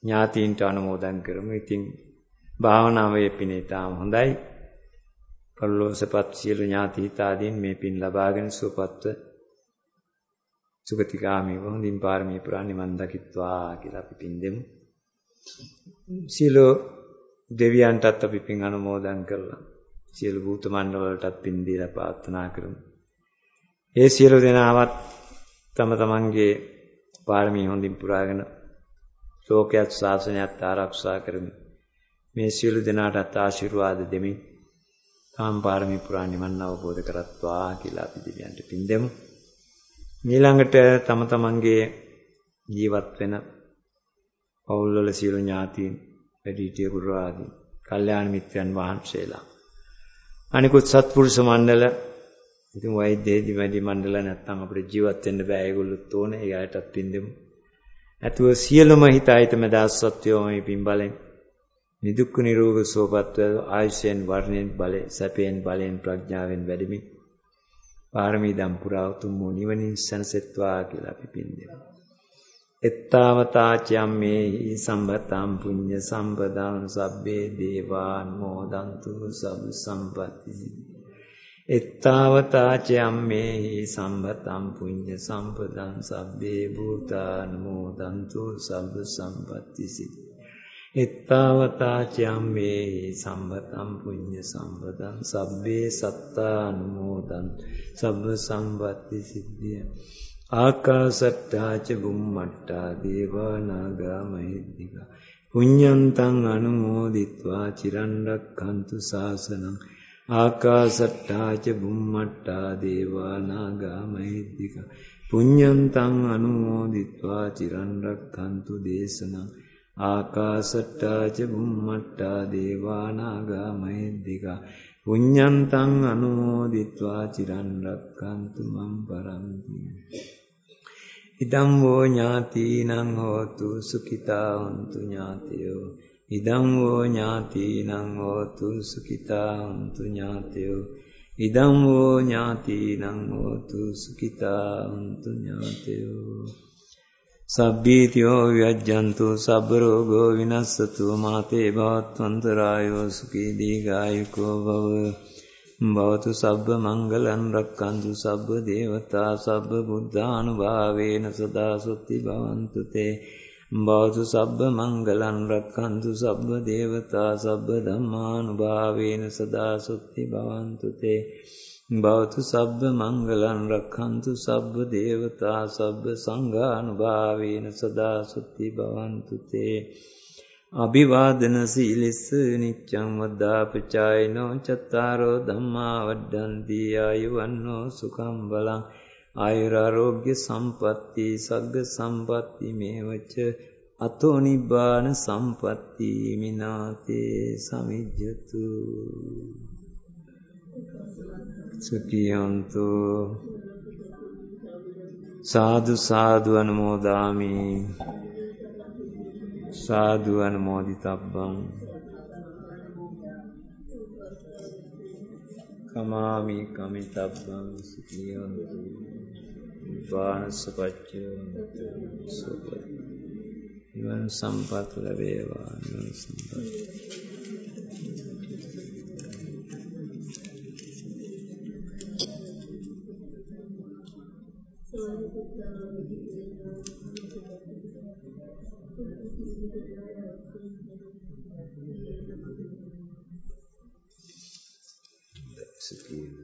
S1: ඥාතීන්ට අනුමෝදන් කරමු ඉතින් භාවනාවේ පිනේ තාම හොඳයි පරලෝසපත් සියලු ඥාති හිතාදීන් මේ පින් ලබාගෙන සුවපත්ව සුගතිගාමීව හොඳින් පාරමී පුරා නිවන් දකිත්වා කියලා අපි පින් දෙමු. සියලු දෙවියන්ටත් අපි පින් අනුමෝදන් කරලා සියලු භූත මණ්ඩල වලටත් පින් දීලා ප්‍රාර්ථනා කරමු. ඒ සියලු දෙනාවත් තම තමන්ගේ පාරමී හොඳින් පුරාගෙන ලෝකයක් ශාසනයත් ආරක්ෂා කරමි. මේ සියලු දෙනාටත් ආශිර්වාද දෙමින් කාම පාරමී පුරා නිවන් අවබෝධ කරත්වා කියලා අපි දෙවියන්ට පින් දෙමු. ඊළඟට තම තමන්ගේ ජීවත් වෙන පවුල්වල සියලු ඥාතීන් වැඩිහිටිය ගුරු ආදී කල්යාණ මිත්‍රයන් වහන්සේලා අනිකුත් සත්පුරුෂ මණ්ඩල ඉතින් වෛද්‍යදී වැඩි මණ්ඩල නැත්තම් අපිට ජීවත් වෙන්න බෑ ඒගොල්ලොත් ඕනේ ඒ අයටත් පින් දෙමු. ඇතුව සියලුම හිතයිත මදාස් සත්‍යෝ මේ පින් බලෙන් නිදුක්ඛ නිරෝග සුවපත් ආයුෂයෙන් වර්ණයෙන් බලයෙන් සැපයෙන් බලයෙන් ප්‍රඥාවෙන් වැඩිමි. පාරමී දම් පුරා උතුම් වූ නිවනින් සැනසෙත්වා කියලා අපි පින් දෙමු. එත්තාවතාචයම් මේහි සම්බතම් පුඤ්ඤ සම්පදාං සබ්බේ දේවාන් මොදන්තු සබ්බ සම්පatti එත්තාවතාචයම් මේහි සම්බතම් පුඤ්ඤ සම්පදං සබ්බේ භූතාන මොදන්තු සබ්බ සම්පatti සිද්ධි එත්තාවතාචයම්මේ සම්බතම් පුඤ්ඤ සම්පදං සබ්බේ සත්තා අනුමෝදන් සබ්බ සම්පත්ති සිද්ධිය ආකාසට්ටාච බුම්මට්ටා දේවා නාග මහිද්దిక පුඤ්ඤන්තං අනුමෝදිත්වා චිරන්රක්ඛන්තු ශාසනං ආකාසට්ටාච බුම්මට්ටා දේවා නාග මහිද්దిక පුඤ්ඤන්තං අනුමෝදිත්වා චිරන්රක්ඛන්තු දේශනං ආකාසට්ටාච බුම්මට්ටා දේවානාගා මහිද්దికා පුඤ්ඤන්තං අනුමෝදිත්වා චිරන් රක්칸තු මං පරන්ති. ඉදම් වූ ඥාතිනං හෝතු සුඛිතා හොන්තු ඥාතයෝ. ඉදම් වූ ඥාතිනං හෝතු සුඛිතා හොන්තු ඥාතයෝ. ඉදම් වූ ඥාතිනං හෝතු සුඛිතා හොන්තු ඥාතයෝ. සබ්බීතියෝ වියජ්ජන්තු සබ්බ රෝගෝ විනස්සතු මාතේ භවත්වන්තරායෝ සුඛී දීඝායුකෝ භව. භවතු සබ්බ මංගලං රක්칸තු සබ්බ දේවතා සබ්බ බුද්ධානුභාවේන සදා සොත්ති භවන්තු තේ. භවතු සබ්බ මංගලං රක්ඛන්තු සබ්බ දේවතා සබ්බ ධම්මානුභාවේන සදා සුත්ති භවන්තු තේ. භවතු සබ්බ මංගලං රක්ඛන්තු සබ්බ දේවතා සබ්බ සංඝානුභාවේන සදා සුත්ති භවන්තු තේ. අභිවාදන සීලෙස්ස නිච්ඡං වද්දාපචායනෝ චත්තාරෝ ධම්මා වඩ්ඩන්ති ආයුවන්නෝ සුඛං බලං. ආයුරාරෝග්‍ය සම්පatti සග්ග සම්පatti මේවච. අතෝ නිබ්බාන සම්පatti මිනාතේ සමිජ්ජතු. සුඛියන්තු සාදු සාදු අනුමෝදාමි. සාදු අනුමෝදිතබ්බං. කමාමි කමිතබ්බං සුඛියන්තු නිබ්බානසපච්චය සුපති නිවන සම්පත් ලැබේවා. නිවන සම්පත් basically